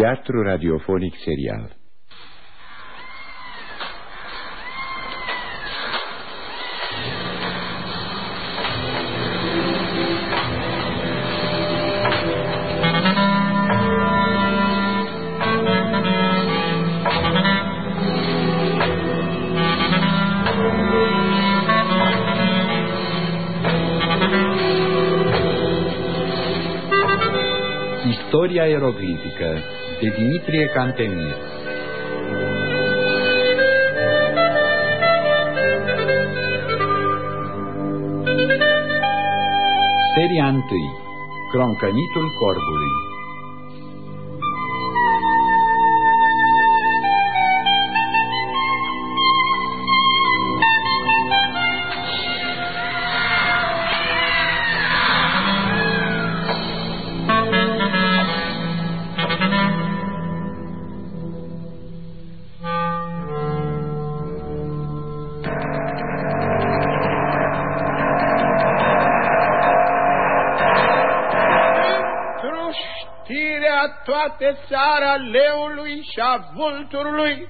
Teatru radiofonic serial. Istoria aeroglifică de Dimitrie Cantemir. Seria 1. Croncănitul corbului țara leului și a vulturului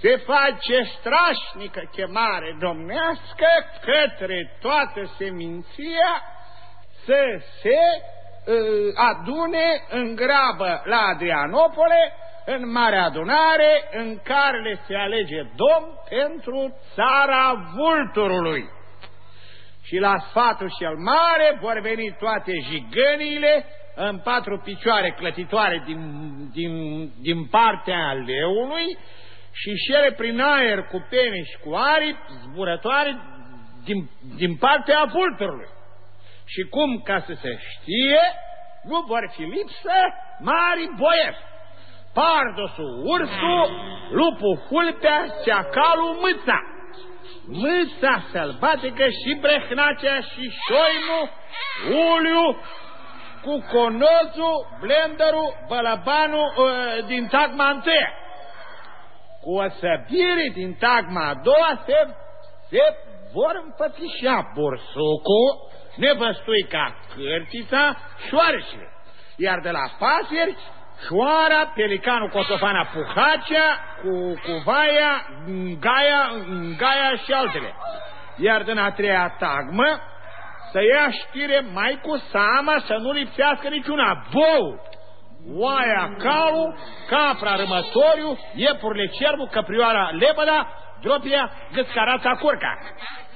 se face strașnică chemare domnească către toată seminția să se uh, adune în grabă la Adrianopole, în mare adunare în care le se alege domn pentru țara vulturului. Și la sfatul și al mare vor veni toate jigăniile în patru picioare clătitoare din, din, din partea leului și șere prin aer cu pene și cu aripi zburătoare din, din partea vulturului. Și cum, ca să se știe, nu vor fi lipsă mari boieri. Pardosul, ursul, lupul, hulpea, ceacalul, mâța. Mâța sălbatică și brehnacea și șoimul, uliu, cu conozul, blenderul, balabanul uh, din tagma întâia. Cu o săbire din tagma a doua se, se vor împățișa borsucul, nevăstuica cârtița, șoarșile. Iar de la paseri, șoara, pelicanul cotofana puhacea, cu, cu vaia, gaia, gaia și altele. Iar din a treia tagmă, să ia știre mai cu seama să nu lipsească niciuna. Bou, oaia calul, capra rămătoriu, iepurile cerbul, căprioara lepăda, dropia, gâscarața curca.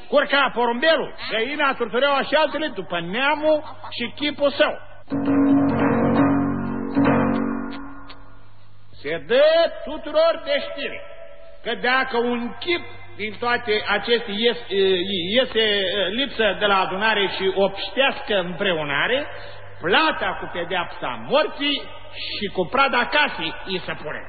Curca porumbelul, găina, turtureaua și altele după neamul și chipul său. Se dă tuturor de știre că dacă un chip din toate aceste ies, iese lipsă de la adunare și obștească împreunare, plata cu pedeapsa morții și cu prada casei îi se pune.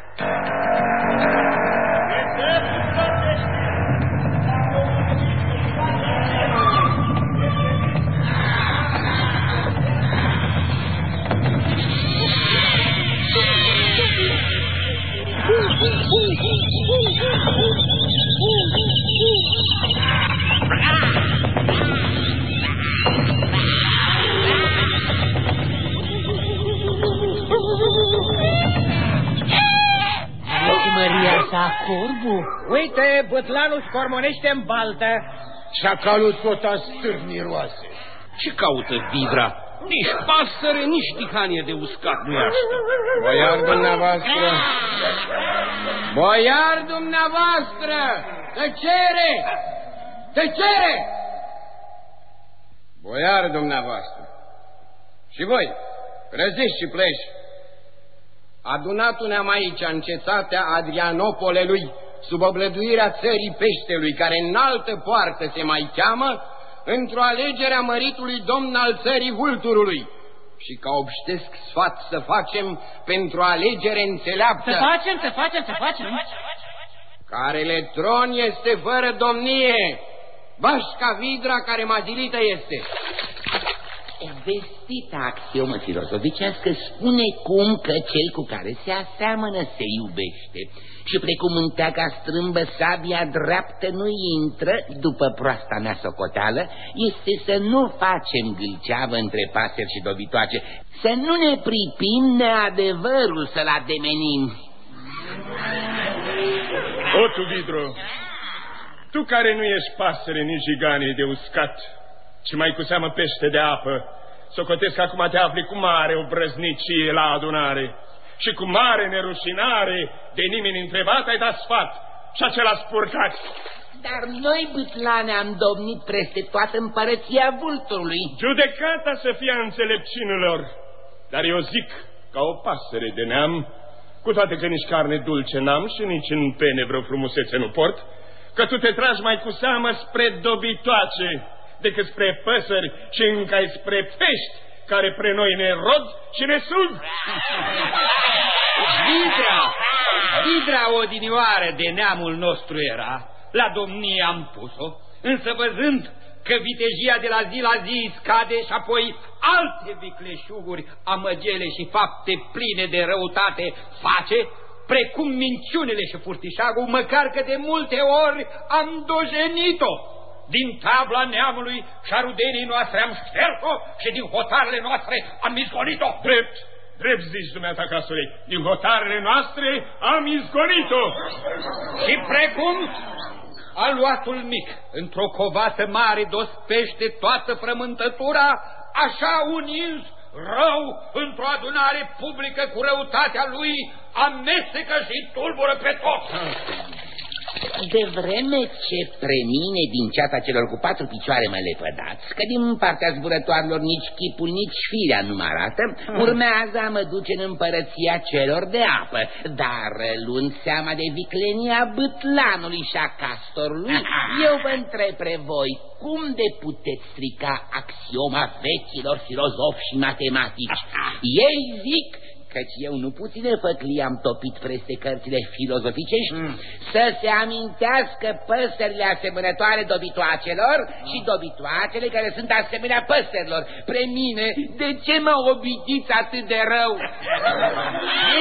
Sa, corbu? Uite, bătlanul scormonește în baltă. Șacalul tot a stârniroase. Ce caută vidra? Nici pasăre, nici tihanie de uscat nu-i așa. Boiar dumneavoastră! Boiar dumneavoastră! Tăcere! Tăcere! Boiar dumneavoastră! Și voi, răziți și pleci! Adunat-ne-am aici în cetatea Adrianopolelui, sub oblăduirea țării peștelui, care în altă poartă se mai cheamă, într-o alegere a măritului domn al țării vulturului. Și ca obștesc sfat să facem pentru alegere înțeleaptă. Să facem, să facem, să facem. Carele tron este fără domnie, bașca vidra care mazilită este. Vestita axiomă filozoficească spune cum că cel cu care se aseamănă se iubește și precum întreaga strâmbă sabia dreaptă nu intră, după proasta mea socoteală, este să nu facem gâlceavă între paseri și dobitoace, să nu ne pripim neadevărul să-l ademenim. O, tu, Vidro, tu care nu ești pasăre nici giganie de uscat, ci mai cu seamă pește de apă, socotesc acum te afli cu mare obrăznicie la adunare. Și cu mare nerușinare de nimeni întrebat ai dat sfat. Și acela spurcat. Dar noi, bâtlane, am domnit peste toată împărăția vulturului. Judecata să fie a înțelepciunilor, dar eu zic, ca o pasăre de neam, cu toate că nici carne dulce n-am și nici în pene vreo frumusețe nu port, că tu te tragi mai cu seamă spre dobitoace decât spre păsări și încă spre pești care pre noi ne rod și ne sud. Vidra, Vidra odinioară de neamul nostru era, la domnie am pus-o, însă văzând că vitejia de la zi la zi scade și apoi alte vicleșuguri, amăgele și fapte pline de răutate face, precum minciunile și furtișagul, măcar că de multe ori am dojenit-o. Din tabla neamului și a rudenii noastre am șters-o și din hotarele noastre am izgonit-o. Drept, drept zici dumneata casule, din hotarele noastre am izgonit-o. Și precum aluatul mic, într-o covată mare dospește toată frământătura, așa un ins rău într-o adunare publică cu răutatea lui amestecă și tulbură pe toți. De vreme ce premine din ceata celor cu patru picioare mă lepădați, că din partea zburătoarelor nici chipul, nici firea nu mă arată, urmează a mă duce în împărăția celor de apă, dar luând seama de viclenia bâtlanului și a castorului, eu vă întreb pre voi, cum de puteți strica axioma vechilor filozofi și matematici? Ei zic căci eu nu puține făclii am topit peste cărțile filozoficești, mm. să se amintească păsările asemănătoare dobitoacelor și dobitoacele care sunt asemenea păsărilor. Pre mine, de ce mă obitiți atât de rău?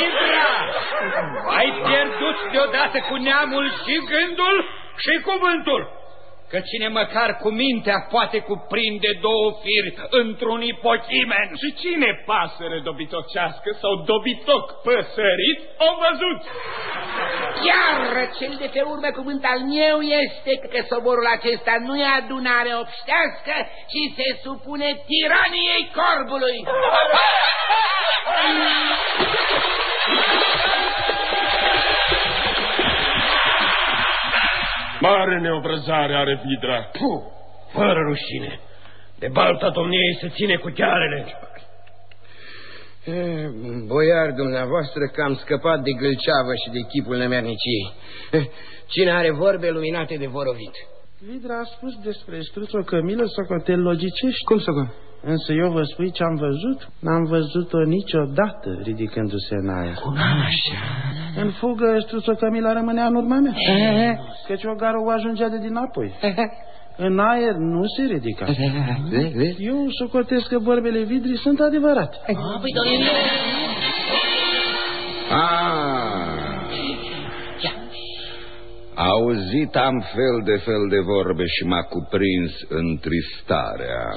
Ibra, ai pierdut deodată cu neamul și gândul și cuvântul că cine măcar cu mintea poate cuprinde două firi într-un ipochimen. Și cine pasăre dobitocească sau dobitoc păsărit o văzut? Iar cel de pe urmă cuvânt al meu este că soborul acesta nu e adunare obștească, ci se supune tiraniei corbului. Mare neobrăzare are Vidra. Puh, fără rușine. De balta domniei se ține cu chiarele. Eh, boiar dumneavoastră că am scăpat de gâlceavă și de chipul nemerniciei. Eh, cine are vorbe luminate de vorovit? Vidra a spus despre struț o cămilă să că te logicești. Cum să că? Însă eu vă spui ce am văzut? N-am văzut-o niciodată ridicându-se în aer. Cum așa? În fugă, struțo Camila rămânea în urma mea. Căci o gară o ajungea de dinapoi. În aer nu se ridica. Eu socotesc că vorbele vidrii sunt adevărate. Păi, domnule, Ah. Auzit am fel de fel de vorbe și m-a cuprins întristarea.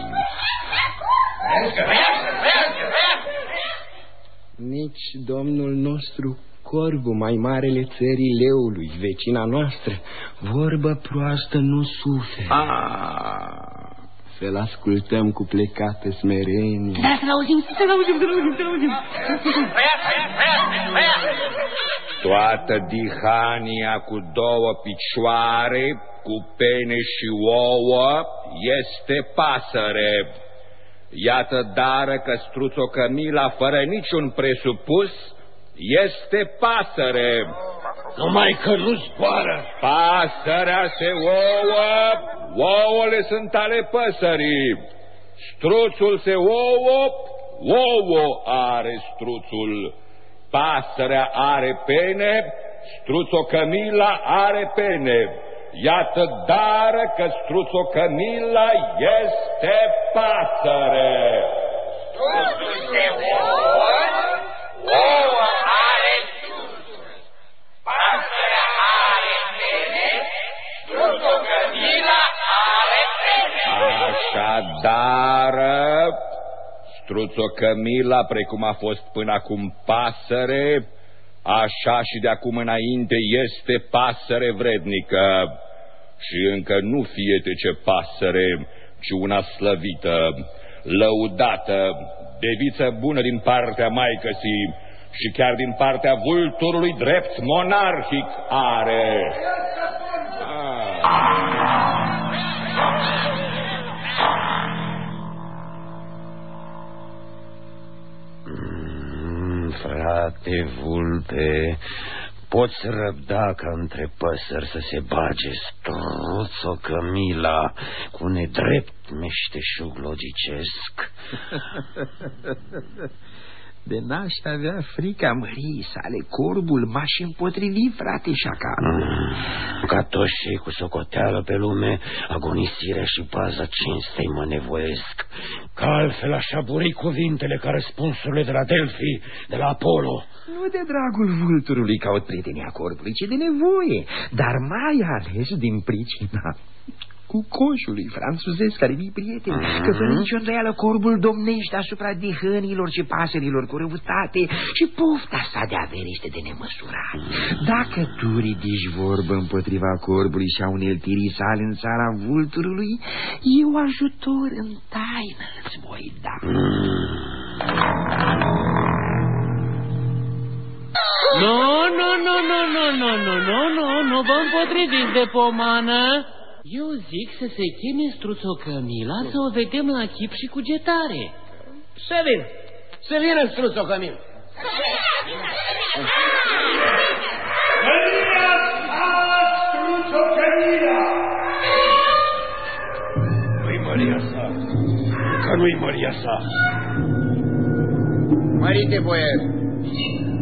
Nici domnul nostru Corbu, mai marele țării leului, vecina noastră, vorbă proastă nu suferă. Ah. Să-l ascultăm cu plecată smerenie. da, să-l auzim, să-l auzim, să-l auzim, să-l auzim. Toată dihania cu două picioare, cu pene și ouă, este pasăre. Iată dară că struțo Camila, fără niciun presupus, este pasăre. Numai că nu zboară. Pasărea se ouă, ouăle sunt ale păsării. Struțul se ouă, ouă are struțul. Pasărea are pene, struțo Camila are pene. Iată dară că struțo Camila este pasăre. Struțul se ouă, ouă are Păsărea are pene, strugămila are pene. Așadar, struțocămila, precum a fost până acum pasăre, așa și de acum înainte este pasăre vrednică. Și încă nu fiete ce pasăre, ci una slăvită, lăudată, deviță bună din partea maicăsii, și chiar din partea vulturului drept monarhic are. Mm, frate vulpe, poți răbda ca între păsări să se bage struțo cămila cu nedrept meșteșug logicesc. De n-aș avea frica mării sale, corbul m-aș împotrivi, frate Șacan. Mm, ca toți cei cu socoteală pe lume, agonisirea și paza cinstei mă nevoiesc. Ca altfel așa buri cuvintele ca răspunsurile de la Delphi, de la Apollo. Nu de dragul vulturului caut prietenia corbului, ci de nevoie, dar mai ales din pricina cu coșului franțuzesc care mi-i prieten mm -hmm. Că fără nicio îndoială corbul domnește asupra dihănilor și paserilor cu răutate Și pofta sa de avere este de nemăsurat mm -hmm. Dacă tu ridici vorbă împotriva corbului și a unei sale în țara vulturului Eu ajutor în taină îți voi da mm -hmm. Nu, no, nu, no, nu, no, nu, nu, nu, nu, nu, nu vă împotriviți de pomană eu zic să se cheme struțo Camila să o vedem la chip și cugetare. Să vină, să vină struțo Camila. Nu-i Maria sa, că nu-i Maria sa. Marite boier,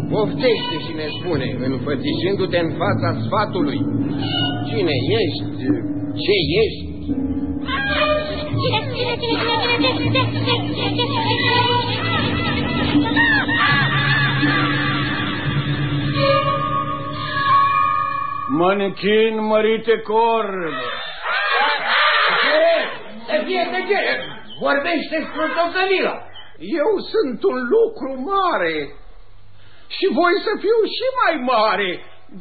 poftește și ne spune, înfățișându-te în fața sfatului, cine ești, ce ești? Mă închin, mărite corb. Să fie tăcere! Vorbește Struțo Camila! Eu sunt un lucru mare și voi să fiu și mai mare,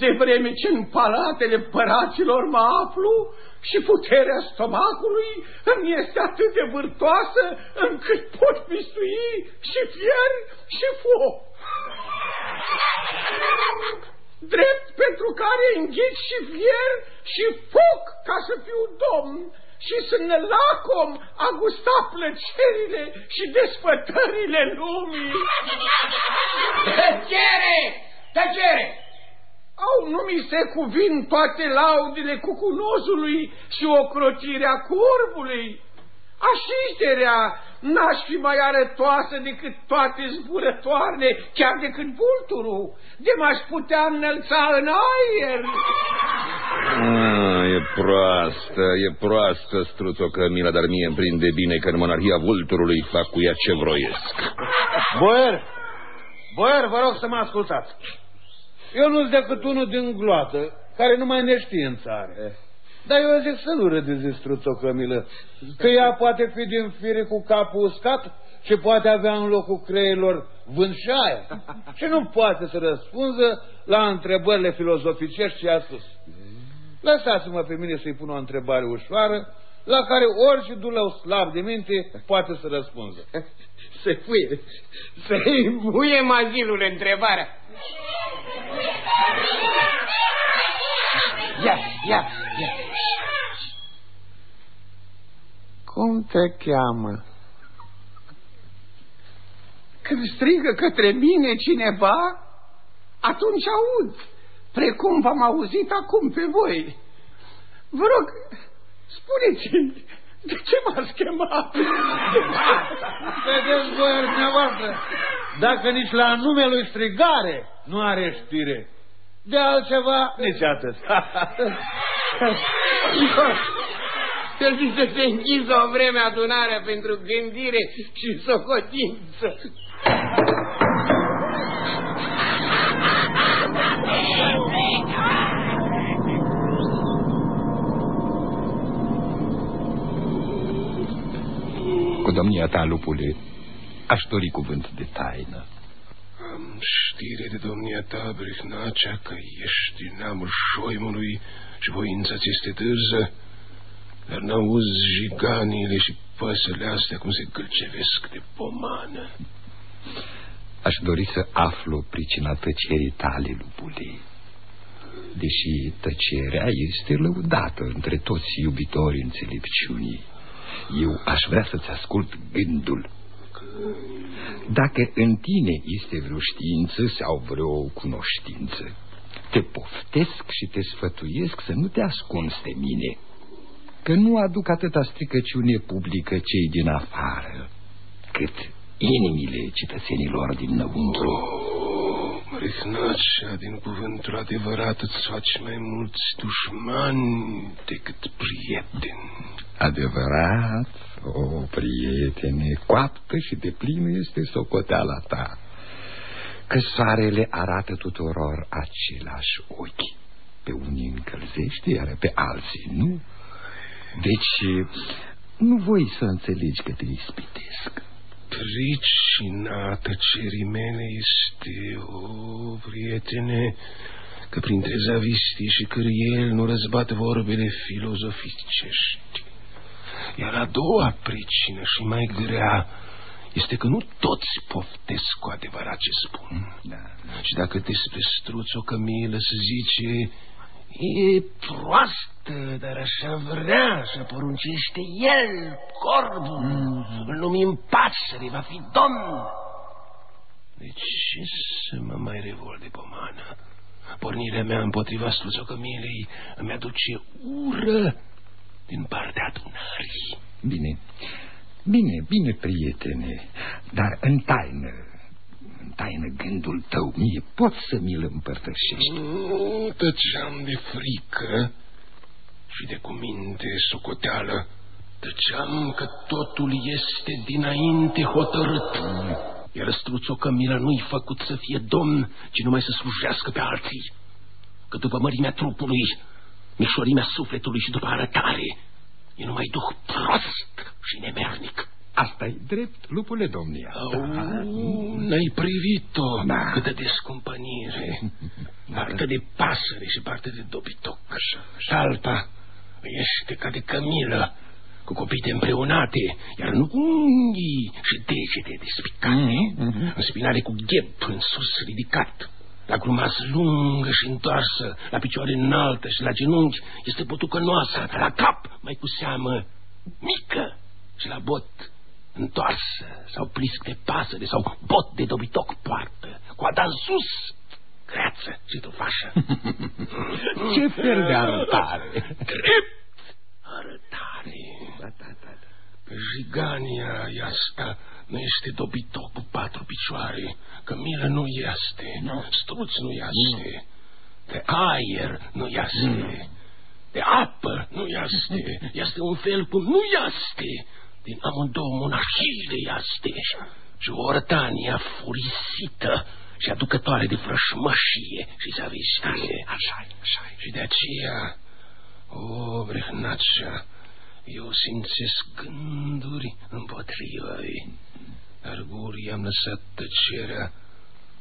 de vreme ce în palatele păraților mă aflu și puterea stomacului îmi este atât de vârtoasă încât pot bistui și fier și foc. Drept pentru care înghit și fier și foc ca să fiu domn și sunt lacom a gusta plăcerile și desfătările lumii. Tăcere! Tăcere! Au nu mi se cuvin toate laudile cucunozului și ocrotirea corbului. Așișterea n-aș fi mai arătoasă decât toate zburătoarele, chiar decât vulturul, de m-aș putea înălța în aer. Ah, e proastă, e proastă, struțo Cămila, dar mie îmi prinde bine că în monarhia vulturului fac cu ea ce vroiesc. Boier, boier, vă rog să mă ascultați. Eu nu-s decât unul din gloată, care nu mai neștiință are. Dar eu zic să nu râdeți struțo Cămilă, că ea poate fi din fire cu capul uscat și poate avea în locul creierilor vânt și aia. Și nu poate să răspunză la întrebările filozoficești și a spus. Lăsați-mă pe mine să-i pun o întrebare ușoară, la care orice dulău slab de minte poate să răspunză. Să fie, să-i buie mazilul întrebarea. Ia, ia, ia. Cum te cheamă? Când strigă către mine cineva, atunci aud, precum v-am auzit acum pe voi. Vă rog, spuneți de ce m-ați chemat? Vedeți, boier dumneavoastră, dacă nici la numele strigare nu are știre, de altceva nici atât. Să să se închiză o vreme adunarea pentru gândire și socotință. Cu domnia ta, lupule, aș dori cuvânt de taină. Am știre de domnia ta, Brihnacea, că ești din neamul șoimului și voința ți este dârză, dar n-auzi jiganiile și păsările astea cum se gâlcevesc de pomană. Aș dori să aflu pricina tăcerii tale, lupule. Deși tăcerea este lăudată între toți iubitorii înțelepciunii, eu aș vrea să-ți ascult gândul. Dacă în tine este vreo știință sau vreo cunoștință, te poftesc și te sfătuiesc să nu te ascunzi de mine, că nu aduc atâta stricăciune publică cei din afară, cât inimile cetățenilor dinăuntru. Oh, Mărihnacea, din cuvântul adevărat îți faci mai mulți dușmani decât prieteni. Adevărat, o, prietene, coaptă și de plină este socoteala ta, că soarele arată tuturor același ochi. Pe unii încălzește, iar pe alții nu. Deci, nu voi să înțelegi că te ispitesc. Pricina tăcerii mele este, o, prietene, că printre zavistii și câriel nu răzbat vorbele filozoficești. Iar a doua pricină și mai grea este că nu toți poftesc cu adevărat ce spun. Da. Și dacă despre struț o cămilă se zice, e proastă, dar așa vrea să poruncește el, corbul, mm. îl numim pasăre, va fi domn. De ce să mă mai revol de pomană? Pornirea mea împotriva struțocămilei îmi aduce ură din partea adunării. Bine, bine, bine, prietene, dar în taină, în taină gândul tău mie poți să mi-l împărtășești. Nu tăceam de frică și de cuminte socoteală, tăceam că totul este dinainte hotărât. Iar struțul Cămilă nu-i făcut să fie domn, ci numai să slujească pe alții. Că după mărimea trupului mișorimea sufletului și după arătare. E numai duh prost și nemernic. asta e drept, lupule domnia. N-ai privit-o da. câtă descumpănire. Partea de pasăre și partea de dobitoc. Așa, așa. Alta este ca de cămilă, cu copite împreunate, iar nu unghii și degete despicate, mm -hmm. în spinare cu gheb în sus ridicat, la grumas lungă și întoarsă, la picioare înaltă și la genunchi este butucănoasă, la cap, mai cu seamă, mică și la bot întoarsă sau plisc de pasăre sau bot de dobitoc poartă, coada în sus, greață și tufașă. Ce fel de arătare! Drept arătare! Da, da, da. Pe jigania e asta nu este dobitoc cu patru picioare, că milă nu este, no. struț nu este, de aer nu este, de apă nu este, este un fel cum nu este, din amândouă monahile este, și o orătania furisită și aducătoare de vrășmășie și zavistie. Așa, așa Și de aceea, o, brehnacea, eu simțesc gânduri împotriva ei. Dar gurii am lăsat tăcerea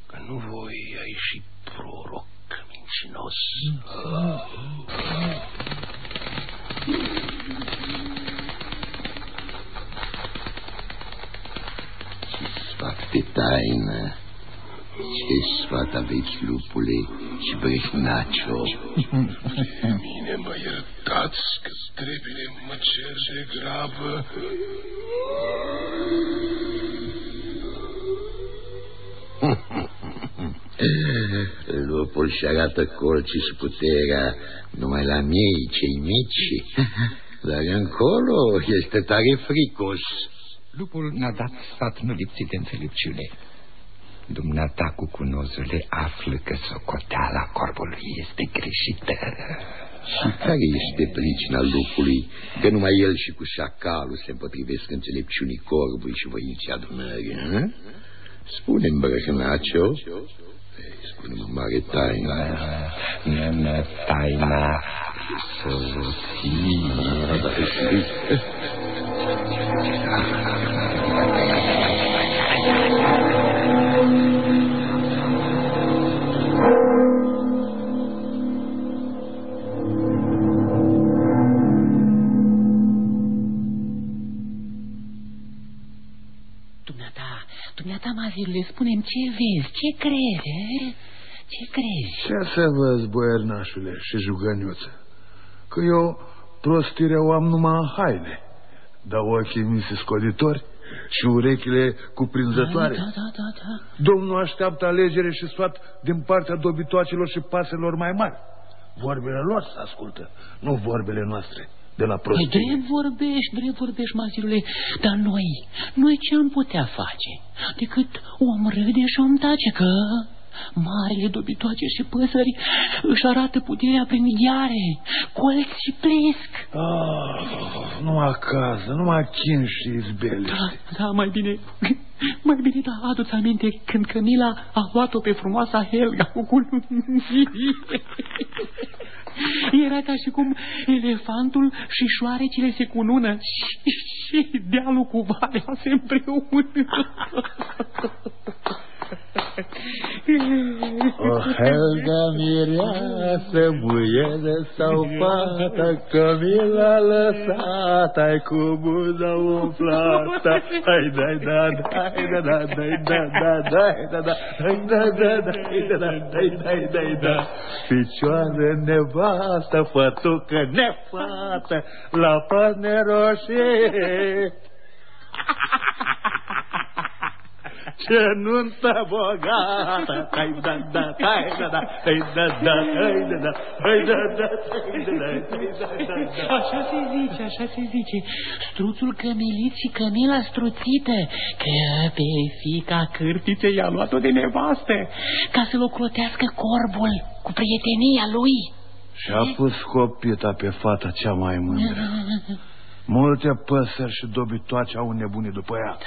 Că nu voi a ieși proroc mincinos Ce sfat de taină ce sfat aveți, lupule și brehnacio? Mine mă iertați că trebile mă cer de grabă. Lupul și arată colții și puterea numai la miei cei mici, dar încolo este tare fricos. Lupul n-a dat sfat nu lipsit de înțelepciune. Dumneata cu cunozule află că socoteala corbului este greșită. Și care este pricina lupului? Că numai el și cu șacalul se împotrivesc înțelepciunii corbului și voinții adunării, hă? Spune-mi, brăhnacio, spune-mi mare taina. Nene, taina soluții. Dumneata, Dumneata, Mazile, spune ce vezi, ce crezi, e? ce crezi? Ce să văz, boiernașule și jugăniuță, că eu prostirea o am numai în haine, dar ochii mi se scoditori și urechile cuprinzătoare. Da, da, da, da. Domnul așteaptă alegere și sfat din partea dobitoacelor și paselor mai mari. Vorbele lor se ascultă, nu vorbele noastre de la Păi prostie. drept vorbești, drept vorbești, Mazirule, dar noi, noi ce am putea face? Decât om râde și om tace, că marile dobitoace și păsări își arată puterea prin ghiare, colți și plesc. Ah, numai acasă, numai chin și izbele. Da, da, mai bine, mai bine, da, adu-ți aminte când Camila a luat-o pe frumoasa Helga cu culul. Era ca și cum elefantul și șoarecile se cunună și, și dealul cu valea se împreună. O Helga mireasă, muiere sau fată, că mi l-a lăsat, ai cu buza umflată. Hai, dai, da, dai, da, da, dai, da, da, dai, da, da, dai, da, da, dai, da, da, dai, dai, dai, da. Picioare nevastă, fătucă nefată, la păne roșie. Ce nuntă bogată. Hai da da hai da da. Hai da da hai da da. Hai da da hai da da hai da da da. Așa se zice, așa se zice. Struțul cămilit și Camila struțită, că pe fica cârtițe i-a luat-o de nevastă, ca să-l ocrotească corbul cu prietenia lui. Și-a pus copita pe fata cea mai mândră. Multe păsări și dobitoace au nebunit după ea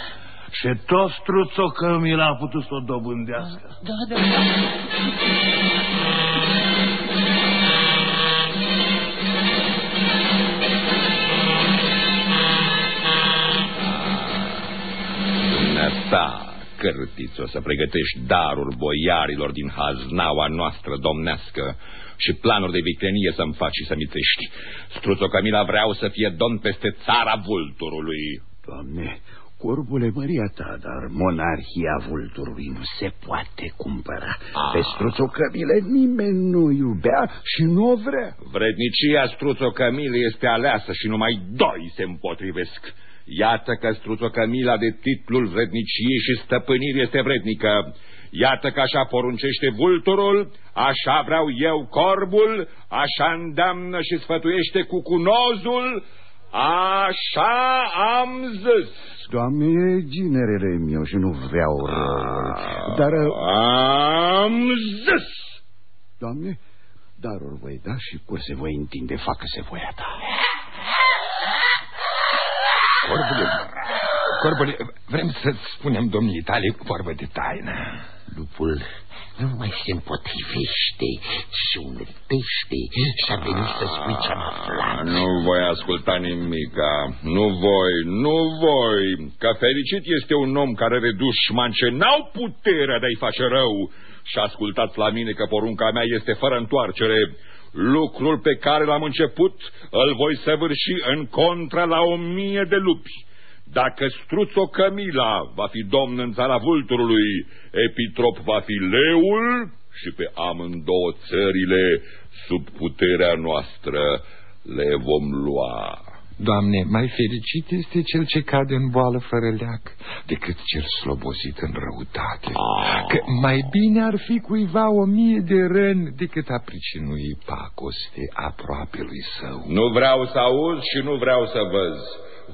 Și tot struțul că mi l-a putut să o dobândească Da, da, da. Dumneata, cârtiți, o să pregătești daruri boiarilor din haznaua noastră domnească și planuri de vicrenie să-mi faci și să mițești. Struțo Camila vreau să fie domn peste țara vulturului. Doamne, corbule măria ta, dar monarhia vulturului nu se poate cumpăra. Ah. Pe struțocămile nimeni nu iubea și nu o vrea. Vrednicia Struțo Camile este aleasă și numai doi se împotrivesc. Iată că Struțo Camila de titlul vredniciei și stăpâniri este vrednică. Iată că așa poruncește vulturul, așa vreau eu corbul, așa îndeamnă și sfătuiește cu cunozul, așa am zis. Doamne, e ginerele meu și nu vreau rău. Dar, Am zis! Doamne, darul voi da și curse voi întinde, facă-se voia ta. Corbule, corbule, vrem să-ți spunem domnii tale vorbă de taină. Lupul nu mai se împotrivește, ci uneltește și a venit să spui ce-am aflat. Nu voi asculta nimica, nu voi, nu voi, că fericit este un om care are dușman ce n-au puterea de a-i face rău. Și ascultați la mine că porunca mea este fără întoarcere. Lucrul pe care l-am început îl voi săvârși în contra la o mie de lupi. Dacă Struțo Camila va fi domn în țara vulturului, Epitrop va fi leul și pe amândouă țările sub puterea noastră le vom lua. Doamne, mai fericit este cel ce cade în boală fără leac decât cel slobosit în răutate. Ah. Că mai bine ar fi cuiva o mie de răni decât a pricinui pacoste aproape lui său. Nu vreau să auz și nu vreau să văz.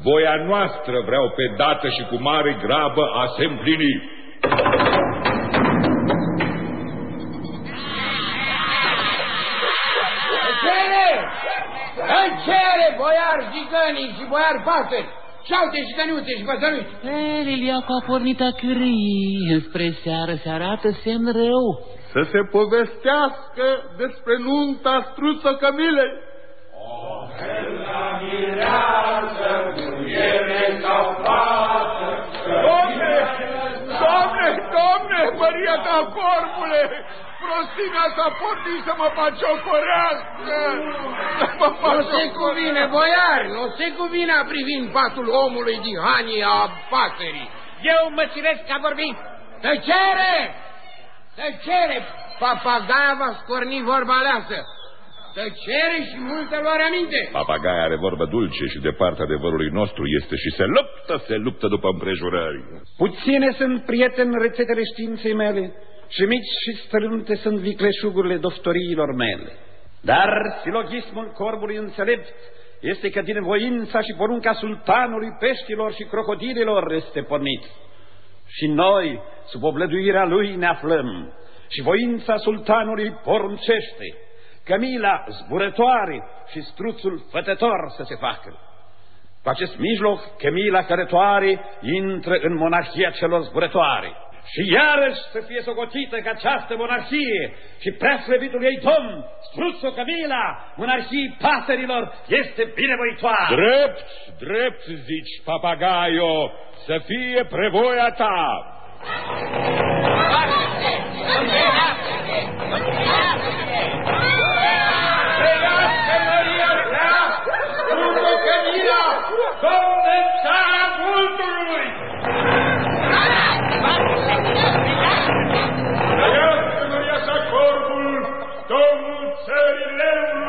Voia noastră vreau pe dată și cu mare grabă a se împlini. Cere! În cere, boiar gigănii și boiar pasări! Șaute și căniuțe și păsăruți! E, Liliacu a pornit a cârâi, spre seară se arată semn rău. Să se povestească despre nunta struță Camilei Domne, domne, domne, Maria ta corbule, prostimea s-a pornit să mă paciocorească. Să mă Nu se paciocorească. cuvine, boiar, nu se cuvine a privind patul omului din Hania a pasării. Eu mă ținesc ca vorbim. Tăcere! Tăcere! Papagaia va scorni vorba aleasă. Tăcere și multă luare aminte. Papagaia are vorbă dulce și de partea adevărului nostru este și se luptă, se luptă după împrejurări. Puține sunt prieteni rețetele științei mele și mici și strânte sunt vicleșugurile doftoriilor mele. Dar silogismul corbului înțelept este că din voința și porunca sultanului peștilor și crocodililor este pornit. Și noi, sub oblăduirea lui, ne aflăm și voința sultanului poruncește cămila zburătoare și struțul fătător să se facă. Cu acest mijloc, cămila cărătoare intră în monarhia celor zburătoare și iarăși să fie socotită că această monarhie și preaslăvitul ei domn, struțul Camila, monarhiei pasărilor, este binevoitoare. Drept, drept, zici, papagaio, să fie prevoia ta. Domne țara vulturului! Trăiască Maria sa corbul, domnul țării leului!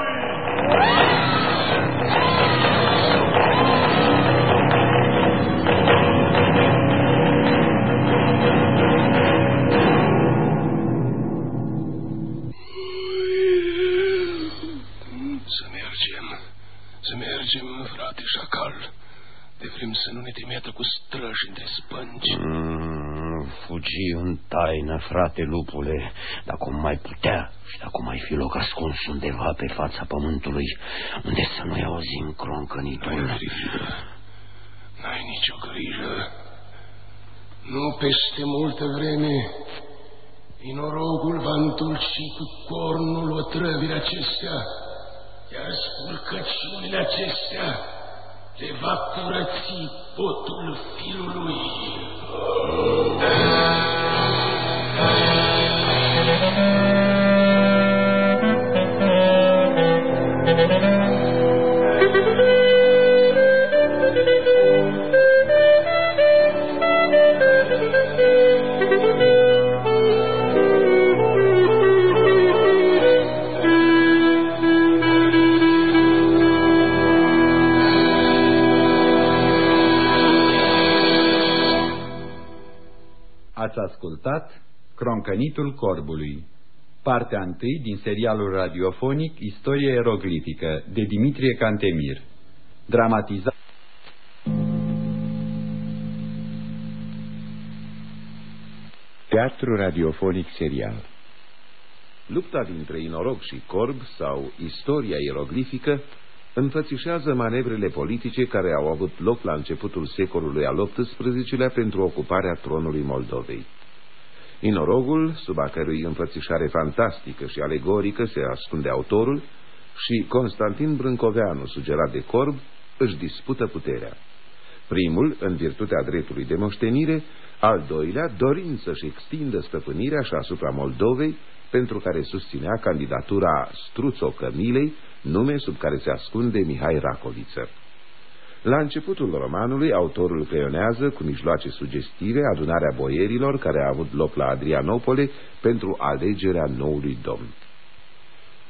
Mergem, frate șacal. De vrem să nu ne trimită cu străji între spânci. Mm, fugi în taină, frate lupule, dacă o mai putea și dacă o mai fi loc ascuns undeva pe fața pământului, unde să nu-i auzim croncănitul. N-ai grijă, n-ai nicio grijă. Nu peste multă vreme, inorogul va întulci cu cornul otrăvile acestea, iar spurcăciunile acestea le va curăți potul fiului. Ați ascultat Croncănitul Corbului, partea întâi din serialul radiofonic Istorie eroglifică de Dimitrie Cantemir, dramatizat Teatru radiofonic serial. Lupta dintre inorog și corb sau istoria ieroglifică înfățișează manevrele politice care au avut loc la începutul secolului al XVIII-lea pentru ocuparea tronului Moldovei. Inorogul, sub a cărui înfățișare fantastică și alegorică se ascunde autorul, și Constantin Brâncoveanu, sugerat de corb, își dispută puterea. Primul, în virtutea dreptului de moștenire, al doilea, dorind să-și extindă stăpânirea și asupra Moldovei, pentru care susținea candidatura Struțo Cămilei, nume sub care se ascunde Mihai Racoviță. La începutul romanului, autorul creionează cu mijloace sugestive adunarea boierilor care a avut loc la Adrianopole pentru alegerea noului domn.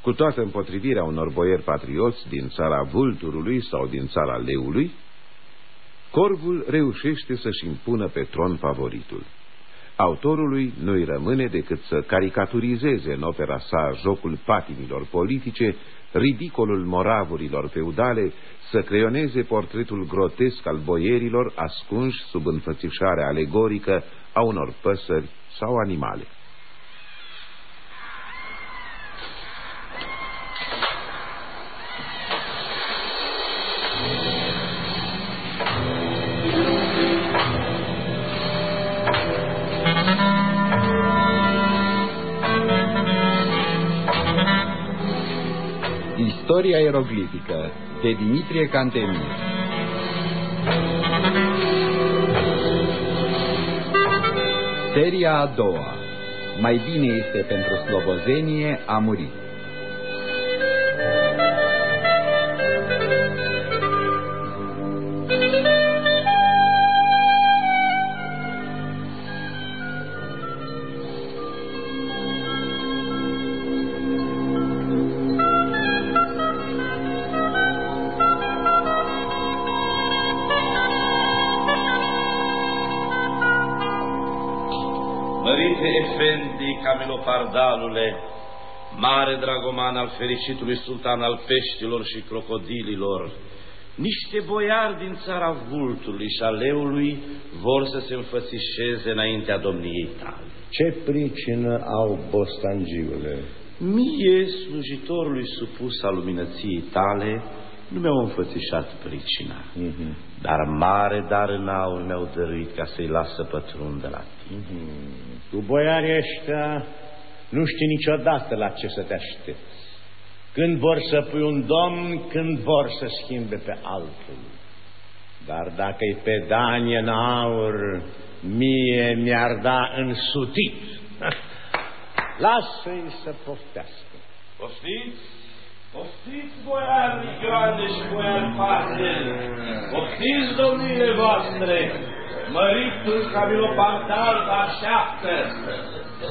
Cu toată împotrivirea unor boieri patrioți din țara Vulturului sau din țara Leului, Corvul reușește să-și impună pe tron favoritul. Autorului nu-i rămâne decât să caricaturizeze în opera sa jocul patimilor politice, ridicolul moravurilor feudale, să creioneze portretul grotesc al boierilor ascunși sub înfățișarea alegorică a unor păsări sau animale. Istoria eroglifică de Dimitrie Cantemir. Seria a doua. Mai bine este pentru slobozenie a murit Efendi Camilopardalule, mare dragoman al fericitului sultan al peștilor și crocodililor, niște boiari din țara vultului și a leului vor să se înfățișeze înaintea domniei tale. Ce pricină au bostangiule? Mie, slujitorului supus al luminăției tale, nu mi-au înfățișat pricina, mm -hmm. dar mare dar în aur mi-au dăruit ca să-i lasă pătrundă la tine. Mm -hmm. Tu, boiarii ăștia, nu știi niciodată la ce să te aștepți. Când vor să pui un domn, când vor să schimbe pe altul. Dar dacă-i pe danie în aur, mie mi-ar da însutit. Lasă-i să poftească. Poftiți? Poftiți, boiari Nigroane și boiari Pasel! Poftiți, domnile voastre! Măritul Camilopardal vă așteaptă!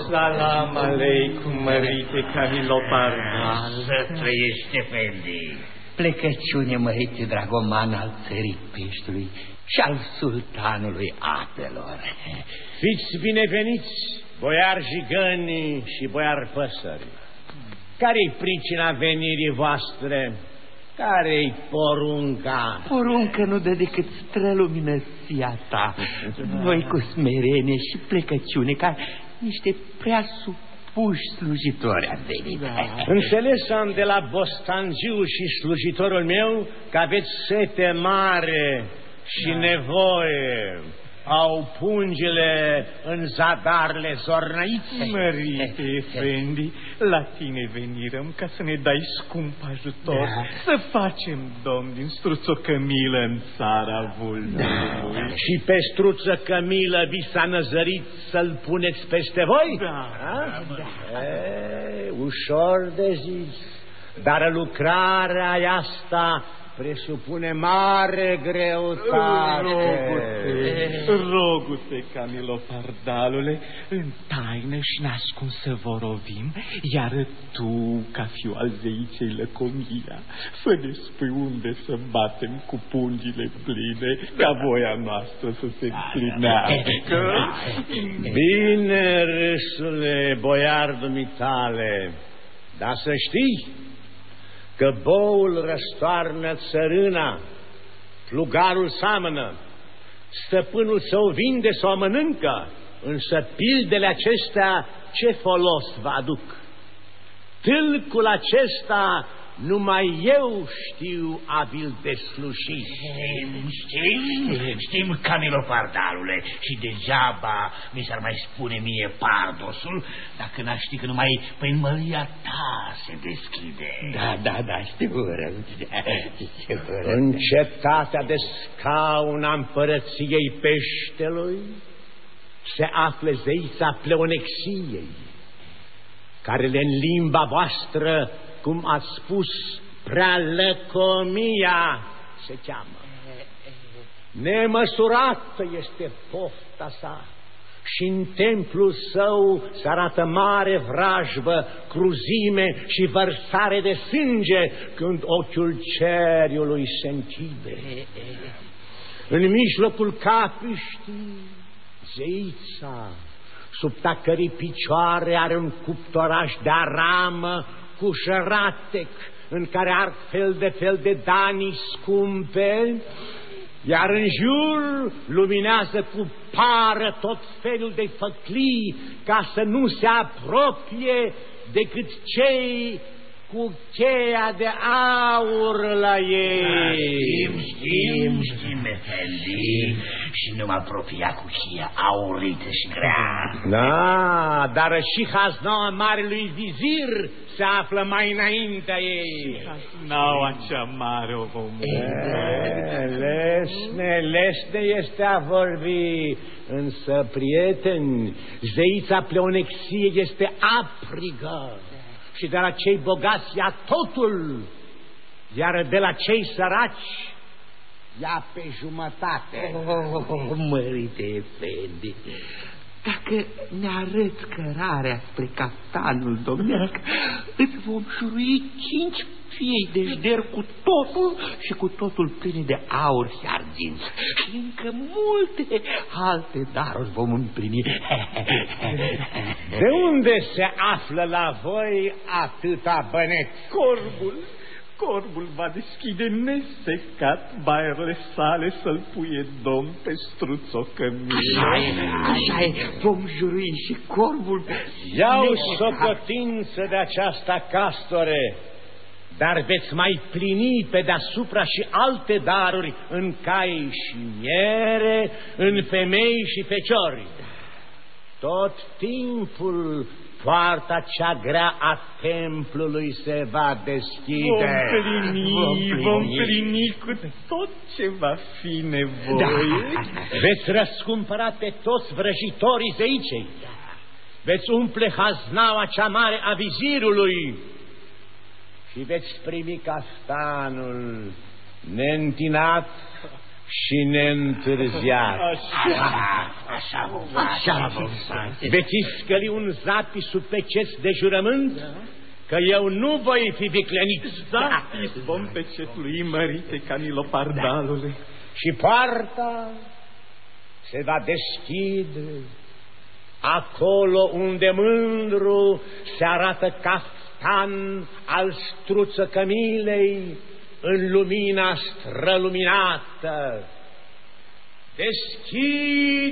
Salam aleikum, mărite Camilopardal! Să trăiești, Efendi! Plecăciune, mărite dragoman al țării peștului și al sultanului apelor. Fiți bineveniți, boiari jigăni și boiari păsări. Care-i pricina venirii voastre? Care-i porunca? Poruncă nu dă decât străluminăția ta. Noi cu smerenie și plecăciune, ca niște prea supuși slujitori am venit. Da. Înțeles am de la Bostangiu și slujitorul meu că aveți sete mare și da. nevoie au pungile în zadarle zornăițe. Mărite, Efendi, la tine venirăm ca să ne dai scump ajutor, da. să facem, domn, din struțo Cămilă în țara vulnului. Da. Și pe struță Cămilă vi s-a năzărit să-l puneți peste voi? Da. da? da. E, ușor de zis, dar lucrarea asta presupune mare greutate. Rogu-te, rogu-te, Camilo Pardalule, în taină și nascuns să vorovim, iar tu, ca fiu al zeiței Lăcomia, să ne spui unde să batem cu pungile pline, ca voia noastră să se împlinească. Bine, râsule, boiar dumitale, dar să știi că boul răstoarnă țărâna, plugarul seamănă, stăpânul să o vinde, să o mănâncă, însă pildele acestea ce folos vă aduc? Tâlcul acesta numai eu știu abil de sluși. Știm, știm, știm, Camilo Pardalule, și degeaba mi s-ar mai spune mie pardosul, dacă n-aș ști că numai pe măria ta se deschide. Da, da, da, știu rău. În cetatea de scaun a împărăției peștelui se află zeița pleonexiei, care le în limba voastră cum a spus, prea lăcomia se cheamă. Nemăsurată este pofta sa și în templul său se arată mare vrajbă, cruzime și vărsare de sânge când ochiul ceriului se închide. În mijlocul capiștii, zeița, sub tacării picioare are un cuptoraș de aramă cu șăratec în care ar fel de fel de danii scumpe, iar în jur luminează cu pară tot felul de făclii ca să nu se apropie decât cei cu cheia de aur la ei. Știm, știm, știm, Efendi, și nu mă apropia cu cheia aurită și grea. Da, dar și haznaua marelui vizir se află mai înaintea ei. Haznaua cea mare o vom Lesne, lesne este a vorbi, însă, prieteni, zeița pleonexie este aprigă și de la cei bogați ia totul, iar de la cei săraci ia pe jumătate. Oh, oh, mărite, Efendi, dacă ne arăți cărarea spre captanul domnesc, îți vom șurui cinci fie deșder cu totul și cu totul pline de aur și argint. Și încă multe alte daruri vom împlini. De unde se află la voi atâta băneț? Corbul, corbul va deschide nesecat baierele sale să-l puie domn pe struțo cămilă. Așa e, așa e, vom jurui și corbul. Iau socotință de aceasta castore, dar veți mai plini pe deasupra și alte daruri în cai și miere, în femei și feciori. Tot timpul poarta cea grea a templului se va deschide. Vom plini, vom plini cu tot ce va fi nevoie. Da. Veți răscumpăra pe toți vrăjitorii zeicei. Veți umple haznaua cea mare a vizirului și veți primi castanul neîntinat și neîntârziat. Așa, așa, așa vom face. Veți scăli un zapi sub peceți de jurământ că eu nu voi fi viclenit. Zapis vom pecetlui mărite Camilo Pardalule. Și poarta se va deschide acolo unde mândru se arată caftan al struță cămilei în lumina străluminată. Deschide-se!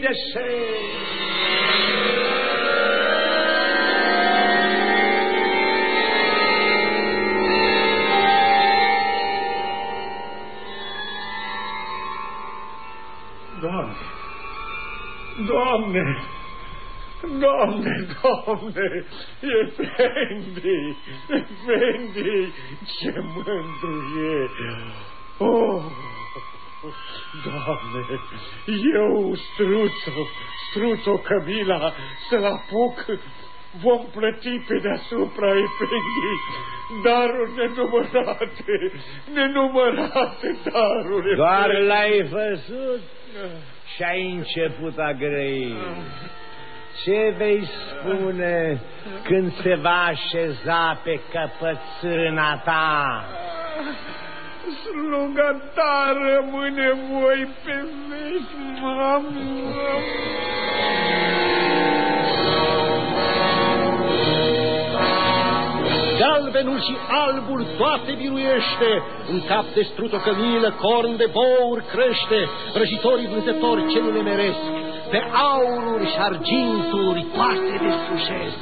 Doamne, Doamne, Doamne, Doamne, Efendi, Efendi, ce mândru e! Oh, Doamne, eu, struțo, struțo Camila, să-l apuc, vom plăti pe deasupra, Efendi, daruri nenumărate, nenumărate daruri. Doar l-ai văzut și ai început a grăi. Ce vei spune când se va așeza pe căpățâna ta? Sluga ta rămâne voi pe veci, mamă. Galbenul și albul toate biruiește, în cap de strută cămilă, corn de bouri crește, vrăjitorii vânzători ce nu le meresc, pe aururi și arginturi toate deslușesc.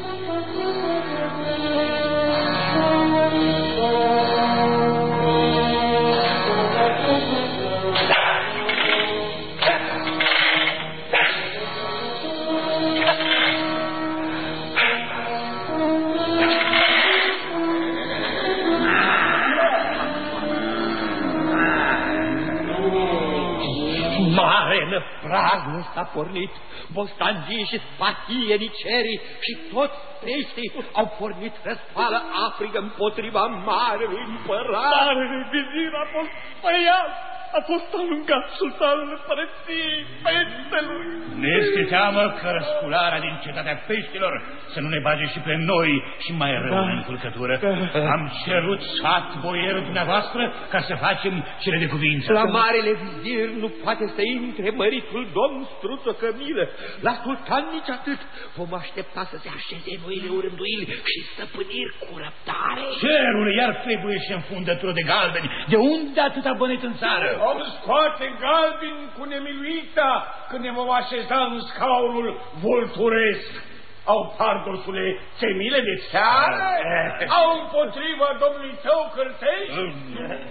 Mare năpraznă s-a pornit, bostangii și spatieniceri și toți peștii au pornit răscoală africă împotriva marelui împărat. Marele vizir a fost spăiat, a fost alungat sultanul împărăției peștelui. Ne este teamă că răscularea din cetatea peștilor să nu ne bage și pe noi și mai rău Da. în încurcătură. Am cerut sfat boierul dumneavoastră ca să facem cele de cuvință. La marele vizir nu poate să intre măritul domn Struțo Cămilă. La sultan nici atât. Vom aștepta să se așeze noile urânduili și stăpâniri cu răbdare. Cerule, iar trebuie și înfundătură de galbeni. De unde atâta bănet în țară? Vom scoate galbin cu nemiluita când ne vom așeza în scaunul vulturesc. Au pardosule țemile de țară? Au împotriva domnului tău cârteș?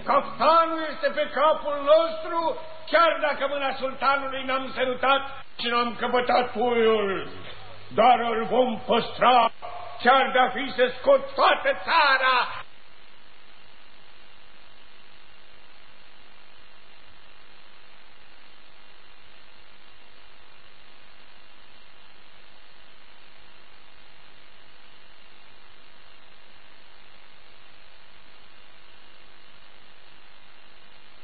Caftanul este pe capul nostru, chiar dacă mâna sultanului n-am sărutat și n-am căpătat puiul. Dar îl vom păstra, chiar de-a fi să scot toată țara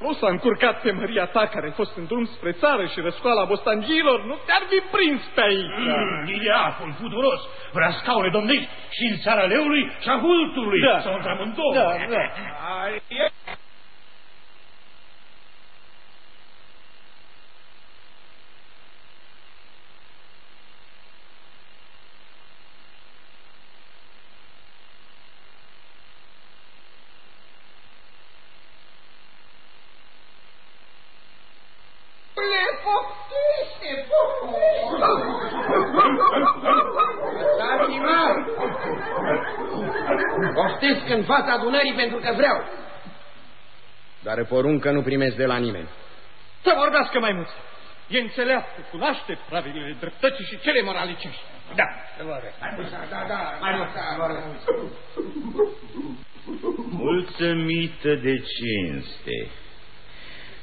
Nu s-a încurcat pe Maria ta care a fost în drum spre țară și răscoala bostangiilor, nu te-ar fi prins pe aici. Mm, Iliacul puturos vrea scaune domnești și în țara leului și a vulturului. Da. Sau între amândouă. Da, da. Ai, Le poftește, Dați-mă! Poftesc în fața adunării pentru că vreau. Dar poruncă nu primesc de la nimeni. Să vorbească mai mult. E înțeleaptă, cunoaște pravilele dreptății și cele moralicești. Da, să vorbesc. Da, da, mai mult, Mulțumită de cinste.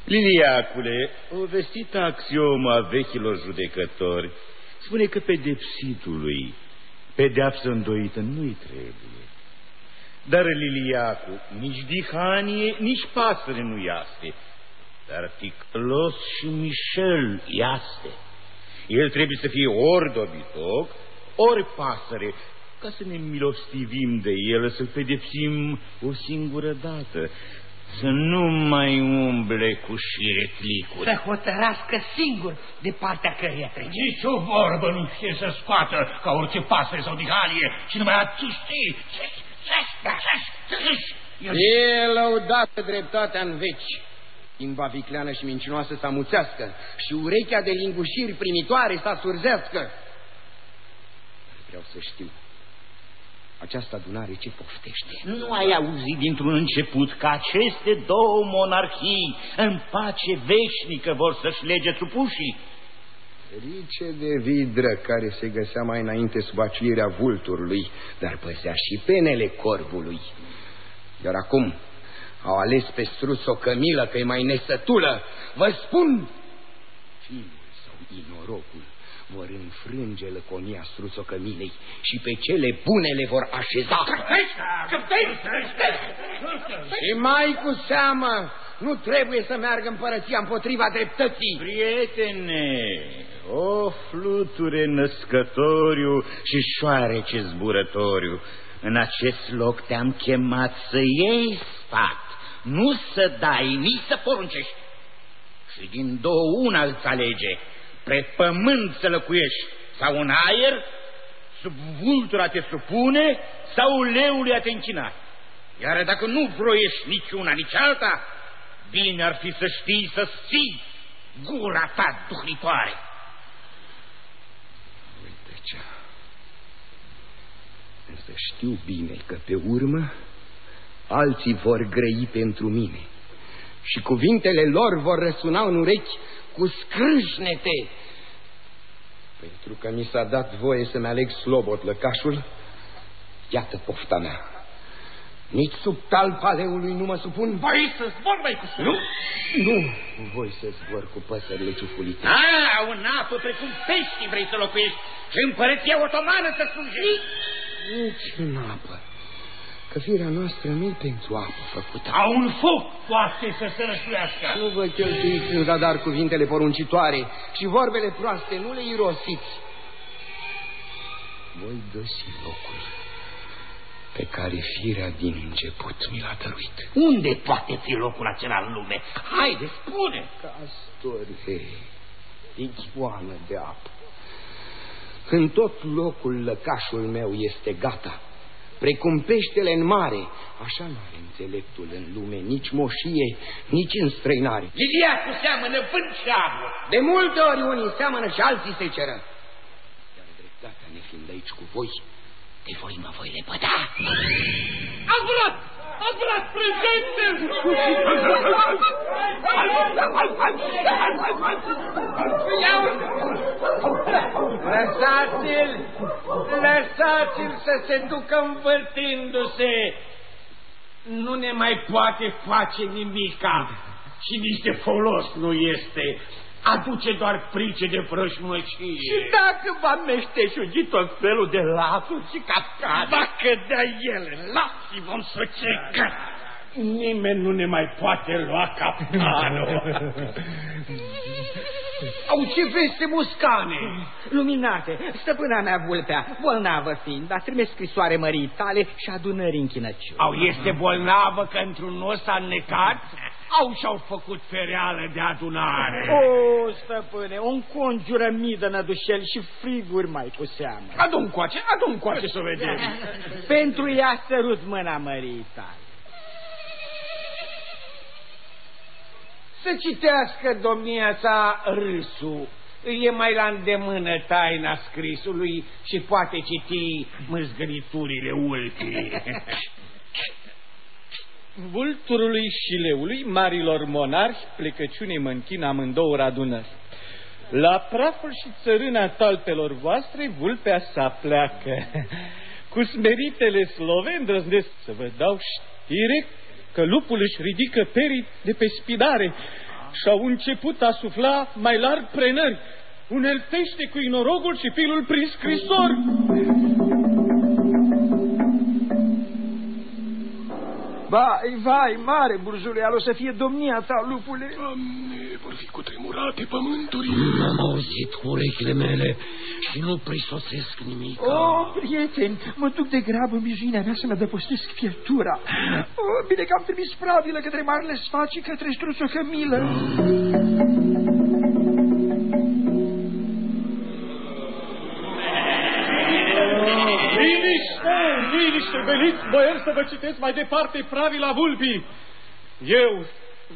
Liliacule, o vestită axiomă a vechilor judecători spune că pedepsitului pedeapsă îndoită nu-i trebuie. Dar Liliacu nici dihanie, nici pasăre nu iaste, dar ticlos și Michel iaste. El trebuie să fie ori dobitoc, ori pasăre, ca să ne milostivim de el, să-l pedepsim o singură dată, să nu mai umble cu șiretlicuri. Să hotărască singur de partea căreia trece. Nici o vorbă nu știe să scoată ca orice pasăre sau dihanie și numai atât știi. E lăudată dreptatea în veci. Limba vicleană și mincinoasă să amuțească și urechea de lingușiri primitoare să surzească. Vreau să știu. Această adunare ce poftește? Nu ai auzit dintr-un început că aceste două monarhii în pace veșnică vor să-și lege supușii? Rice de vidră care se găsea mai înainte sub aciuirea vulturului, dar păzea și penele corbului. Iar acum au ales pe strus o cămilă că e mai nesătulă. Vă spun, fiul sau inorocul vor înfrânge lăconia strusocămilei și pe cele bune le vor așeza. Și mai cu seamă, nu trebuie să meargă împărăția împotriva dreptății. Prietene, o fluture născătoriu și șoarece zburătoriu, în acest loc te-am chemat să iei sfat, nu să dai, nici să poruncești. Și din două una îți alege, pe pământ să lăcuiești sau în aer, sub vultura te supune sau leului a te închina. Iar dacă nu vroiești nici una, nici alta, bine ar fi să știi să ții gura ta duhnitoare. Uite ce. Însă știu bine că pe urmă alții vor grăi pentru mine și cuvintele lor vor răsuna în urechi cu scrâșnete. Pentru că mi s-a dat voie să-mi aleg slobot lăcașul, iată pofta mea. Nici sub talpa leului nu mă supun. Voi să zbor mai cu Nu, nu voi să zbor cu păsările ciufulite. A, un apă precum pești vrei să locuiești și împărăția otomană să slujești? Nici în apă. Că firea noastră nu e pentru apă făcută. A un foc poate să se răsluiască. Nu vă cheltuiți în zadar cuvintele poruncitoare și vorbele proaste, nu le irosiți. Voi găsi locul pe care firea din început mi l-a dăruit. Unde poate fi locul acela în lume? Haide, spune! Castori, igioană de apă. În tot locul lăcașul meu este gata. Precum peștele în mare, așa nu are înțeleptul în lume, nici moșie, nici în străinare. Liliacu seamănă vânt și apă. De multe ori unii seamănă și alții se ceră. Dar dreptatea nefiind aici cu voi, de voi mă voi lepăda. Azbulat! Azbulat, prezente! Lăsați-l! Lăsați-l să se ducă învârtindu-se! Nu ne mai poate face nimica și nici de folos nu este. Aduce doar price de vrăjmăcie. Și dacă va meșteșugi tot felul de laturi și capcane. Va cădea ele, lați vom să cecă. Nimeni nu ne mai poate lua capcanul. Au ce veste muscane! Luminate, stăpâna mea vulpea, bolnavă fiind, a trimis scrisoare mării tale și adunări închinăciuni. Au este bolnavă că într-un nou s-a înnecat? Au și-au făcut fereală de adunare. O, stăpâne, un conjură mii de nădușeli și friguri mai cu seamă. Adu-mi coace, adu-mi coace să vedem. Pentru ea sărut mâna mării tale. Să citească domnia sa râsul. E mai la îndemână taina scrisului și poate citi mâzgăliturile ultii. Vulturului și leului, marilor monarhi, plecăciunii mă închin amândouă adunări. La praful și țărâna talpelor voastre, vulpea sa pleacă. Cu smeritele slove îndrăznesc să vă dau știre că lupul își ridică perii de pe spidare și au început a sufla mai larg prenări. Uneltește cu inorogul și pilul prin scrisor. Vai, vai, mare burzule, al o să fie domnia ta, lupule. Doamne, vor fi cutremurate pământurile. Mm, am auzit cu urechile mele și nu prisosesc nimic. Oh, prieten, mă duc de grabă în bijuinea mea să-mi adăpostesc fiertura. Oh, bine că am trimis pravilă către marele sfaci către struțul Cămilă. Liniște, liniște, veniți, băieți, să vă citesc mai departe pravila vulpii. Eu,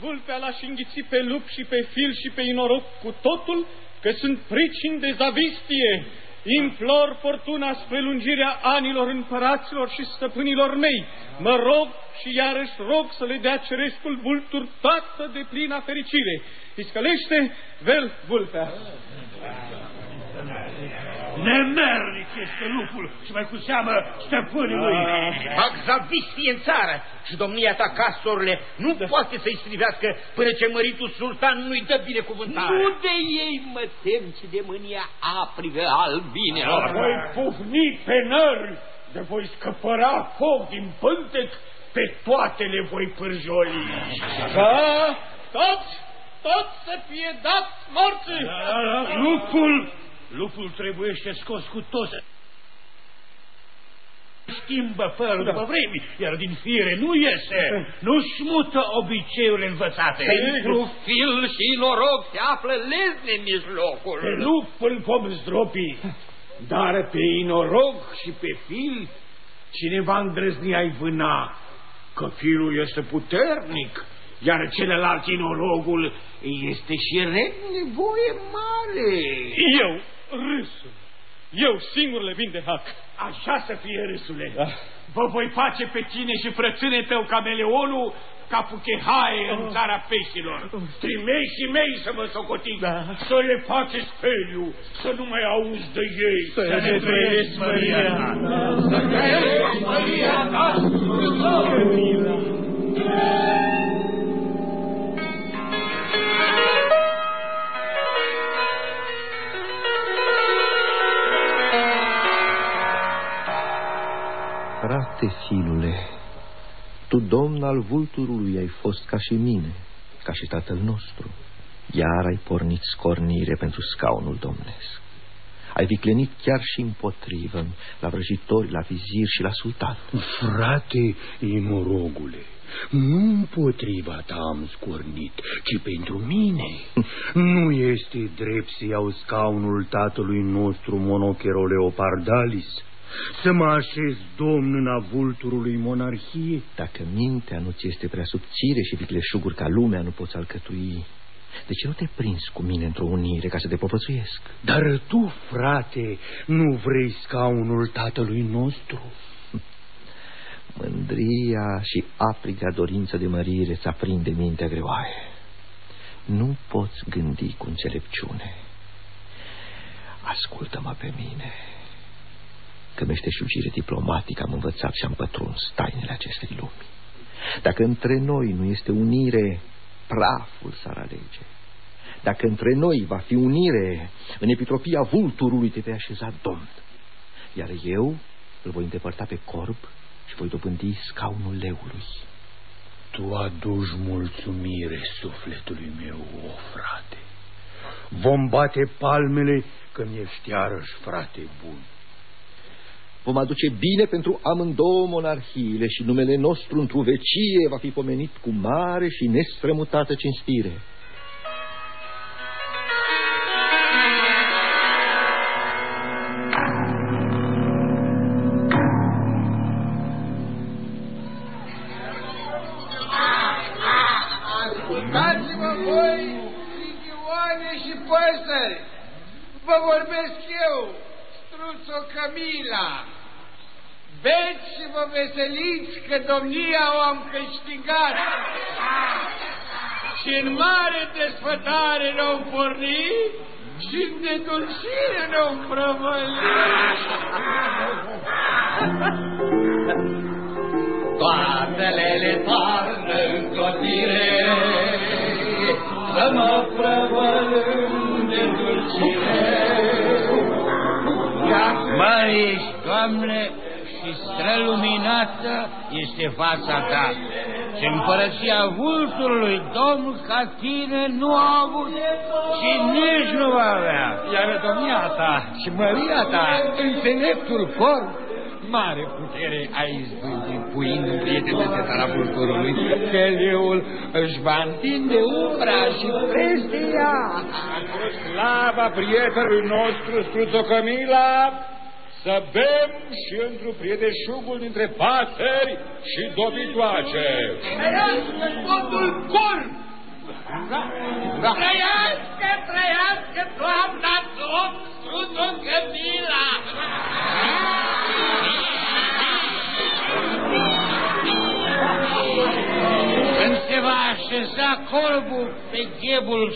vulpea l-aș înghiți pe lup și pe fil și pe inoroc cu totul, că sunt pricini de zavistie. Implor fortuna spre lungirea anilor împăraților și stăpânilor mei. Mă rog și iarăși rog să le dea cerescul vultur toată de plină fericire. Iscălește, vel vulpea. Nemernic este lupul și mai cu seamă stăpânii lui. Fac zavistie în țară și domnia ta, castorile, nu da. poate să-i strivească până ce măritul sultan nu-i dă binecuvântare. Nu de ei mă tem, ci de mânia aprigă albinelor. Da, voi pufni pe nări, de voi scăpăra foc din pântec, pe toate le voi pârjoli. Da, toți, toți să fie dat morții. Da, da, da. Lupul Lupul trebuiește scos cu toți. Schimbă părul da. după vremi, iar din fire nu iese, nu-și mută obiceiurile învățate. Pentru fil și noroc se află lezne în mijlocul. Pe lup îl vom zdrobi, dar pe inorog și pe fil cineva îndrăzni ai vâna, că filul este puternic, iar celălalt inorogul este și nevoie mare. Eu, râsul. Eu singur le vin de hac. Așa să fie, râsule. Da. Vă voi face pe tine și frățâne tău cameleonul ca puchehaie oh. în țara peștilor. Oh. Trimeșii mei să vă socotiți, da. să le faceți feliu, să nu mai auzi de ei. Să, să ne trăiești măria ta. Să trăiești măria ta. Frate, filule, tu, domn al vulturului, ai fost ca și mine, ca și tatăl nostru. Iar ai pornit scornire pentru scaunul domnesc. Ai viclenit chiar și împotrivă la vrăjitori, la vizir și la sultan. Frate, imorogule, nu împotriva ta am scornit, ci pentru mine. nu este drept să iau scaunul tatălui nostru, Monochero Leopardalis, să mă așez domn în avulturului monarhiei? Dacă mintea nu ți este prea subțire și vicleșuguri ca lumea nu poți alcătui, de ce nu te prins cu mine într-o unire ca să te povățuiesc? Dar tu, frate, nu vrei scaunul tatălui nostru? Mândria și apriga dorință de mărire ți aprinde mintea greoaie. Nu poți gândi cu înțelepciune. Ascultă-mă pe mine că meșteșugire diplomatică am învățat și am pătruns tainele acestei lumi. Dacă între noi nu este unire, praful s-ar alege. Dacă între noi va fi unire, în epitropia vulturului te vei așeza domn. Iar eu îl voi îndepărta pe corp și voi dobândi scaunul leului. Tu aduci mulțumire sufletului meu, o frate. Vom bate palmele când ești iarăși frate bun. Vom aduce bine pentru amândouă monarhiile și numele nostru într-o vecie va fi pomenit cu mare și nestrămutată cinstire. Ascultați-mă voi, sigioane și păsări! Vă vorbesc eu, Struțo Camila! Beți și vă veseliți că domnia o am câștigat! Și în mare desfătare ne-au pornit și în nedulcire ne-au prăvălit! Toatele le toarnă în clotire, Să mă prăvălâm Mări Doamne, și străluminată este fața ta. Și împărăția vulturului, Domnul, ca tine nu a avut și nici nu va avea. Iar domnia ta și măria ta, înțeleptul corp, mare putere a izbândit, puind în prieten de țara vulturului, că leul își va întinde umbra și peste ea. Slava prietenului nostru, Struțo Camila, să bem și într-un priedeșugul dintre pasări și dobitoace. Trăiască totul corp! Da. Trăiască, trăiască doamna Domn Struțo Camila! Când se va așeza corbul pe ghebul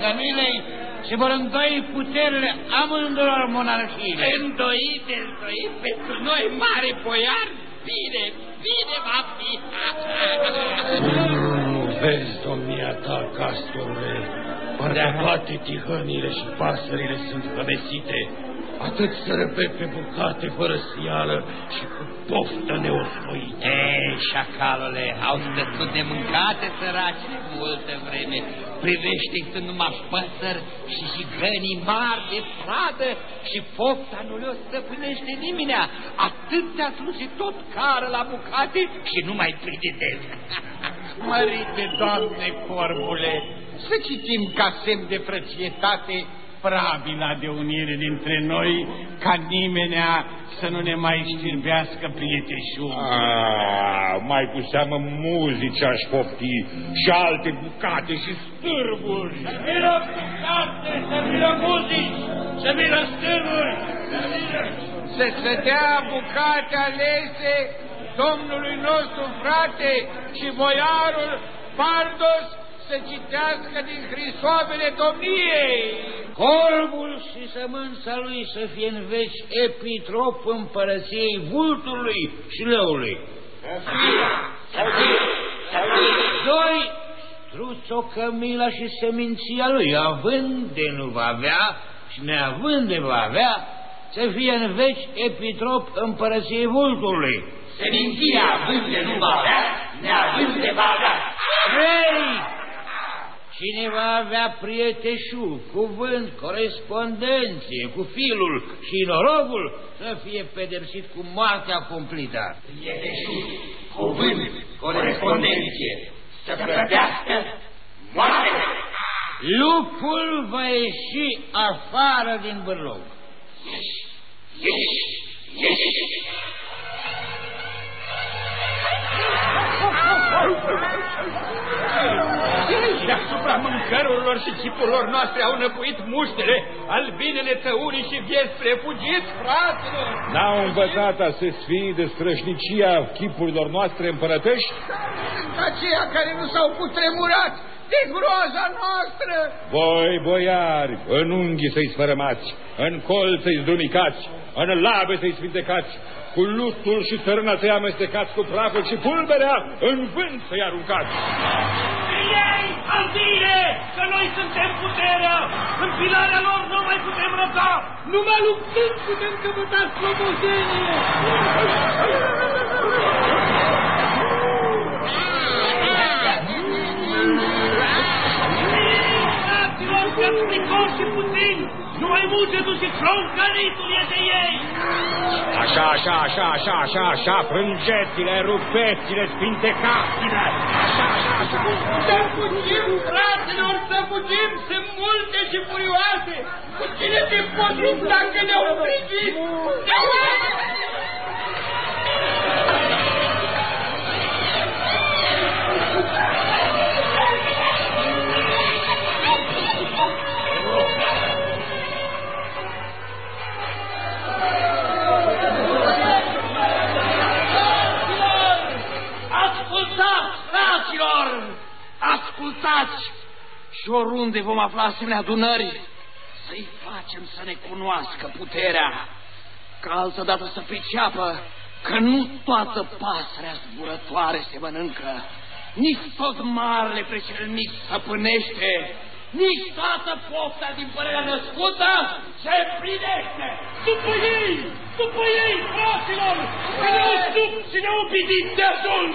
Camilei, se vor îndoi puterile amânduror monarhiile. Îndoite, îndoite, pentru noi mare boiar, bine, bine va fi! Nu vezi, domnia ta, castorule, partea toate tihănile și pasările sunt hămesite, atât să repet pe bucate fără sială și cu poftă neosnoită. Ei, șacalule, au stătut de mâncate săraci multă vreme. Privește sunt numai păsări și jigănii mari de pradă și pofta nu le-o stăpânește niminea. Atâtea sluși tot cară la bucate și nu mai prinde Mărite, Doamne, corbule, să citim ca semn de frățietate pravila de unire dintre noi, ca nimenea să nu ne mai știrbească prieteșul. Ah, mai cu seamă muzici aș pofti și alte bucate și stârburi. Să vină bucate, să vină muzici, să vină stârburi, să vină... Să se dea bucate alese Domnului nostru frate și boiarul Pardos să citească din Hristoavele Domniei. Corbul și sămânța lui să fie în veci epitrop împărăției vulturului și leului. Doi, Struțo Cămila și seminția lui, având de nu va avea și neavând de va avea, să fie în veci epitrop împărăției vulturului. Seminția având de nu va avea, neavând de va avea. Trei, Cine va avea prieteșul, cuvânt, corespondenție cu filul și norogul, să fie pedepsit cu moartea cumplită. Prieteșul, cuvânt, corespondenție, să plătească moarte. Lupul va ieși afară din bârlog. Ieși, ieși, ieși. Deasupra mâncărurilor și chipurilor noastre au năpuit muștele, albinele tăurii și vieți prefugiți, fraților! N-au învățat a se sfii de strășnicia chipurilor noastre împărătești? Sunt aceia care nu s-au putremurat de groaza noastră! Voi, boiari, în unghii să-i sfărămați, în col să-i zdrumicați, în labe să-i sfintecați, cu lutul și țărâna să-i amestecați, cu praful și pulberea în vânt să-i aruncați. Ei, al că noi suntem puterea, în pilarea lor nu mai putem răca, numai luptând putem căpăta slobozenie. Ei, fraților, că și puțini, numai mugetul și croncăritul e de ei. Așa, așa, așa, așa, așa, așa, frângeți-le, rupeți-le, spintecați-le, așa, așa, așa. Să fugim, fraților, să fugim, sunt multe și furioase. Cu cine te poți lupta că ne-au privit? Ascultați, Ascultați! Și oriunde vom afla asemenea adunări, să-i facem să ne cunoască puterea, ca altădată să priceapă că nu toată pasărea zburătoare se mănâncă, nici tot marele pe cel mic stăpânește, nici toată pofta din părerea născută se împlinește. După ei! După ei, fraților! Că ne-au stup și ne-au pitit de ajuns!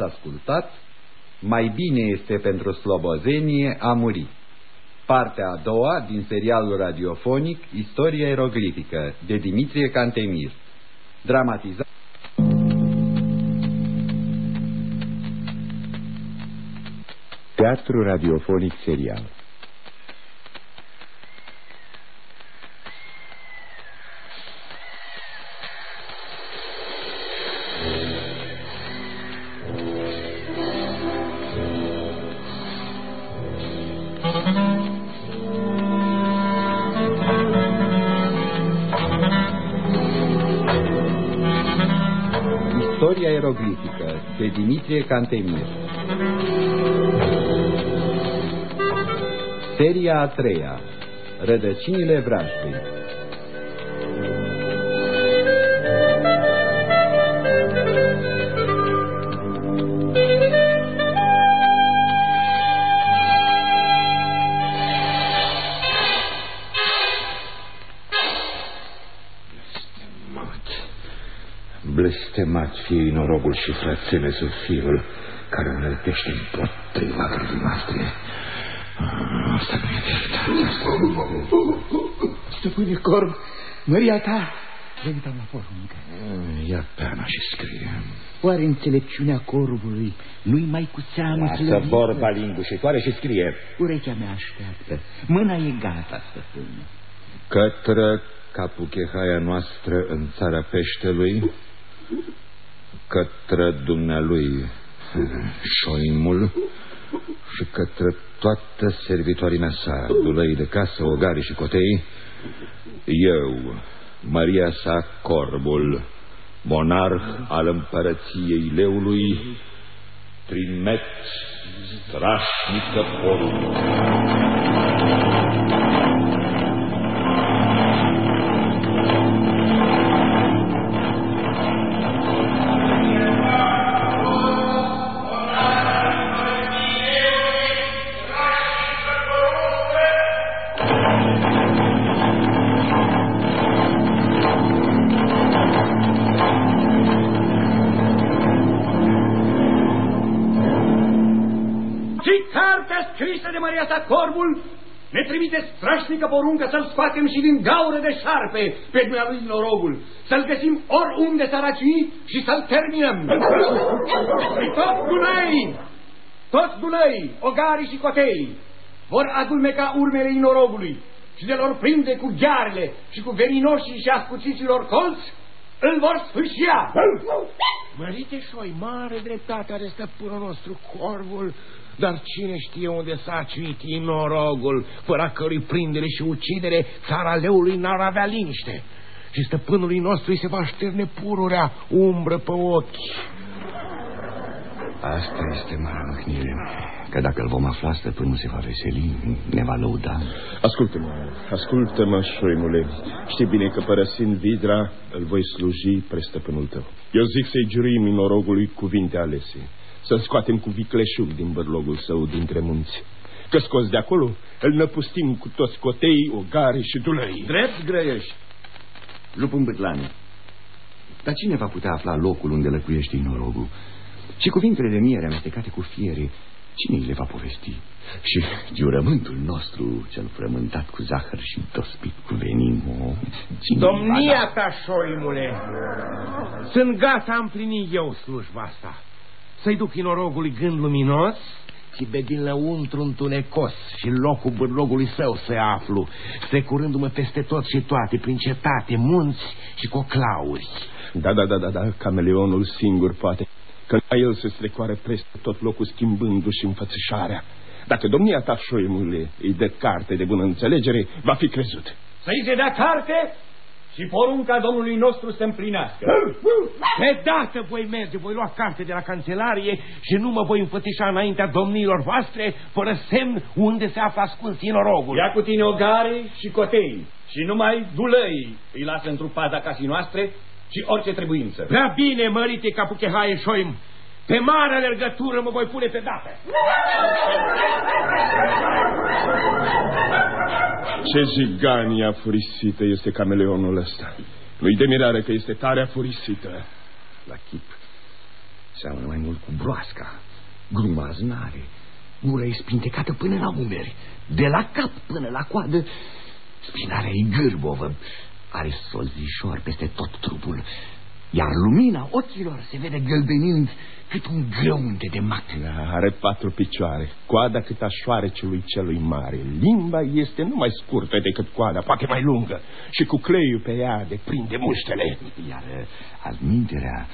Ați ascultat Mai bine este pentru slobozenie a muri. Partea a doua din serialul radiofonic Istoria eroglifică de Dimitrie Cantemir. Dramatizat Teatru radiofonic serial de Dimitrie Cantemir. Seria a treia Rădăcinile vrajdei Blestemat fie norogul și frățele sub fiul care înăltește împotriva credii noastre. Asta nu e drept. Stăpâne Corb, măria ta, venit la poruncă. Ia peana și scrie. Oare înțelepciunea corbului nu-i mai cu seamă Lasă slăvită? vorba lingușitoare și scrie. Urechea mea așteaptă. Mâna e gata, stăpâne. Către capuchehaia noastră în țara peștelui, către dumnealui șoimul și către toată servitorii mea sa, dulăi de casă, ogari și cotei, eu, Maria sa Corbul, monarh al împărăției leului, trimit strașnică poruncă. Scrisă de Maria sa Corbul ne trimite strașnică poruncă să-l scoatem și din gaură de șarpe pe lui norogul, să-l găsim oriunde s-ar și să-l terminăm. și toți gunăi, toți gunăi, ogarii și cotei vor adulmeca urmele inorogului și de lor prinde cu ghearele și cu verinoșii și ascuțiților colți, îl vor sfârșia. Mărite șoi, mare dreptate are stăpânul nostru corvul, dar cine știe unde s-a ciuit inorogul, fără a cărui prindere și ucidere, țara leului n-ar avea liniște. și stăpânului nostru îi se va șterne pururea umbră pe ochi. Asta este mare mâhnire, că dacă îl vom afla, stăpânul se va veseli, ne va lăuda. Ascultă-mă, ascultă-mă, șoimule. Știi bine că părăsind vidra, îl voi sluji pre stăpânul tău. Eu zic să-i jurim minorogului cuvinte alese, să scoatem cu vicleșug din bărlogul său dintre munți. Că scos de acolo, îl năpustim cu toți cotei, ogare și dulăi. Drept grăiești, lup în bâtlane. Dar cine va putea afla locul unde lăcuiește inorogul? Și cuvintele de miere amestecate cu fiere, cine îi le va povesti? Și jurământul nostru, cel frământat cu zahăr și tospit cu venin, o, cine Domnia ta, șoimule, sunt gata a împlini eu slujba asta. Să-i duc inorogului gând luminos și pe din lăuntru întunecos și în locul bârlogului său să aflu, strecurându-mă peste tot și toate, prin cetate, munți și coclauri. Da, da, da, da, da, cameleonul singur poate. Că la el se strecoare peste tot locul schimbându-și înfățișarea. Dacă domnia ta, șoimule, îi dă carte de bună înțelegere, va fi crezut. Să-i se dea carte și porunca Domnului nostru se împlinească. Pe dată voi merge, voi lua carte de la cancelarie și nu mă voi înfățișa înaintea domnilor voastre fără semn unde se află ascuns inorogul. Ia cu tine ogare și cotei și numai dulăi îi lasă într-o paza casii noastre și orice trebuință. Prea bine, mărite capuchehaie șoim. Pe mare alergătură mă voi pune pe dată. Ce giganie afurisită este cameleonul ăsta. Nu-i de mirare că este tare afurisită. La chip. Seamănă mai mult cu broasca, grumaznare, gura e spintecată până la umeri, de la cap până la coadă, spinarea e gârbovă, are solzișor peste tot trupul, iar lumina ochilor se vede gălbenind cât un grăunte de mat. Da, are patru picioare, coada cât a șoarecelui celui mare. Limba este nu mai scurtă decât coada, poate mai lungă, și cu cleiul pe ea de prinde muștele. Iar alminterea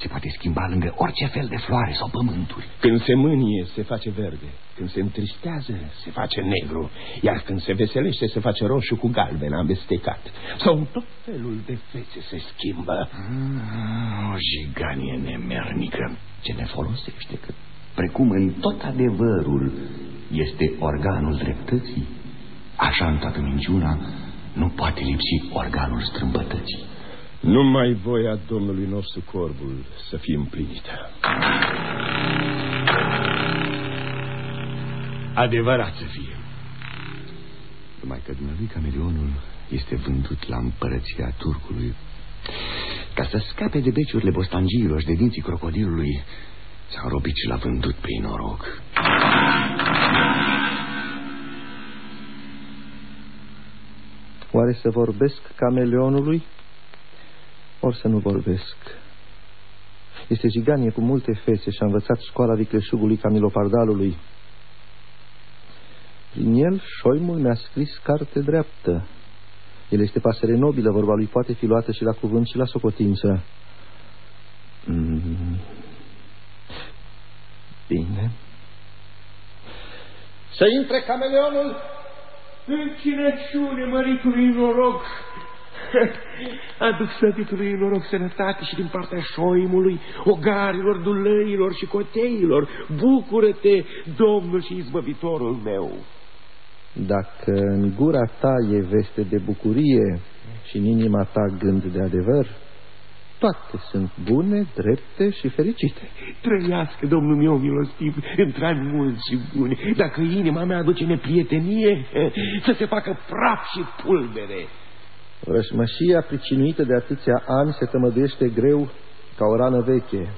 se poate schimba lângă orice fel de floare sau pământuri. Când se mânie, se face verde. Când se întristează, se face negru. Iar când se veselește, se face roșu cu galben amestecat. Sau tot felul de fețe se schimbă. Ah, o jiganie nemernică ce ne folosește, că precum în tot adevărul este organul dreptății, așa în toată minciuna nu poate lipsi organul strâmbătății. Numai voia Domnului nostru corbul să fie împlinită. Adevărat să fie. Numai că dumnealui cameleonul este vândut la împărăția turcului. Ca să scape de beciurile bostangiilor și de dinții crocodilului, s-a înrobit și l-a vândut pe inorog. Oare să vorbesc cameleonului? Ori să nu vorbesc. Este giganie cu multe fețe și a învățat școala vicleșugului Camilopardalului. Prin el, șoimul mi-a scris carte dreaptă. El este pasăre nobilă, vorba lui poate fi luată și la cuvânt și la socotință. Mm. Bine. Să intre cameleonul încinăciune măritului noroc. Aduc sătitului noroc sănătate și din partea șoimului, ogarilor, dulăilor și coteilor. Bucură-te, Domnul și izbăvitorul meu. Dacă în gura ta e veste de bucurie și în inima ta gând de adevăr, toate sunt bune, drepte și fericite. Trăiască, Domnul meu milostiv, între ani mulți și buni. Dacă inima mea aduce neprietenie, să se facă praf și pulbere. Rășmășia pricinuită de atâția ani se tămăduiește greu ca o rană veche.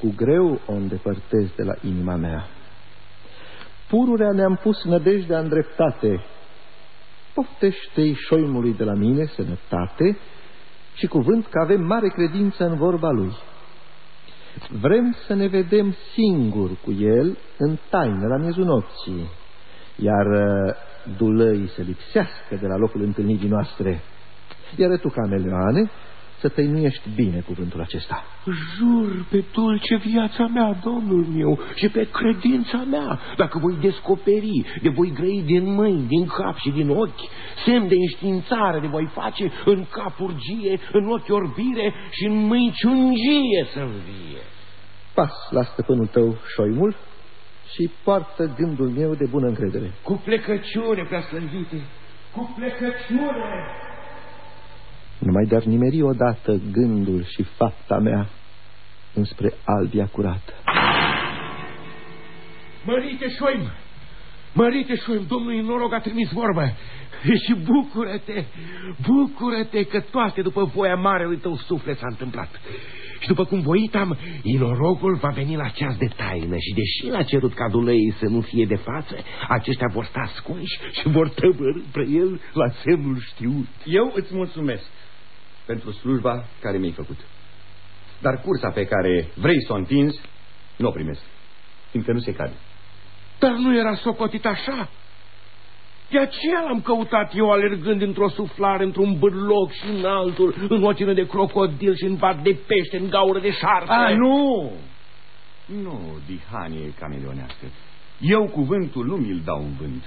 Cu greu o îndepărtez de la inima mea. Pururea ne-am pus nădejdea în dreptate. Poftește-i șoimului de la mine sănătate și cuvânt că avem mare credință în vorba lui. Vrem să ne vedem singur cu el în taină la miezul nopții, iar uh, dulăii să lipsească de la locul întâlnirii noastre. Iar tu, cameleoane, să tăinuiești bine cuvântul acesta. Jur pe dulce viața mea, domnul meu, și pe credința mea, dacă voi descoperi, de voi grăi din mâini, din cap și din ochi, semn de înștiințare de voi face în cap urgie, în ochi orbire și în mâini ciungie să învie. Pas la stăpânul tău șoimul și poartă gândul meu de bună încredere. Cu plecăciune, prea slăvite, cu plecăciune! Nu mai dar nimeri odată gândul și fapta mea înspre albia curată. Mărite șoim! Mărite șoim, domnul noroc a trimis vorbă și bucură-te, bucură-te că toate după voia marelui tău suflet s-a întâmplat. Și după cum voitam, inorogul va veni la ceas de taină și deși l-a cerut ca dulei să nu fie de față, aceștia vor sta ascunși și vor tăbărâ pre el la semnul știut. Eu îți mulțumesc pentru slujba care mi-ai făcut. Dar cursa pe care vrei să o întinzi, nu o primesc, fiindcă nu se cade. Dar nu era socotit așa? De aceea l-am căutat eu alergând într-o suflare, într-un bârloc și în altul, în ocină de crocodil și în vat de pește, în gaură de șarpe. A, nu! Nu, dihanie cameleonească. Eu cuvântul nu mi-l dau în vânt.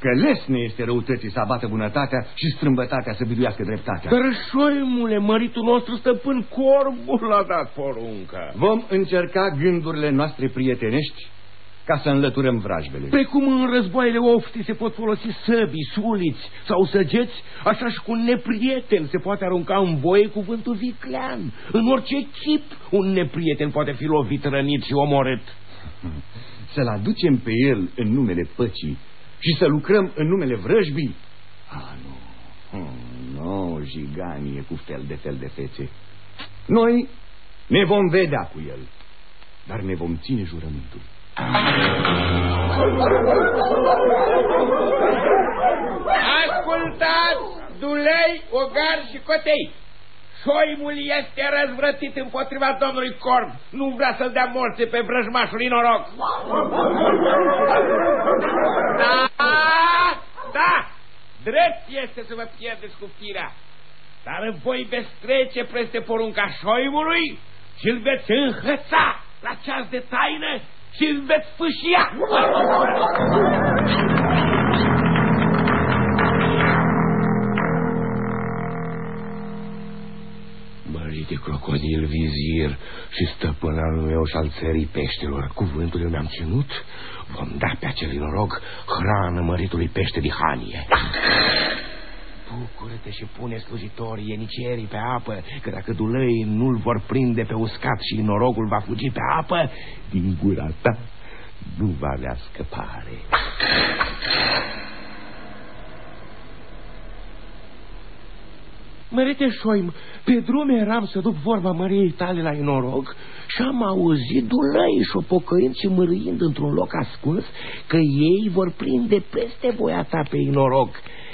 Că lesne este răutății să abată bunătatea și strâmbătatea să biduiască dreptatea. Dar, șoimule, măritul nostru stăpân corbul a dat porunca. Vom încerca gândurile noastre prietenești ca să înlăturăm vrajbele. Precum în războaiele ofti se pot folosi săbii, suliți sau săgeți, așa și cu un neprieten se poate arunca în voie cuvântul viclean. În orice chip un neprieten poate fi lovit, rănit și omorât. Să-l aducem pe el în numele păcii și să lucrăm în numele vrăjbii? Ah, nu. Hmm, nu, jiganie cu fel de fel de fețe. Noi ne vom vedea cu el, dar ne vom ține jurământul. Ascultați, dulei, ogar și cotei! Soimul este răzvrătit împotriva domnului Corb. Nu vrea să-l dea morție pe vrăjmașul inoroc. Da, da, drept este să vă pierdeți cu firea. Dar voi veți trece peste porunca șoimului și îl veți înhăța la ceas de taină și îl veți fâșia. De crocodil, vizir și stăpân al meu și al țării peștelor. Cuvântul eu mi-am ținut, vom da pe acel inorog hrană măritului pește dihanie. Bucură-te și pune slujitorii enicerii pe apă, că dacă dulei nu-l vor prinde pe uscat și norogul va fugi pe apă, din gura ta nu va avea scăpare. Mărete șoim, pe drum eram să duc vorba măriei tale la inorog și am auzit dulăi șopocăind și mărâind într-un loc ascuns că ei vor prinde peste voia ta pe inorog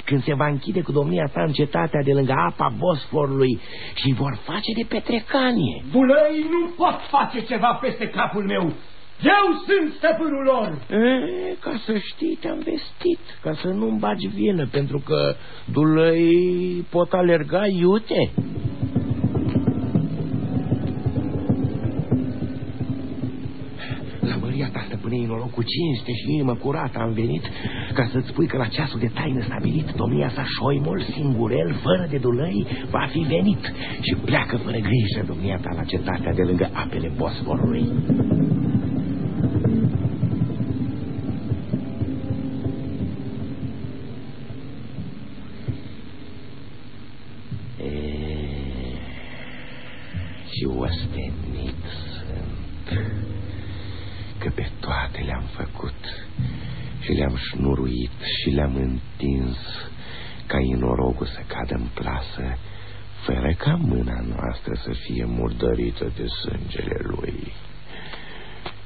când se va închide cu domnia ta în cetatea de lângă apa Bosforului și vor face de petrecanie. Dulăi nu pot face ceva peste capul meu. Eu sunt stăpânul lor! E, ca să știi, te-am vestit, ca să nu-mi bagi vină, pentru că dulăi pot alerga iute. La măria ta, stăpânei noroc cu cinste și inimă curată am venit ca să-ți spui că la ceasul de taină stabilit domnia sa șoimol, singurel, fără de dulăi, va fi venit și pleacă fără grijă domnia ta la cetatea de lângă apele Bosforului. Și ostenit sunt Că pe toate le-am făcut Și le-am șnuruit și le-am întins Ca inorogul să cadă în plasă Fără ca mâna noastră să fie murdărită de sângele lui.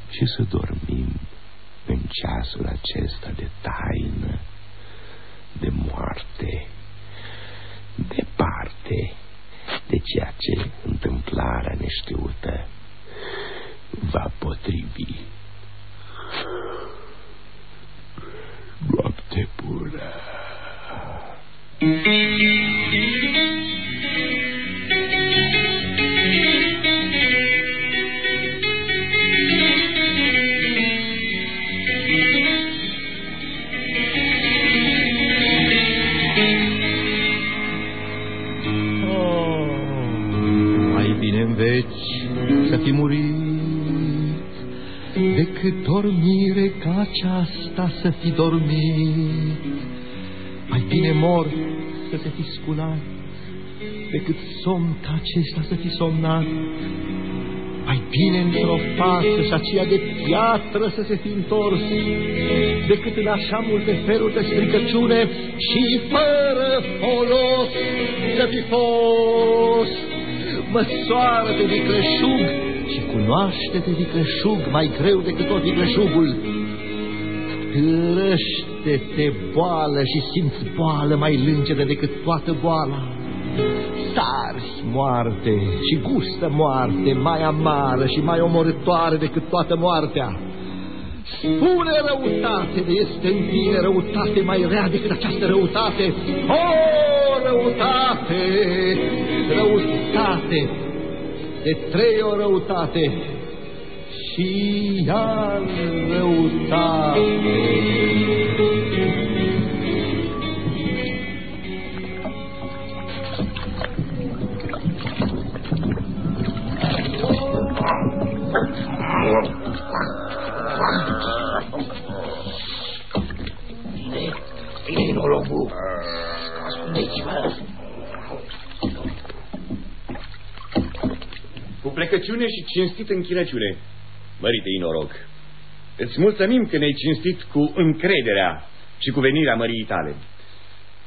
Și să dormim în ceasul acesta de taină De moarte Departe de ceea ce întâmplarea neștiută va potrivi. Noapte bună! Dormire ca aceasta să fi dormit. Mai bine mor să te fi sculat, decât somn ca acesta să fi somnat. Mai bine într-o față și aceea de piatră să se fi întors, decât în așa multe feluri de stricăciune și fără folos să fi fost. Măsoară-te vicleșug și cunoaște-te vicleșug mai greu decât tot vicleșugul. Târăște-te boală și simți boală mai lângere decât toată boala. Sarzi moarte și gustă moarte mai amară și mai omorătoare decât toată moartea. Spune răutate de este în tine răutate mai rea decât această răutate. O, răutate, răutate, de trei ori răutate și iar răutate. Bine, norocul. Ascundeți-vă. Cu plecăciune și cinstit închinăciune, mărite inoroc. Îți mulțumim că ne-ai cinstit cu încrederea și cu venirea măriei tale.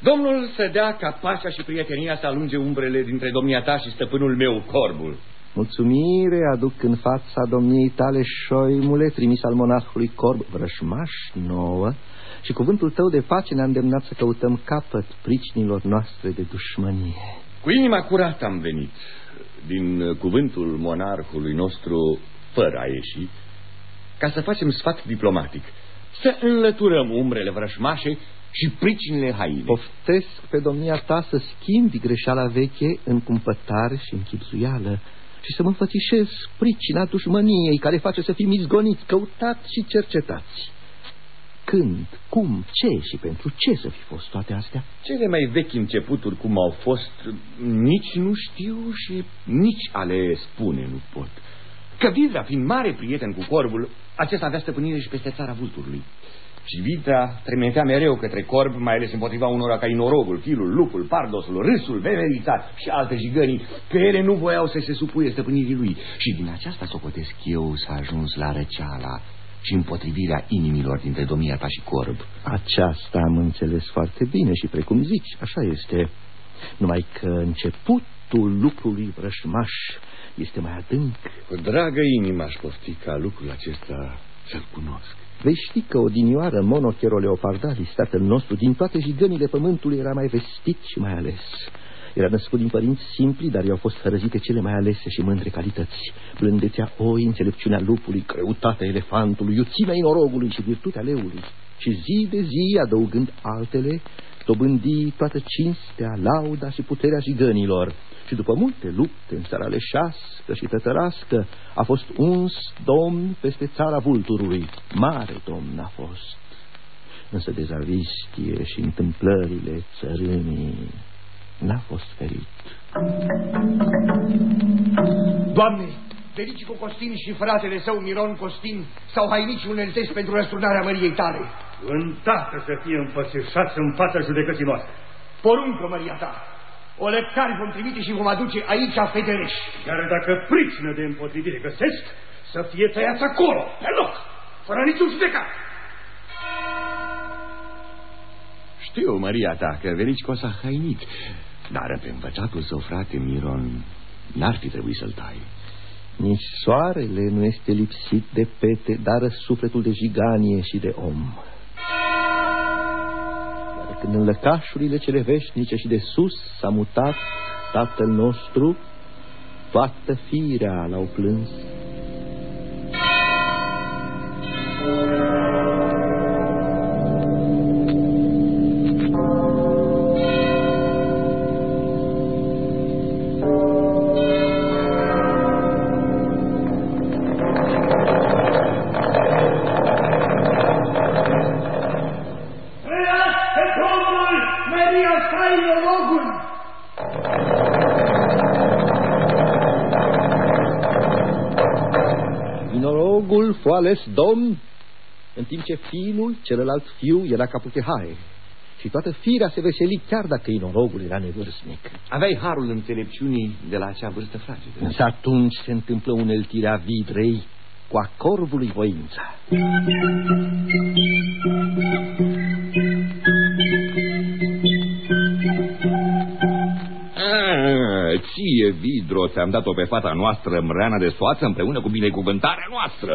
Domnul să dea ca pașa și prietenia să alunge umbrele dintre domnia ta și stăpânul meu, corbul. Mulțumire aduc în fața domniei tale șoimule trimis al monarhului Corb vrășmaș nouă și cuvântul tău de pace ne-a îndemnat să căutăm capăt pricinilor noastre de dușmănie. Cu inima curată am venit, din cuvântul monarhului nostru, fără a ieși, ca să facem sfat diplomatic, să înlăturăm umbrele vrășmașe și pricinile haine. Poftesc pe domnia ta să schimbi greșeala veche în cumpătare și în chipzuială și să mă înfățișez pricina dușmăniei care face să fim izgoniți, căutați și cercetați. Când, cum, ce și pentru ce să fi fost toate astea? Cele mai vechi începuturi cum au fost, nici nu știu și nici a le spune nu pot. Că Vidra, fiind mare prieten cu corbul, acesta avea stăpânire și peste țara vulturului. Și Vidra trimetea mereu către corb, mai ales împotriva unora ca inorogul, filul, lupul, pardosul, râsul, veverița și alte jigării, că ele nu voiau să se supuie stăpânirii lui. Și din aceasta socotesc eu s-a ajuns la răceala și împotrivirea inimilor dintre domnia ta și corb. Aceasta am înțeles foarte bine și precum zici, așa este. Numai că începutul lucrului vrășmaș este mai adânc. Cu dragă inimă aș pofti ca lucrul acesta să-l cunosc. Vei ști că odinioară monochero leopardalis, tatăl nostru, din toate jigănile pământului era mai vestit și mai ales. Era născut din părinți simpli, dar i-au fost hărăzite cele mai alese și mândre calități. Blândețea oi, înțelepciunea lupului, greutatea elefantului, iuțimea inorogului și virtutea leului. Și zi de zi, adăugând altele, dobândi toată cinstea, lauda și puterea jigănilor. Și după multe lupte în țara leșească și tătărască, a fost uns domn peste țara vulturului. Mare domn a fost. Însă de zavistie și întâmplările țărânii n-a fost ferit. Doamne, Ferici cu Costin și fratele său Miron Costin sau hainici uneltesc pentru răsturnarea măriei tale. Îndată să fie înfățișați în fața judecății noastre. Poruncă, Măria ta. O lectari vom trimite și vom aduce aici a Federeș. Iar dacă pricină de împotrivire găsesc, să fie tăiați acolo, pe loc, fără niciun judecat. Știu, Maria ta, că Verici s-a hainit, dar pe învățatul său frate Miron n-ar fi trebuit să-l tai. Nici soarele nu este lipsit de pete, dar sufletul de jiganie și de om. Dar când în lăcașurile cele veșnice și de sus s-a mutat Tatăl nostru, toată firea l-au plâns. Trăiască fu ales domn, în timp ce fiul, celălalt fiu, era capuchehaie. Și toată firea se veseli chiar dacă inorogul era nevârstnic. Aveai harul înțelepciunii de la acea vârstă fragedă. Însă atunci se întâmplă uneltirea vidrei cu a corbului voința. Ție, Vidro, ți-am dat-o pe fata noastră mreana de soață împreună cu binecuvântarea noastră.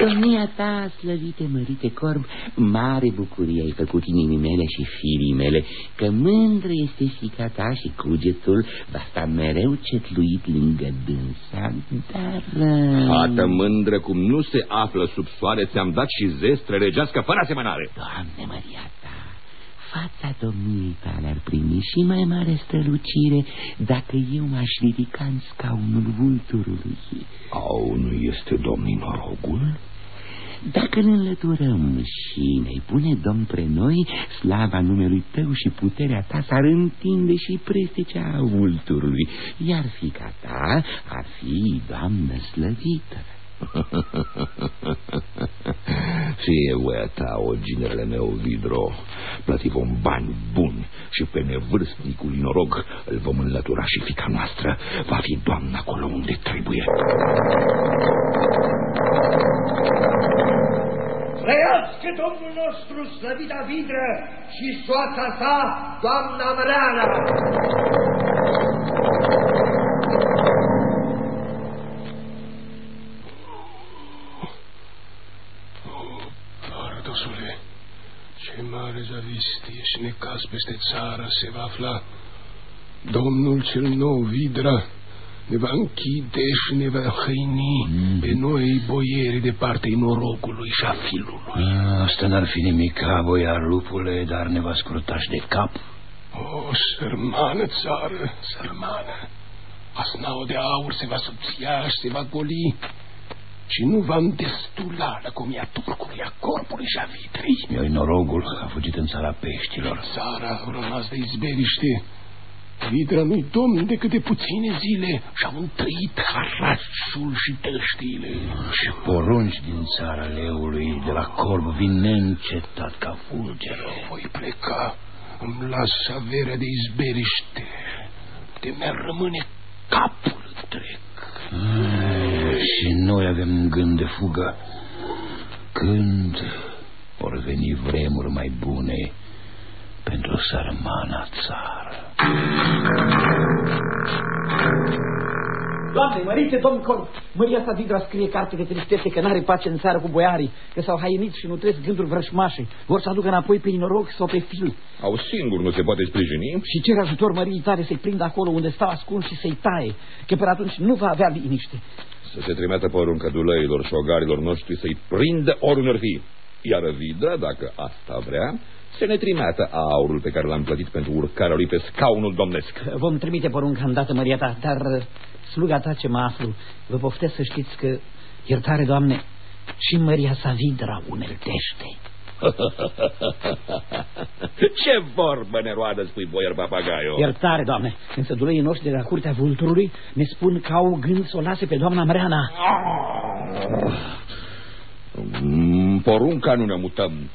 Domnia ta, slăvite, mărite corb, mare bucurie ai făcut inimii mele și firii mele, că mândră este fica ta și cugetul va sta mereu cetluit lângă dânsa, dar... Fată mândră cum nu se află sub soare, ți-am dat și zestre regească fără asemănare. Doamne, Maria fața domniei tale ar primi și mai mare strălucire dacă eu m-aș ridica în scaunul vulturului. Au, nu este domnii norogul? Dacă ne înlăturăm și ne pune domn pre noi, slava numelui tău și puterea ta s-ar întinde și peste cea a vulturului, iar fica ta ar fi doamnă slăvită. Fie voia ta, o ginerele meu, Vidro. Plăti vom bani buni Și pe nevârstnicul inorog Îl vom înlătura și fica noastră. Va fi doamna acolo unde trebuie. Trăiască Domnul nostru, slăvita Vidră Și soața sa, doamna Mreana Ce mare zavistie și necaz peste țară se va afla. Domnul cel nou, Vidra, ne va închide și ne va hăini mm. pe noi boieri de partea norocului și a filului. Asta n-ar fi nimic, boiar lupule, dar ne va scruta și de cap. O, sărmană țară, sărmană. Asnaul de aur se va subția și se va goli și nu v-am destula lăcomia turcului, a corpului și a vitrei. Eu norogul a fugit în țara peștilor. Țara a rămas de izberiște. Vidra nu-i domn decât de puține zile și-au întâit harașul și tăștiile. Și porunci din țara leului de la corb vin neîncetat ca fulgeră. Voi pleca, îmi las averea de izberiște, de mi-ar rămâne capul întreg. Și noi avem gând de fugă. Când vor veni vremuri mai bune pentru sărmana țară. Doamne, mărite, domn Corp, Măria sa Vidra scrie carte de tristețe că n-are pace în țară cu boiarii, că s-au hainit și nu trăiesc gânduri vrășmașe. Vor să aducă înapoi pe inoroc sau pe fil. Au singur nu se poate sprijini? Și cer ajutor măriei tale să-i prindă acolo unde stau ascuns și să-i taie, că pe atunci nu va avea liniște. Să se trimeată poruncă dulăilor și ogarilor noștri să-i prindă oriunde fi. Iar Vidra, dacă asta vrea, să ne trimeată aurul pe care l-am plătit pentru urcarea lui pe scaunul domnesc. Vom trimite porunca îndată, Maria ta, dar sluga ta ce mă aflu, vă poftesc să știți că, iertare, Doamne, și Maria sa vidra uneltește. Ce vorbă neroadă spui, boier papagaio? Iertare, Doamne, însă duleii noștri de la curtea vulturului ne spun că au gând să o lase pe doamna Mreana. Mm, porunca nu ne mutăm.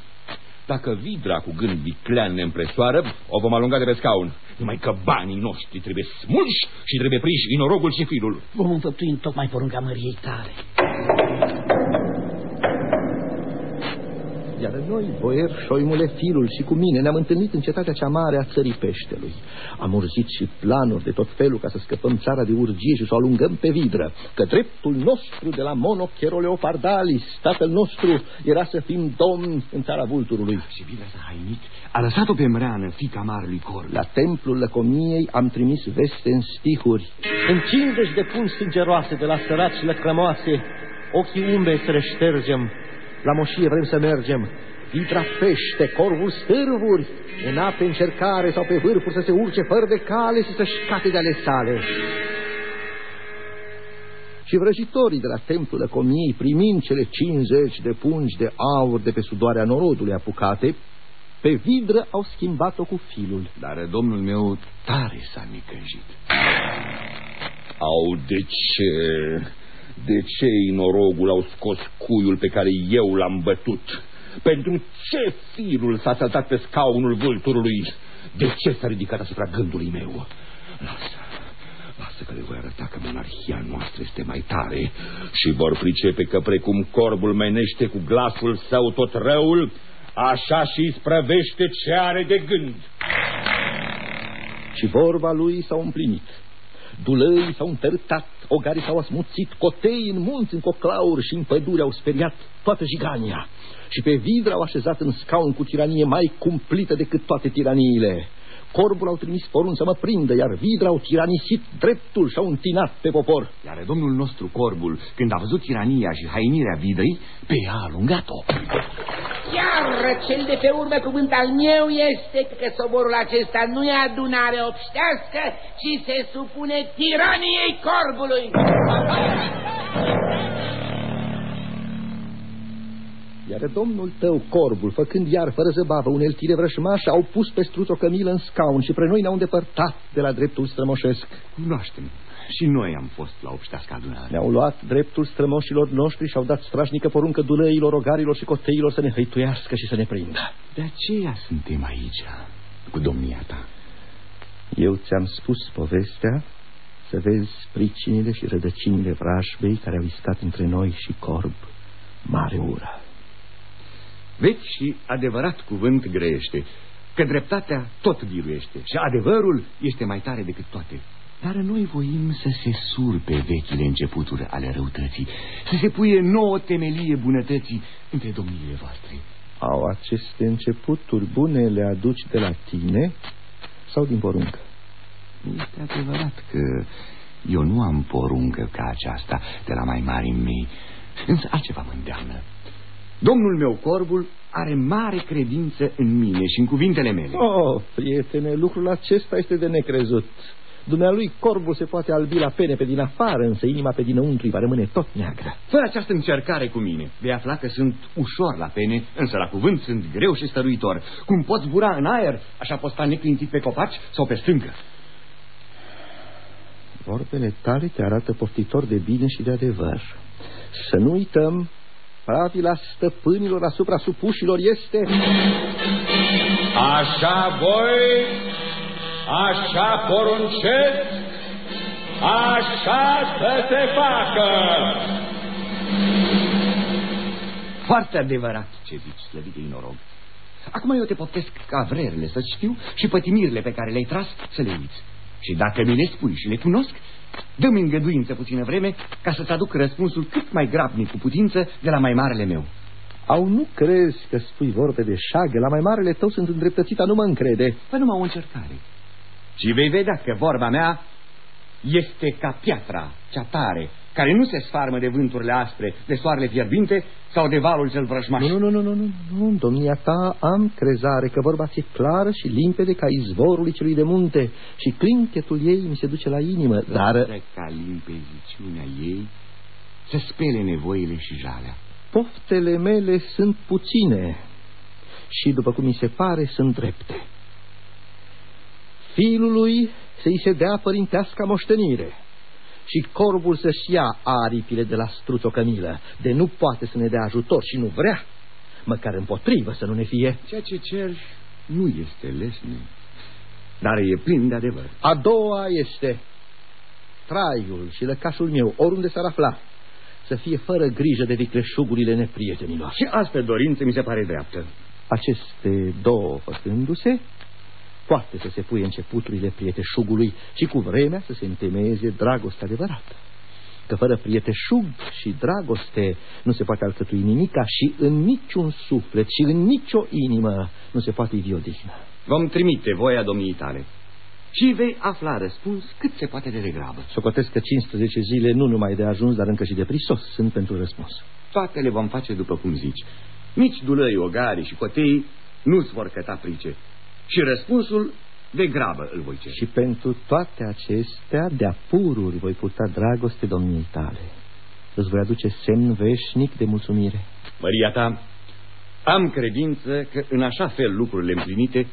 Dacă vidra cu gând viclean ne împresoară, o vom alunga de pe scaun. Numai că banii noștri trebuie smulși și trebuie prinși inorogul și filul. Vom înfăptui în tocmai porunca măriei tale. Iar noi, boier, șoimule, filul și cu mine ne-am întâlnit în cetatea cea mare a țării peștelui. Am urzit și planuri de tot felul ca să scăpăm țara de urgie și să o alungăm pe vidră. Că dreptul nostru de la Monochero Leopardalis, tatăl nostru, era să fim domni în țara vulturului. Și bine s-a hainit. A lăsat-o pe mreană, fica marului cor. La templul lăcomiei am trimis veste în stihuri. În 50 de pun sângeroase de la săraci lăcrămoase, ochii umbe să le ștergem, la moșie vrem să mergem. Vitra pește, corvul stârvuri, în ape încercare sau pe vârfuri să se urce fără de cale și să-și cate de ale sale. Și vrăjitorii de la templul lăcomiei, primind cele 50 de pungi de aur de pe sudoarea norodului apucate, pe vidră au schimbat-o cu filul. Dar domnul meu tare s-a micăjit. Au, de ce? De ce inorogul au scos cuiul pe care eu l-am bătut? Pentru ce firul s-a saltat pe scaunul vâlturului? De ce s-a ridicat asupra gândului meu? Lasă, lasă că le voi arăta că monarhia noastră este mai tare și vor pricepe că precum corbul menește cu glasul său tot răul, așa și sprăvește ce are de gând. Și vorba lui s-a împlinit. Dulăii s-au întărtat, ogarii s-au asmuțit, cotei în munți, în coclauri și în pădure au speriat toată gigania. Și pe vidra au așezat în scaun cu tiranie mai cumplită decât toate tiraniile. Corbul au trimis porun să mă prindă, iar vidra au tiranisit dreptul și au întinat pe popor. Iar domnul nostru Corbul, când a văzut tirania și hainirea videi, pe ea a alungat-o. Iar cel de pe urmă cuvânt al meu este că soborul acesta nu e adunare obștească, ci se supune tiraniei Corbului. Iar domnul tău, corbul, făcând iar fără zăbavă uneltire vrășmașă, au pus pe struț o cămilă în scaun și pre noi ne-au îndepărtat de la dreptul strămoșesc. Cunoaștem. Și noi am fost la obștească adunare. Ne-au luat dreptul strămoșilor noștri și au dat strașnică poruncă dulăilor, ogarilor și coteilor să ne hăituiască și să ne prindă. De aceea suntem aici, cu domnia ta. Eu ți-am spus povestea să vezi pricinile și rădăcinile vrajbei care au iscat între noi și corb. Mare ură. Veți și adevărat cuvânt grește, că dreptatea tot biruiește și adevărul este mai tare decât toate. Dar noi voim să se surpe vechile începuturi ale răutății, să se puie nouă temelie bunătății între domniile voastre. Au aceste începuturi bune le aduci de la tine sau din poruncă? Este adevărat că eu nu am poruncă ca aceasta de la mai mari mei, însă altceva mă îndeamnă. Domnul meu, corbul, are mare credință în mine și în cuvintele mele. Oh, prietene, lucrul acesta este de necrezut. Dumnealui corbul se poate albi la pene pe din afară, însă inima pe dinăuntru va rămâne tot neagră. Fără această încercare cu mine, vei afla că sunt ușor la pene, însă la cuvânt sunt greu și stăruitor. Cum pot zbura în aer, așa pot sta neclintit pe copaci sau pe stâncă. Vorbele tale te arată poftitor de bine și de adevăr. Să nu uităm Pravila stăpânilor asupra supușilor este... Așa voi, așa poruncesc, așa să se facă. Foarte adevărat ce zici, slăvite noroc. Acum eu te poftesc ca vrerele să știu și pătimirile pe care le-ai tras să le uiți. Și dacă mi le spui și le cunosc, Dă-mi îngăduință puțină vreme ca să-ți aduc răspunsul cât mai grabnic cu putință de la mai marele meu. Au, nu crezi că spui vorbe de șagă? La mai marele tău sunt îndreptățita, nu mă încrede. Păi numai o încercare. Și vei vedea că vorba mea este ca piatra, cea tare, care nu se sfarmă de vânturile aspre, de soarele fierbinte sau de valul cel vrăjmaș. Nu, nu, nu, nu, nu, nu, domnia ta, am crezare că vorba ți clară și limpede ca izvorul celui de munte și clinchetul ei mi se duce la inimă, dar... Dar ca limpeziciunea ei să spele nevoile și jalea. Poftele mele sunt puține și, după cum mi se pare, sunt drepte. Fiului să-i se dea părintească moștenire și corbul să-și ia aripile de la struțocămilă, de nu poate să ne dea ajutor și nu vrea, măcar împotrivă să nu ne fie. Ceea ce cer nu este lesne, dar e plin de adevăr. A doua este traiul și lăcașul meu, oriunde s-ar afla, să fie fără grijă de vicleșugurile neprietenilor. Și asta dorință mi se pare dreaptă. Aceste două făcându-se, poate să se puie începuturile prieteșugului și cu vremea să se întemeieze dragoste adevărată. Că fără prieteșug și dragoste nu se poate alcătui nimica și în niciun suflet și în nicio inimă nu se poate ivi odihnă. Vom trimite voia domnii tale și vei afla răspuns cât se poate de degrabă. Socotesc că 15 zile nu numai de ajuns, dar încă și de prisos sunt pentru răspuns. Toate le vom face după cum zici. Nici dulăi, ogari și cotei nu-ți vor căta price. Și răspunsul de grabă îl voi cere. Și pentru toate acestea, de-a pururi voi purta dragoste domniei tale. Îți voi aduce semn veșnic de mulțumire. Maria ta, am credință că în așa fel lucrurile împlinite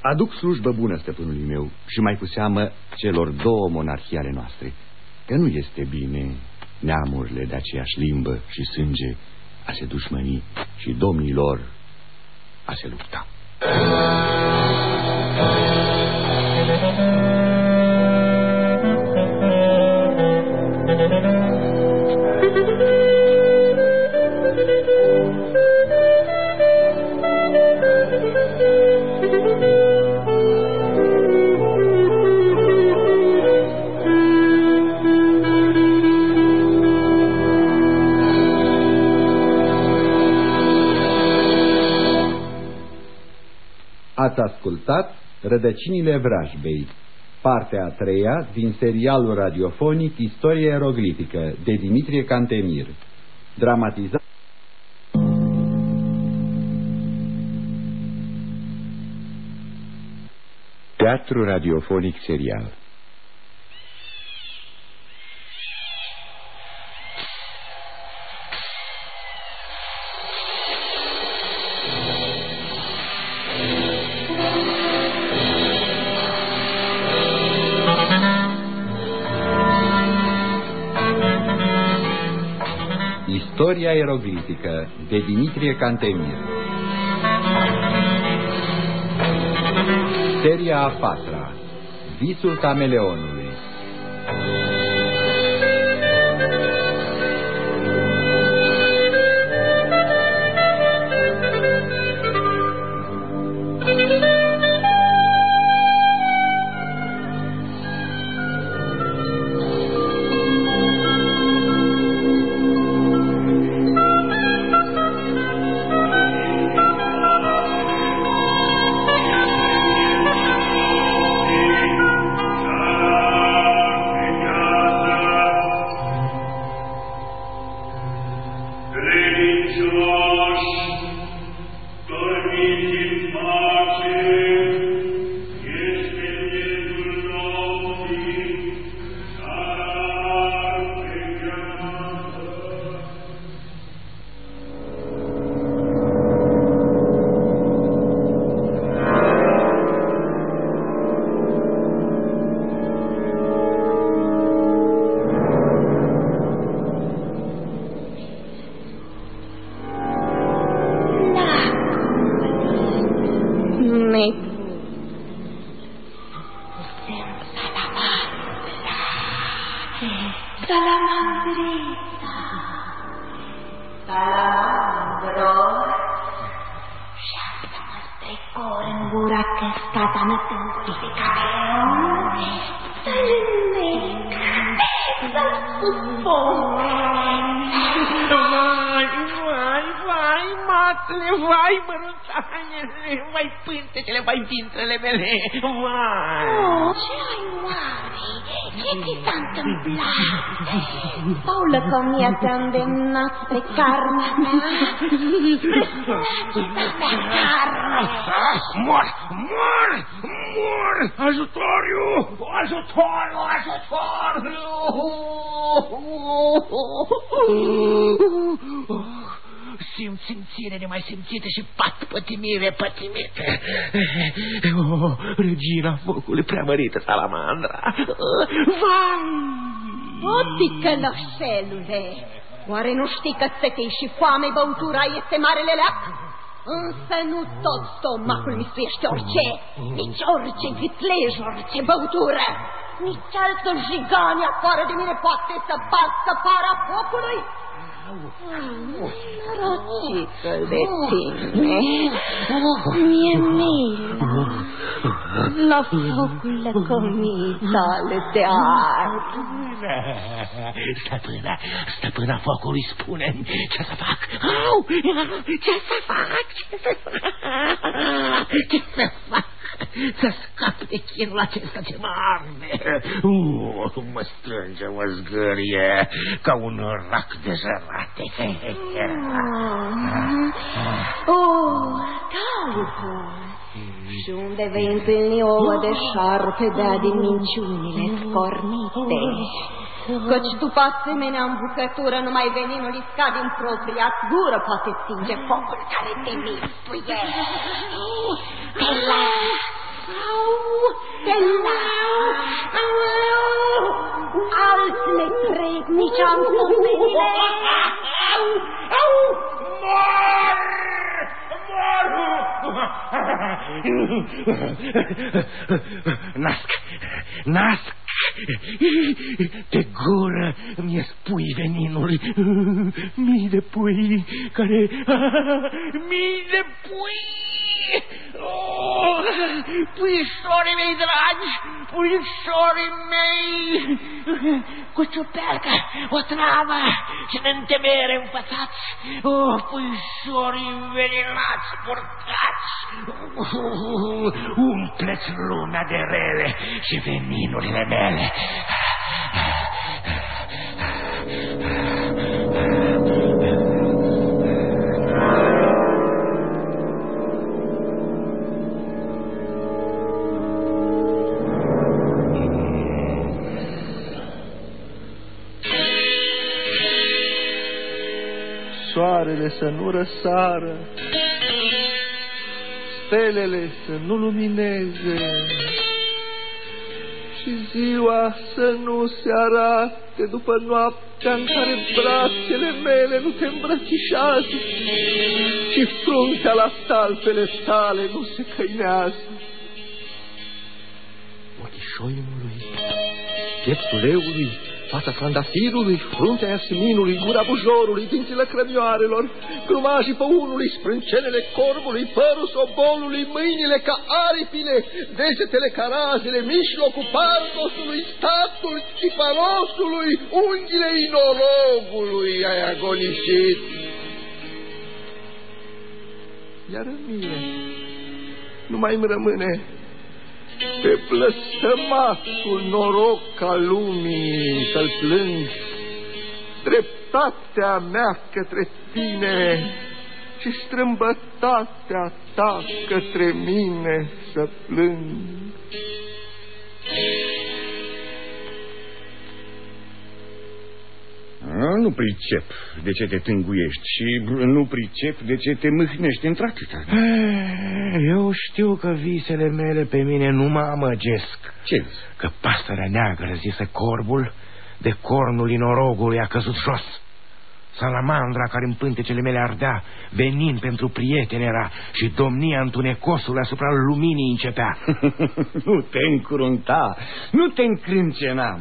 aduc slujbă bună stăpânului meu și mai cu seamă celor două monarhii ale noastre. Că nu este bine neamurile de aceeași limbă și sânge a se dușmăni și domnilor a se lupta. Thank you. Ați ascultat Rădăcinile Vrajbei, partea a treia din serialul radiofonic Istorie eroglifică de Dimitrie Cantemir, dramatizat Teatru radiofonic serial Istoria eroglifică de Dimitrie Cantemir. Seria a patra. Visul cameleonului simțire nemaisimțită și pat pătimire pătimite. Oh, regina focului preamărită salamandra. Vai! O, ticăloșelule, oare nu știi că setei și foame băutura este marele leac? Însă nu tot stomacul misuiește orice, nici orice gâtlej, orice băutură. Nici altă jigani afară de mine poate să bască para focului. Rocică de tine, mi-e milă, la focul lăcomii tale de ard. Stăpâna, stăpâna focului, spune ce să fac? Au, ce să fac? Ce să fac? Ce să fac? Să scap de chinul acesta ce mă arde. Uh, mă strânge, mă zgârie ca un rac de jărate. Oh, caută! Și unde vei întâlni ouă de șarpe de din minciunile scornite? Căci după asemenea îmbucătură numai veninul iscat din propria gură poate stinge focul care te mistuie. Bella! Bella! Alți le trec nici am Mor! Nasc, nasc, de gură mi-e spui veninului. Mii de pui care... Mii de pui! Oh, puișorii mei dragi, puișorii mei, cu ciupercă, o travă și în întemere înfățați, oh, puișorii venilați, purcați, uh, umpleți lumea de rele și veninurile mele. Soarele să nu răsară, stelele să nu lumineze și ziua să nu se arate după noaptea în care brațele mele nu te îmbrățișează și fruntea la stalpele tale nu se căinează. Ochii șoimului, pieptul leului, fața trandafirului, fruntea iasminului, gura bujorului, dințile crămioarelor, grumajii păunului, sprâncenele corbului, părul sobolului, mâinile ca aripile, degetele ca razele, mijlocul pardosului, statul ciparosului, unghiile inorogului ai agonisit. Iar mie nu mai îmi rămâne pe blăstămatul noroc al lumii să-l plâng, dreptatea mea către tine și strâmbătatea ta către mine să plâng. Nu pricep de ce te tânguiești și nu pricep de ce te mâhnești într-atâta. Eu știu că visele mele pe mine nu mă amăgesc. Ce? Că pasărea neagră, zisă corbul, de cornul inorogului a căzut jos. Salamandra care în pântecele mele ardea, venind pentru prieteni era și domnia întunecosului asupra luminii începea. nu te încrunta, nu te încrâncena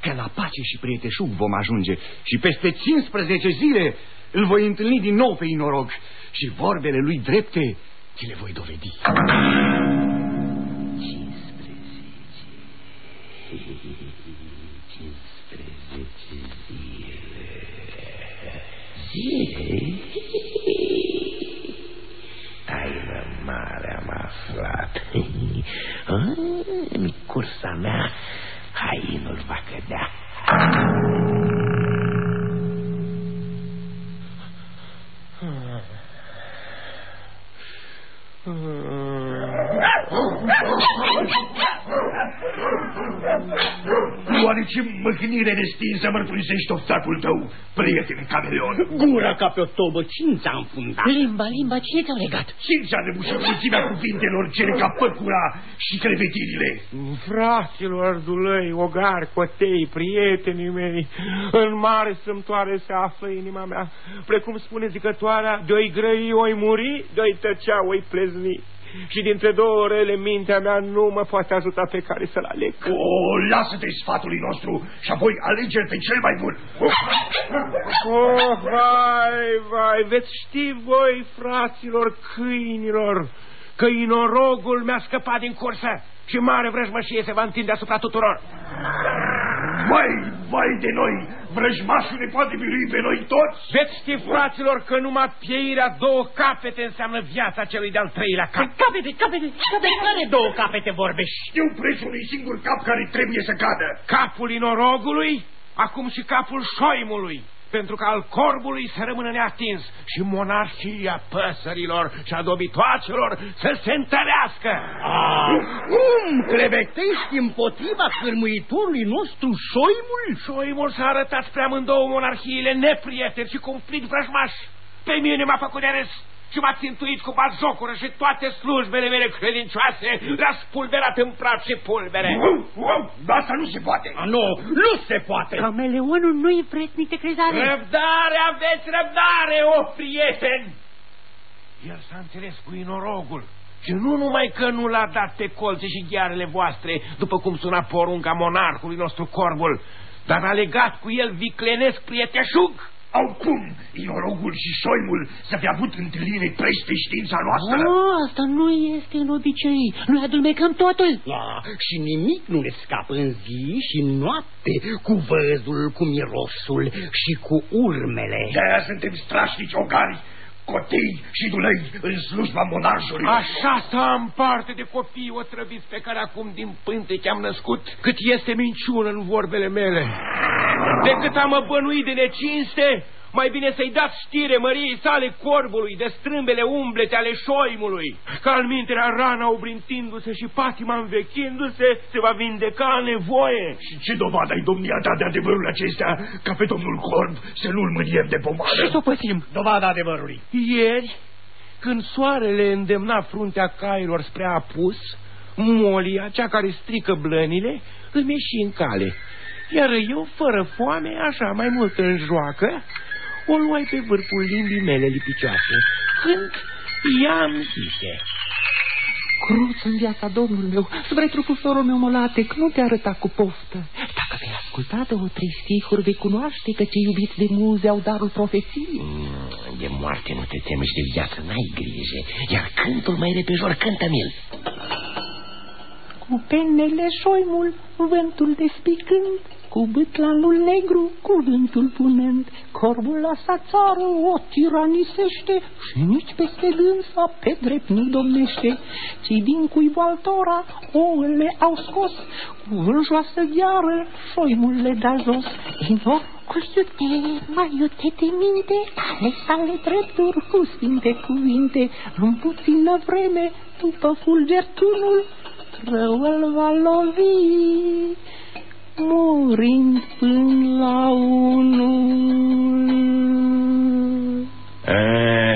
că la pace și prieteșug vom ajunge și peste 15 zile îl voi întâlni din nou pe inorog și vorbele lui drepte ți le voi dovedi. 15 zile. Taină mare am aflat. În cursa mea hainul va cădea. Oare ce mâhnire nestinsă mărturisești oftatul tău, prieten cameleon? Gura ca pe o tobă, cine ți-a înfundat? Limba, limba, cine te-a legat? Cine ți-a nebușit mulțimea cuvintelor cele ca păcura și crevetirile? Fraților, dulăi, ogari, cotei, prietenii mei, în mare sâmtoare se află inima mea. Precum spune zicătoarea, de-oi grăi, oi muri, de-oi tăcea, oi plezni și dintre două orele mintea mea nu mă poate ajuta pe care să-l aleg. O, lasă-te sfatului nostru și apoi alege pe cel mai bun. Oh, vai, vai, veți ști voi, fraților câinilor, că inorogul mi-a scăpat din cursă și mare vrăjmășie se va întinde asupra tuturor. Vai, vai de noi! Vrăjmașul ne poate birui pe noi toți? Veți ști, fraților, că numai pieirea două capete înseamnă viața celui de-al treilea cap. Capete, capete, capete, care două capete vorbești? Știu prețul unui singur cap care trebuie să cadă. Capul inorogului, acum și capul șoimului pentru că al corbului să rămână neatins și monarhia păsărilor și a dobitoacelor să se întărească. Cum clevetești împotriva cârmuitorului nostru șoimul? Șoimul s-a arătat spre amândouă monarhiile neprieteni și conflict vrăjmași. Pe mine m-a făcut de râs și m-a țintuit cu bazocură și toate slujbele mele credincioase le-a spulberat în praf și pulbere. Asta nu se poate. A, nu, nu se poate. Cameleonul nu-i vretnic de crezare. Răbdare, aveți răbdare, o prieteni! El s-a înțeles cu inorogul. Și nu numai că nu l-a dat pe colțe și ghearele voastre, după cum suna porunca monarhului nostru corbul, dar a legat cu el viclenesc prieteșug. Au cum inorogul și soimul să fi avut întâlnire prește știința noastră? Oh, asta nu este în obicei. Noi adulmecăm totul. Da, și nimic nu ne scapă în zi și în noapte cu văzul, cu mirosul și cu urmele. De-aia suntem strașnici ogari cotei și dulei în slujba monarșului. Așa să am parte de copii otrăviți pe care acum din pântece am născut, cât este minciună în vorbele mele. Decât am bănuit de necinste, mai bine să-i dați știre măriei sale corbului de strâmbele umblete ale șoimului, ca al minterea rana obrintindu-se și patima învechindu-se, se va vindeca nevoie. Și ce dovadă ai domnia ta de adevărul acestea, ca pe domnul corb să nu-l mâniem de pomadă? Și să pățim. Dovada adevărului. Ieri, când soarele îndemna fruntea cailor spre apus, Molia, cea care strică blănile, îmi ieși în cale. Iar eu, fără foame, așa mai mult în joacă, o luai pe vârful limbii mele lipicioase, când i-am zise... Cruț în viața Domnul meu, spre trupul sorul meu molate, că nu te arăta cu poftă. Dacă vei asculta de o trei stihuri, vei cunoaște că cei iubiți de muze au darul profeției. Mm, de moarte nu te temi și de viață n-ai grijă, iar cântul mai repejor, cântă-mi-l. Cu penele șoimul, vântul despicând, cu bâtlanul negru, cuvântul punând, corbul la sa țară o tiranisește și nici peste dânsa pe drept nu domnește. Cei din cuibul altora ouăle au scos, cu vânjoasă gheară șoimul le da jos. Inor cu iute, mai iute de minte, ale sale drepturi cu sfinte cuvinte, în puțină vreme, după fulger tunul, răul va lovi murind până la unul. A,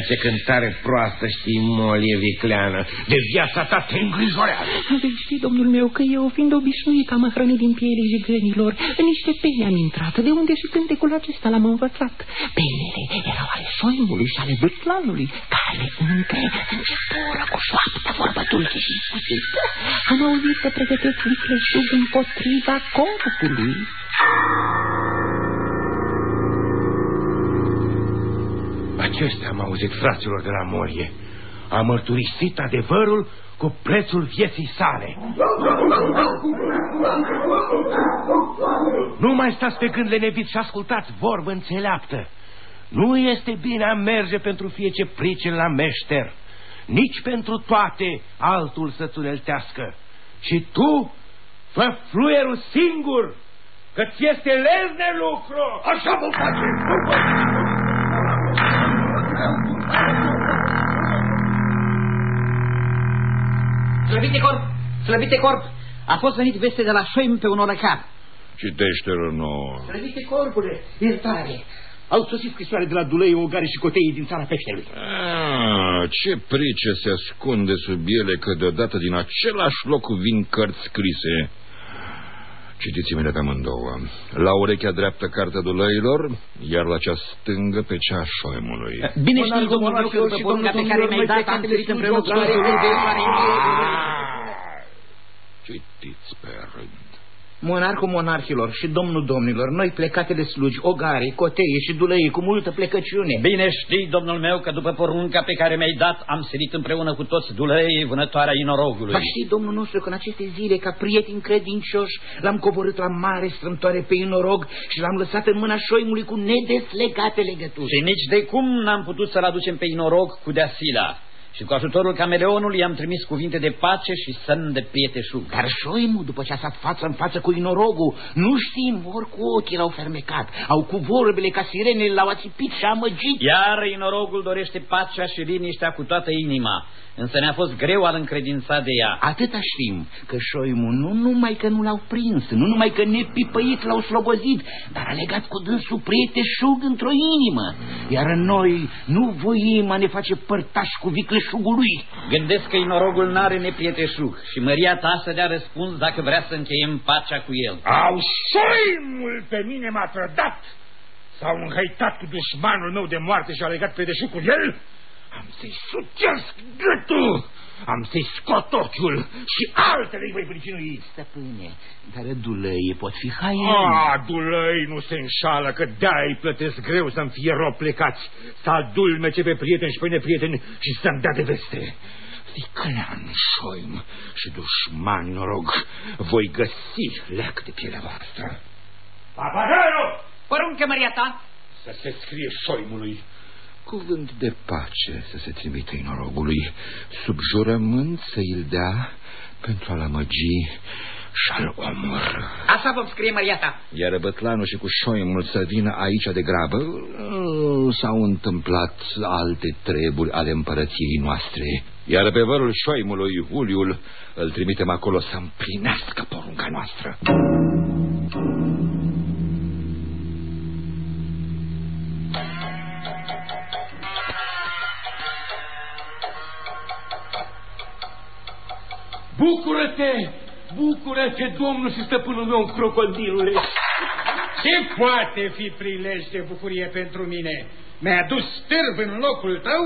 ce cântare proastă știi, molie vicleană. De viața ta te îngrijorează. Vei ști, domnul meu, că eu, fiind obișnuit, am hrănit din pielii jigănilor, în niște pene am intrat, de unde și cântecul acesta l-am învățat. Penele erau ale soimului și ale bâtlanului, care între începură cu șoaptă vorbă dulce și scusită. Am auzit că pregătesc vicleșug împotriva corpului. Acestea am auzit fraților de la Morie. A mărturisit adevărul cu prețul vieții sale. Nu mai stați pe gând lenevit și ascultați vorbă înțeleaptă. Nu este bine a merge pentru fie ce pricin la meșter, nici pentru toate altul să-ți uneltească. Și tu fă fluierul singur, că-ți este lezne lucru. Așa vom face. Slăbite corp, slăbite corp, a fost venit veste de la șoim pe un orăcar. Citește-l nouă. Slăbite corpule, iertare. Au sosit scrisoare de la Dulei, Ogare și Coteii din țara peșterului. Ah, ce price se ascunde sub ele că deodată din același loc vin cărți scrise. Citiți-mi pe amândouă. La urechea dreaptă cartea dulăilor, iar la cea stângă pe cea a șoimului. Bine știți, domnul meu, că după porunca pe care mi-ai dat, am sărit împreună cu Citiți pe rând. Monarhul monarhilor și domnul domnilor, noi plecate de slugi, ogari, coteie și dulăii cu multă plecăciune. Bine știi, domnul meu, că după porunca pe care mi-ai dat, am sărit împreună cu toți dulăii vânătoarea inorogului. Va știi, domnul nostru, că în aceste zile, ca prieteni credincioși, l-am coborât la mare strâmtoare pe inorog și l-am lăsat în mâna șoimului cu nedeslegate legături. Și nici de cum n-am putut să-l aducem pe inorog cu deasila și cu ajutorul cameleonului i-am trimis cuvinte de pace și semn de prieteșug. Dar șoimul, după ce a stat față în față cu inorogul, nu știm, ori cu ochii l-au fermecat, au cu vorbele ca sirenele l-au ațipit și amăgit. Iar inorogul dorește pacea și liniștea cu toată inima, însă ne-a fost greu al încredința de ea. Atâta știm, că șoimul nu numai că nu l-au prins, nu numai că nepipăit l-au slobozit, dar a legat cu dânsul prieteșug într-o inimă. Iar noi nu voim a ne face părtași cu vicleșugul lui. Gândesc că inorogul n-are neprieteșug și măria ta să dea răspuns dacă vrea să încheiem pacea cu el. Au șoimul pe mine m-a trădat! S-au înhăitat cu dușmanul meu de moarte și a legat pe cu el? Am să-i sucesc gâtul! Am să-i scot ochiul și altele îi voi pricinui. Stăpâne, dar dulăie pot fi haieni. Ah, dulăi nu se înșală că de-aia îi plătesc greu să-mi fie rob plecați, să adulmece pe prieteni și pe neprieteni și să-mi dea de veste. Viclean, șoim și dușmani, noroc, voi găsi leac de pielea voastră. Papagaiu! Poruncă, Maria ta! Să se scrie șoimului Cuvânt de pace să se trimite inorogului, sub jurământ să îl dea pentru a-l amăgi și al omor. Așa vom scrie, Maria ta. Iar bătlanul și cu șoimul să vină aici de grabă, s-au întâmplat alte treburi ale împărăției noastre. Iar pe vărul șoimului, Uliul, îl trimitem acolo să împlinească porunca noastră. Bucură-te! Bucură-te, domnul și stăpânul meu, crocodilule! Ce poate fi prilej de bucurie pentru mine? Mi-ai adus stârb în locul tău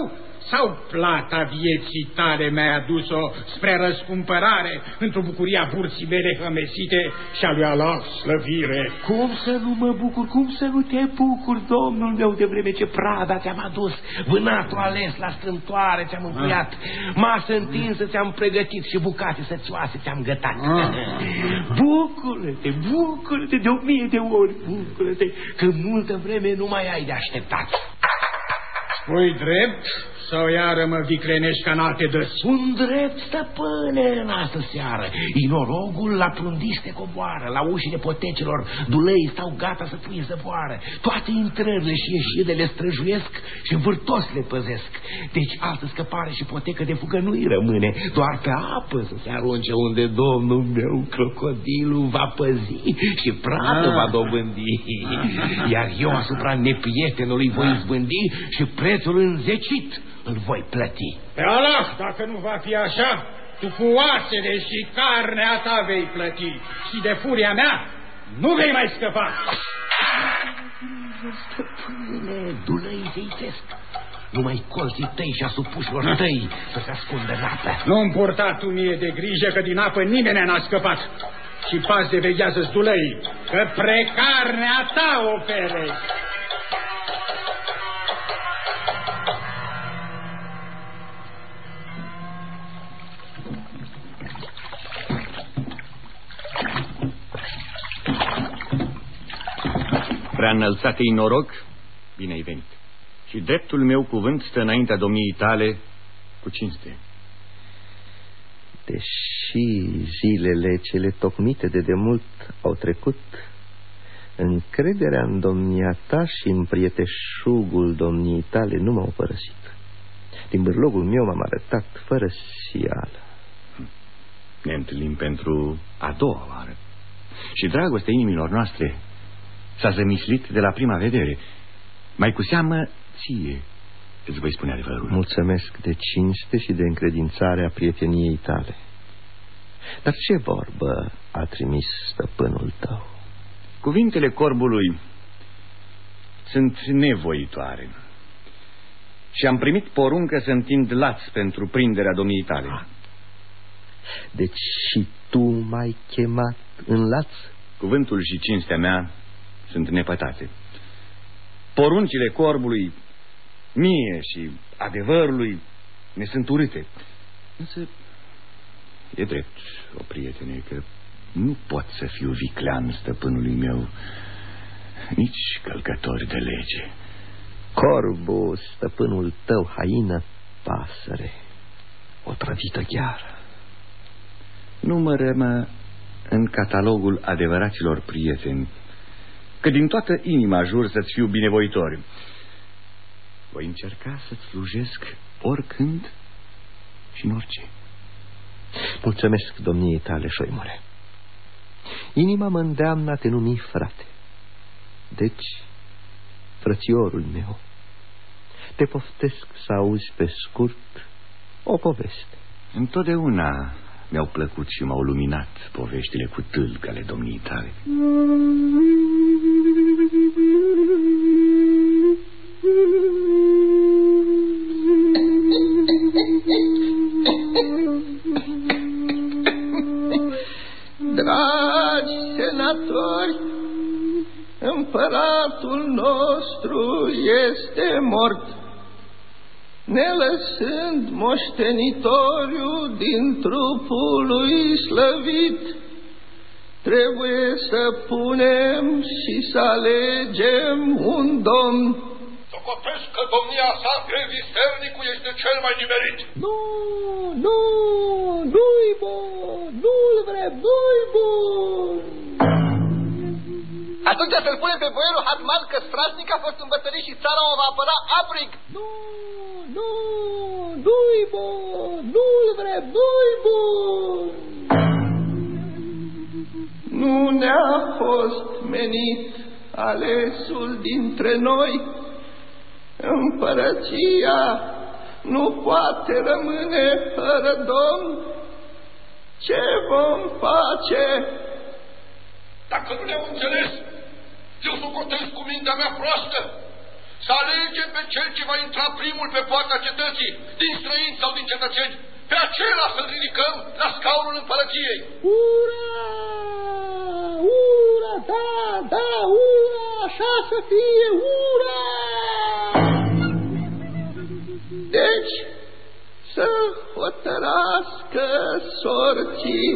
sau plata vieții tale mi-ai adus-o spre răscumpărare într-o bucuria burții mele hămesite și a lui Allah slăvire? Cum să nu mă bucur, cum să nu te bucur, domnul meu, de vreme ce prada ți-am adus, vânatul ales la strântoare ți-am încuiat, masă întinsă ți-am pregătit și bucate sățioase ți-am gătat. Bucură-te, bucură-te de o mie de ori, bucură-te că multă vreme nu mai ai de așteptat. Spui drept sau iară mă viclenești ca în alte dăți? Un drept, stăpâne, în astă seară. Inorogul la prundiste coboară, la ușile potecilor, dulei stau gata să pui zăboară. Toate intrările și ieșirile le străjuiesc și vârtos le păzesc. Deci altă scăpare și potecă de fugă nu-i rămâne, doar pe apă să se arunce unde domnul meu, crocodilul, va păzi și prată va dobândi. Iar eu asupra neprietenului voi izbândi și prețul înzecit îl voi plăti. Pe Allah, dacă nu va fi așa, tu cu oasele și carnea ta vei plăti și de furia mea nu vei mai scăpa. Stăpâne, dulăi zeitesc, numai colții tăi și asupușilor tăi să se ascundă în apă. Nu-mi purta tu mie de grijă că din apă nimeni n-a scăpat. Și pas de veghează dulăi, că precarnea ta o pereți. Prea înălțate-i noroc, bine ai venit. Și dreptul meu cuvânt stă înaintea domniei tale cu cinste. Deși zilele cele tocmite de demult au trecut, încrederea în domnia ta și în prieteșugul domniei tale nu m-au părăsit. Din bârlogul meu m-am arătat fără sială. Ne întâlnim pentru a doua oară. Și dragostea inimilor noastre s-a zămislit de la prima vedere. Mai cu seamă ție îți voi spune adevărul. Mulțumesc de cinste și de încredințare a prieteniei tale. Dar ce vorbă a trimis stăpânul tău? Cuvintele corbului sunt nevoitoare. Și am primit poruncă să întind laț pentru prinderea domniei tale. Deci și tu m-ai chemat în laț? Cuvântul și cinstea mea sunt nepătate. Poruncile corbului, mie și adevărului, ne sunt urâte. Însă e drept, o prietene, că nu pot să fiu viclean stăpânului meu, nici călcător de lege. Corbu, stăpânul tău, haină, pasăre, o trăvită gheară. Numără-mă în catalogul adevăraților prieteni, că din toată inima jur să-ți fiu binevoitor. Voi încerca să-ți slujesc oricând și în orice. Mulțumesc domniei tale, șoimule. Inima mă îndeamnă a te numi frate. Deci, frățiorul meu, te poftesc să auzi pe scurt o poveste. Întotdeauna mi-au plăcut și m-au luminat poveștile cu tâlcale domnii tale. Dragi senatori, împăratul nostru este mort, ne lăsând moștenitoriu din trupul lui slăvit. Trebuie să punem și să alegem un domn Socotesc că domnia sa, Grevisternicul, este cel mai nimerit. Nu, nu, nu-i bun, nu-l vrem, nu-i bun. Atunci să-l punem pe boierul Hatman că strasnic a fost îmbătărit și țara o va apăra aprig. Nu, nu, nu-i bun, nu-l vrem, nu-i bun. Nu ne-a fost menit alesul dintre noi, Împărăția nu poate rămâne fără domn. Ce vom face? Dacă nu le-am înțeles, eu socotesc cu mintea mea proastă să alegem pe cel ce va intra primul pe poarta cetății, din străini sau din cetățeni, pe acela să-l ridicăm la scaunul împărăției. Ura! Ura! Da, da, ura! Așa să fie, ura! Deci, să hotărască sorții.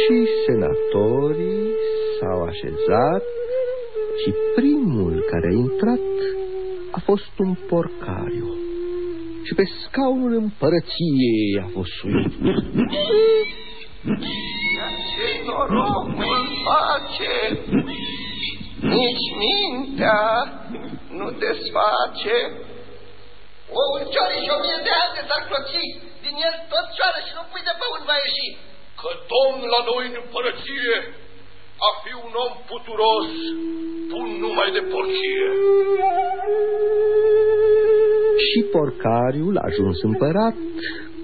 Și senatorii s-au așezat și primul care a intrat a fost un porcariu și pe scaunul împărăției a fost suit. Ce norocul face, nici mintea nu desface. O ulcioare și o mie de ani de s-ar cloți, din el tot cioară și nu pui de pământ va ieși. Că domn la noi în împărăție a fi un om puturos, bun numai de porcie. Și porcariul a ajuns împărat,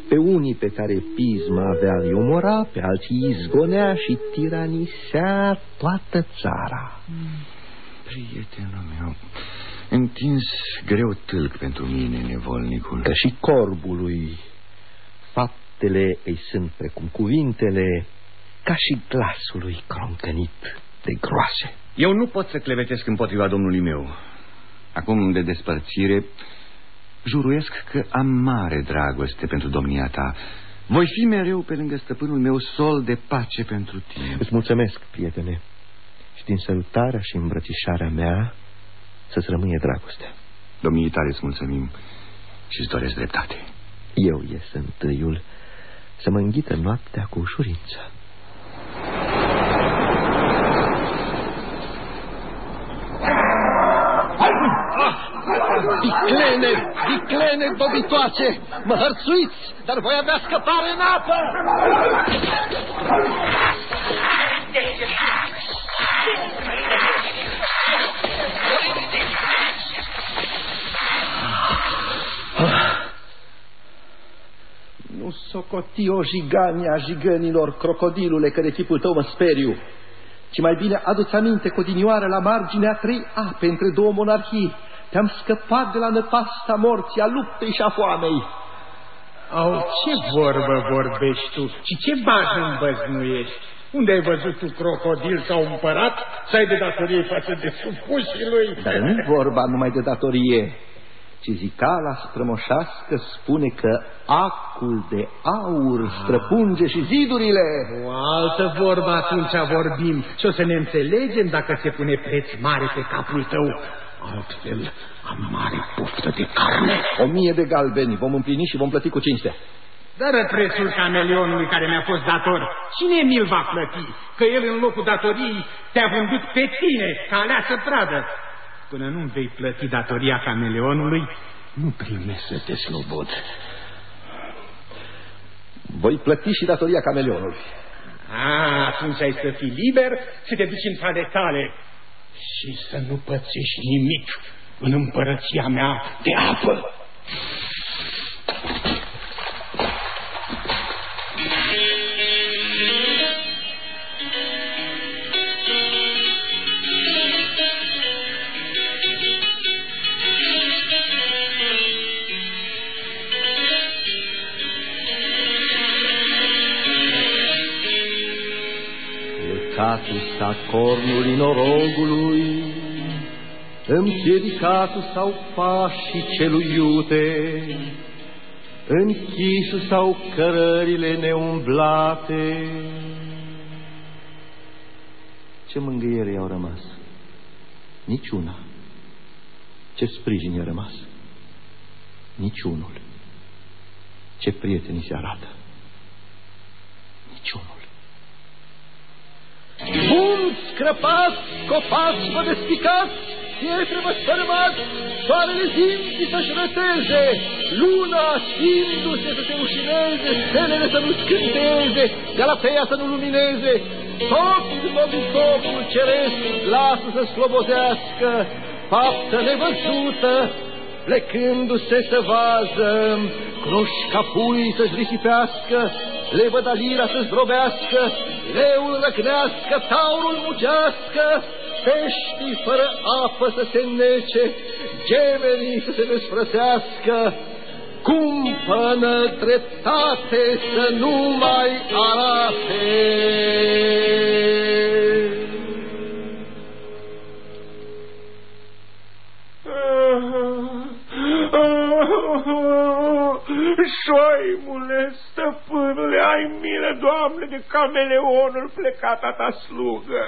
pe unii pe care pisma avea îi omora, pe alții izgonea și tiranisea toată țara. Prietenul meu, întins greu tâlc pentru mine, nevolnicul. Că și corbului faptele îi sunt precum cuvintele, ca și glasul lui croncănit de groase. Eu nu pot să clevetesc împotriva domnului meu. Acum de despărțire, juruiesc că am mare dragoste pentru domnia ta. Voi fi mereu pe lângă stăpânul meu sol de pace pentru tine. Îți mulțumesc, prietene, și din sărutarea și îmbrățișarea mea să-ți rămâie dragostea. Domnii tale îți mulțumim și îți doresc dreptate. Eu ies întâiul să mă înghită noaptea cu ușurință. Viclene, viclene dobitoace, mă hărțuiți, dar voi avea scăpare în apă! Nu socoti o jiganie a jigănilor, crocodilule, că de chipul tău mă speriu, ci mai bine adu-ți aminte cu odinioară la marginea trei ape între două monarhii, te-am scăpat de la năpasta morții, a luptei și a foamei. Au, ce vorbă vorbești tu și ce bajă îmbăznuiești? Unde ai văzut tu crocodil sau împărat să ai de datorie față de supușii lui? Dar nu vorba numai de datorie, ci zicala strămoșească spune că acul de aur străpunge și zidurile. O altă vorbă atunci vorbim și o să ne înțelegem dacă se pune preț mare pe capul tău. Altfel am mare poftă de carne. O mie de galbeni vom împlini și vom plăti cu cinste. Dar prețul camelionului care mi-a fost dator. Cine mi-l va plăti? Că el în locul datoriei te-a vândut pe tine ca aleasă pradă. Până nu vei plăti datoria cameleonului, nu primești să te slobod. Voi plăti și datoria cameleonului. A, atunci ai să fii liber să te duci în cale tale și să nu pățești nimic în împărăția mea de apă. Împiedicatul sa cornul norogului, Împiedicatul sau pașii celui iute, Închisul sau cărările neumblate. Ce mângâiere i-au rămas? Niciuna. Ce sprijin i-a rămas? Niciunul. Ce prieteni se arată? Niciunul. Bun, scrăpați, copați, vă despicați, pietre vă sfărâmați, soarele zimții să-și răteze, luna știindu-se să se ușineze, stelele să nu scânteze, galateia să nu lumineze, tot dobitocul ceresc glasul să slobozească, faptă nevăzută, plecându-se să vază, crușca pui să-și risipească, lebădalira să zdrobească, leul răgnească, taurul mugească, peștii fără apă să se nece, gemenii să se desfrăsească, cumpănă dreptate să nu mai arate. Șoimule, stăpânule, ai milă, Doamne, de cameleonul plecat a ta slugă.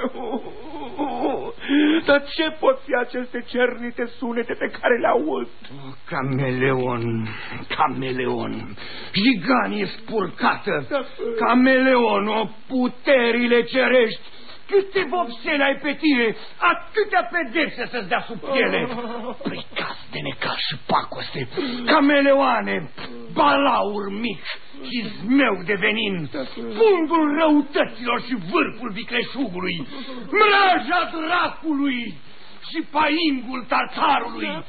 Dar ce pot fi aceste cernite sunete pe care le aud? Cameleon, cameleon, giganie spurcată, cameleon, o puterile cerești, Câte vopsele ai pe tine, atâtea pedepse să-ți dea sub piele. Pricas de necas și pacoste, cameleoane, balaur mic și zmeu de venin, fundul răutăților și vârful vicleșugului, mraja dracului, și paingul tartarului,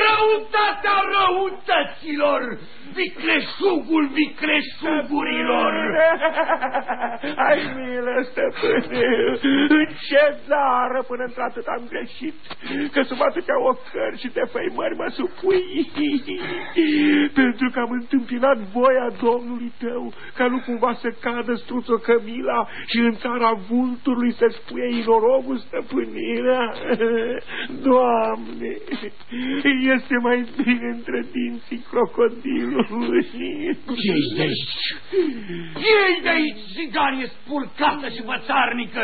răutatea răutăților, vicleșugul vicleșugurilor. Ai milă, stăpâne, în ce zară până într-atât am greșit, că sub atâtea ocări și defăimări mă supui, pentru că am întâmpinat voia Domnului tău, ca nu cumva să cadă struțo Cămila și în țara vulturului să spuie inorogul stăpânirea. Doamne, este mai bine între dinții crocodilului. Iei de aici! Iei de aici, ziganie spurcată și vățarnică!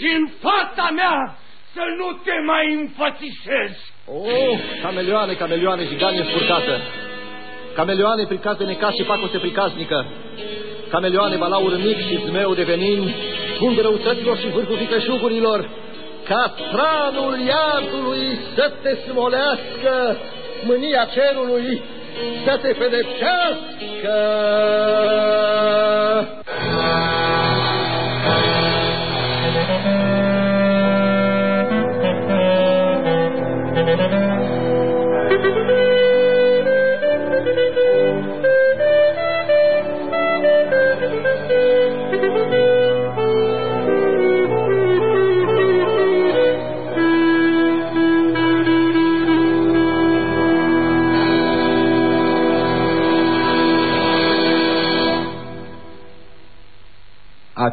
Și în fața mea să nu te mai înfățișezi! Oh, camelioane, camelioane, ziganie spurcată! Camelioane pricaz de necas și pacoste pricaznică! Camelioane, balaur mic și zmeu de venin, fund răutăților și vârful vicleșugurilor! ca tranul iadului să te smolească, mânia cerului să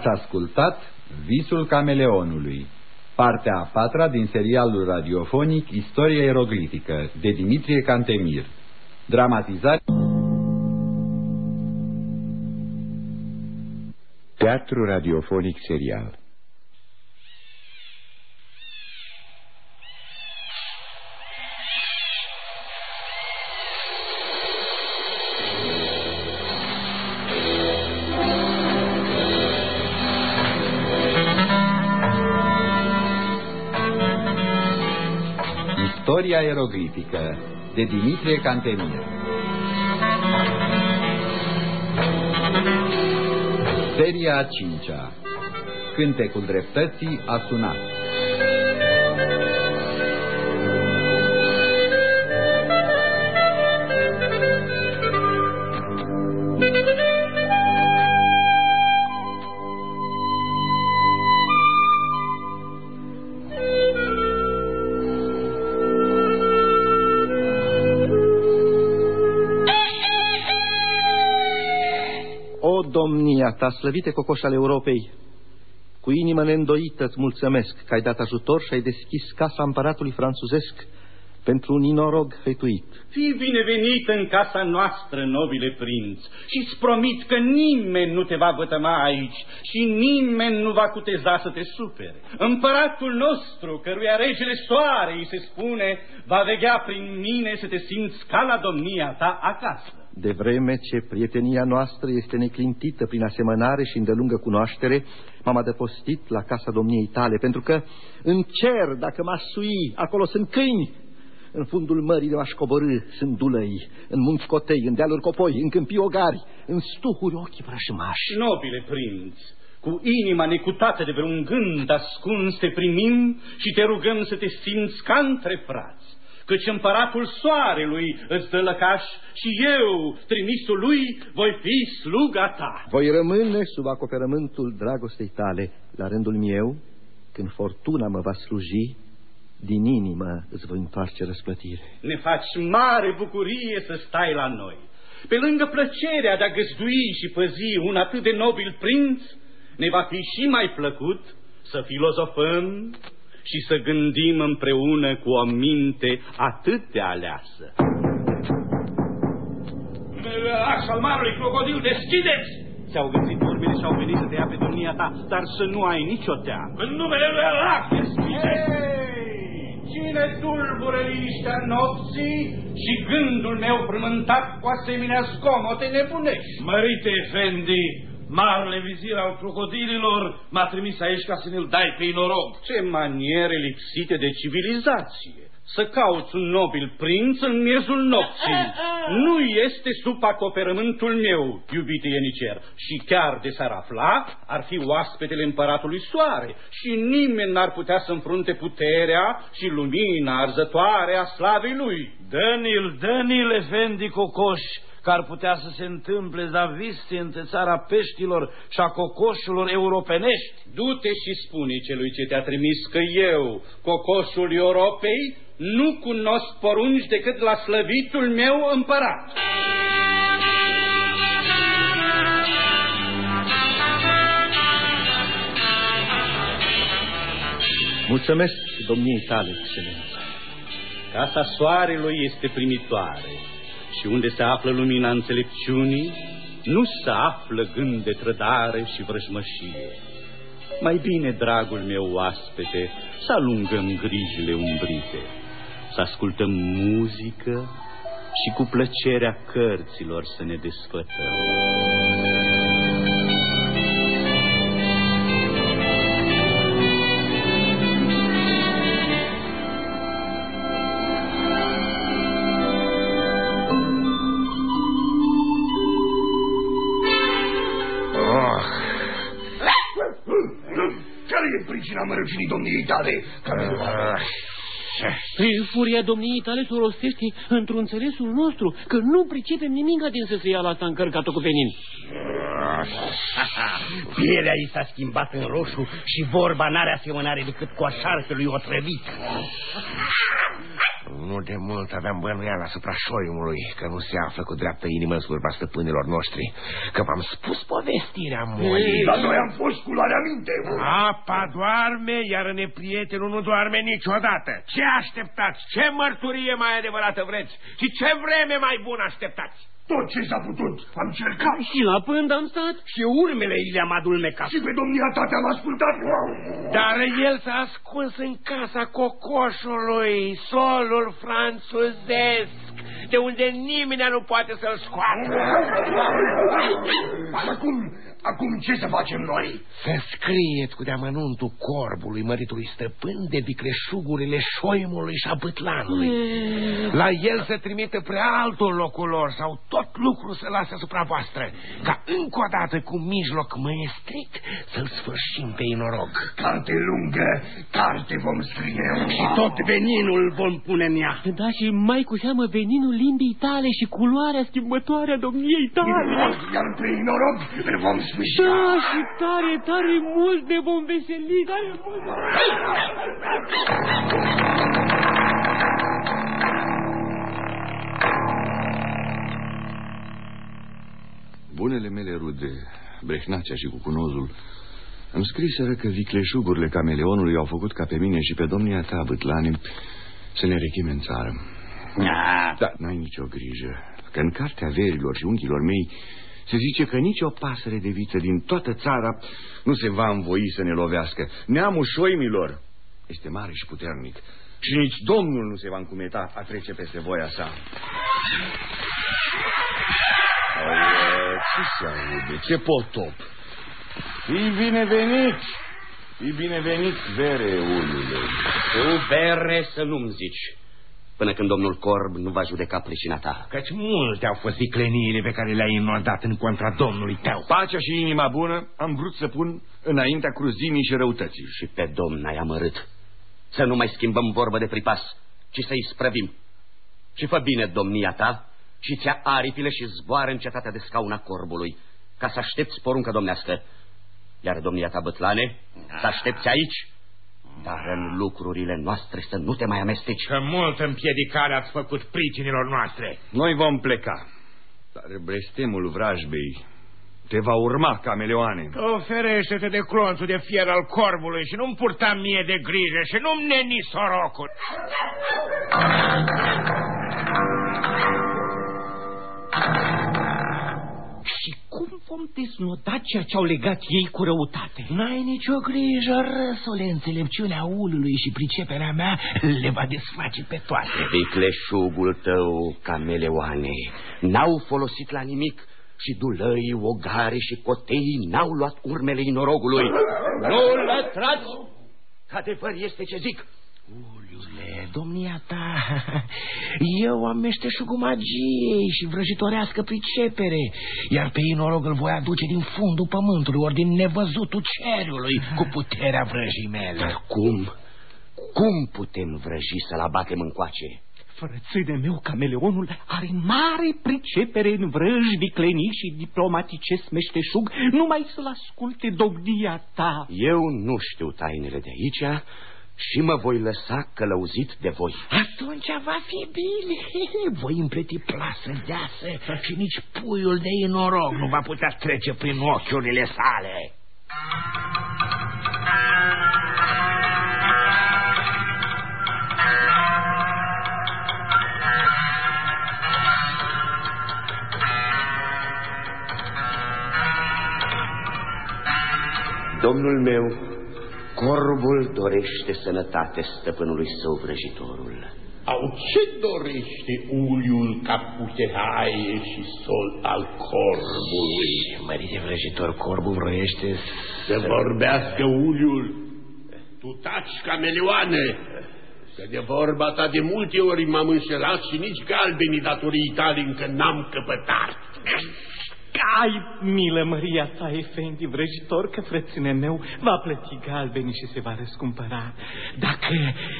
Ați ascultat Visul Cameleonului, partea a patra din serialul radiofonic Istoria eroglitică de Dimitrie Cantemir. Dramatizare Teatru radiofonic serial Istoria eroglifică de Dimitrie Cantemir. Seria a cincea. Cântecul dreptății a sunat O, domnia ta, slăvite cocoș al Europei, Cu inimă neîndoită îți mulțumesc că ai dat ajutor și ai deschis casa împăratului franțuzesc pentru un inorog hăituit. Fii binevenit în casa noastră, nobile prinț, și îți promit că nimeni nu te va vătăma aici și nimeni nu va cuteza să te supere. Împăratul nostru, căruia regele soare îi se spune, va vegea prin mine să te simți ca la domnia ta acasă. De vreme ce prietenia noastră este neclintită prin asemănare și îndelungă cunoaștere, m-am adăpostit la casa domniei tale, pentru că în cer, dacă m-aș sui, acolo sunt câini, în fundul mării de m-aș coborâ, sunt dulăi, în munți cotei, în dealuri copoi, în câmpii ogari, în stuhuri ochii vrășmași. Nobile prinț, cu inima necutată de vreun gând ascuns te primim și te rugăm să te simți ca între frați căci împăratul soarelui îți dă lăcaș și eu, trimisul lui, voi fi sluga ta. Voi rămâne sub acoperământul dragostei tale, la rândul meu, când fortuna mă va sluji, din inimă îți voi întoarce răsplătire. Ne faci mare bucurie să stai la noi. Pe lângă plăcerea de a găzdui și păzi un atât de nobil prinț, ne va fi și mai plăcut să filozofăm și să gândim împreună cu o minte atât de aleasă. Așa, marului crocodil, deschideți! Ți-au găsit urmele și au venit să te ia pe domnia ta, dar să nu ai nicio teamă. În numele lui Allah, deschideți! Cine tulbure liniștea nopții și gândul meu frământat cu asemenea zgomote nebunești? Mărite, Efendi, Marele vizir al crocodililor m-a trimis aici ca să ne-l dai pe noroc. Ce maniere lipsite de civilizație! Să cauți un nobil prinț în miezul nopții. Nu este sub acoperământul meu, iubite ienicer, și chiar de s-ar afla, ar fi oaspetele împăratului soare și nimeni n-ar putea să înfrunte puterea și lumina arzătoare a slavei lui. Dă-ni-l, dă-ni-l, Efendi Cocoș, că ar putea să se întâmple zaviste între țara peștilor și a cocoșurilor europenești? Du-te și spune celui ce te-a trimis că eu, cocoșul Europei, nu cunosc porunci decât la slăvitul meu împărat. Mulțumesc domniei tale, excelență. Casa soarelui este primitoare și unde se află lumina înțelepciunii, nu se află gând de trădare și vrăjmășie. Mai bine, dragul meu oaspete, să alungăm grijile umbrite, să ascultăm muzică și cu plăcerea cărților să ne desfătăm. Pricina mărăcinii domniei tale, Camilul. Prin furia domniei tale să o rostește într-un înțelesul nostru, că nu pricepem nimic din să se ia la asta încărcat-o cu venin. Pielea ei s-a schimbat în roșu și vorba n-are asemănare decât cu a șarfelui otrăvit. Nu de mult aveam bănuială asupra șoimului că nu se află cu dreaptă inimă în slujba stăpânilor noștri, că v-am spus povestirea molii. Dar noi am fost cu luarea minte. Apa doarme, iar neprietenul nu doarme niciodată. Ce așteptați? Ce mărturie mai adevărată vreți? Și ce vreme mai bună așteptați? Tot ce s-a putut am cercat. Și la pând am stat. Și urmele i le-am adulmecat. Și pe domnia ta te-am ascultat. Dar el s-a ascuns în casa cocoșului, solul franțuzesc, de unde nimeni nu poate să-l scoată. Acum, acum ce să facem noi? Să scrieți cu deamănuntul corbului măritului stăpân de vicleșugurile șoimului și a bătlanului. La el să trimită prea altul locul lor sau tot lucru să lase asupra voastră, ca încă o dată cu mijloc măestric să-l sfârșim pe inorog. Carte lungă, carte vom scrie. Și tot veninul vom pune în ea. Da, și mai cu seamă veninul limbii tale și culoarea schimbătoare a domniei tale. Iar pe inorog îl vom sfârși. Da, și tare, tare mult ne vom veseli, tare mult. Bunele mele rude, Brehnacea și Cucunozul, Îmi scriseră că vicleșugurile cameleonului au făcut ca pe mine și pe domnia ta, Bâtlane, să ne rechime în țară. Da. Da, n-ai nicio grijă, că în cartea verilor și unchilor mei se zice că nicio pasăre de viță din toată țara nu se va învoi să ne lovească. Neamul șoimilor este mare și puternic și nici Domnul nu se va încumeta a trece peste voia sa. Aolea, ce se aude? Ce potop? Fii binevenit! Fii binevenit, vere, ulule. Tu, vere, să nu-mi zici până când domnul Corb nu va judeca pricina ta. Căci multe au fost vicleniile pe care le-ai inodat în contra domnului tău. Pacea și inima bună am vrut să pun înaintea cruzimii și răutății. Și pe domn ai amărât. Să nu mai schimbăm vorbă de pripas, ci să-i sprăvim. Și fă bine domnia ta și ți-a aripile și zboară în cetatea de scauna corbului, ca să aștepți poruncă domnească. Iar domnia ta, bătlane, să aștepți aici dar în lucrurile noastre să nu te mai amesteci. Că mult împiedicare ați făcut pricinilor noastre. Noi vom pleca, dar blestemul vrajbei te va urma, cameleoane. Oferește-te de clonțul de fier al corbului și nu-mi purta mie de grijă și nu-mi neni sorocul. Și cum vom deznoda ceea ce au legat ei cu răutate? N-ai nicio grijă, răsole, înțelepciunea ulului și priceperea mea le va desface pe toate. Vicleșugul tău, cameleoane, n-au folosit la nimic și dulării, ogare și cotei n-au luat urmele inorogului. Nu lătrați! Adevăr este ce zic. Uliule, domnia ta, eu am meșteșugul magiei și vrăjitorească pricepere, iar pe inorog îl voi aduce din fundul pământului, ori din nevăzutul cerului, cu puterea vrăjii mele. Dar cum? Cum putem vrăji să-l abatem încoace? Frățâne meu, cameleonul are mare pricepere în vrăji, viclenii și diplomaticesc meșteșug, numai să-l asculte domnia ta. Eu nu știu tainele de aici, și mă voi lăsa călăuzit de voi. Atunci va fi bine. Voi împleti plasă deasă și nici puiul de inorog nu va putea trece prin ochiurile sale. Domnul meu, corbul dorește sănătate stăpânului său vrăjitorul. Au ce dorește uliul ca putehaie și sol al corbului? Mărite vrăjitor, corbul vroiește să... Să vorbească uliul. Tu taci, camelioane, că de vorba ta de multe ori m-am înșelat și nici galbenii datorii tale încă n-am căpătat. Ai milă, Maria ta, Efendi, vrăjitor, că frăține meu va plăti galbenii și se va răscumpăra. Dacă,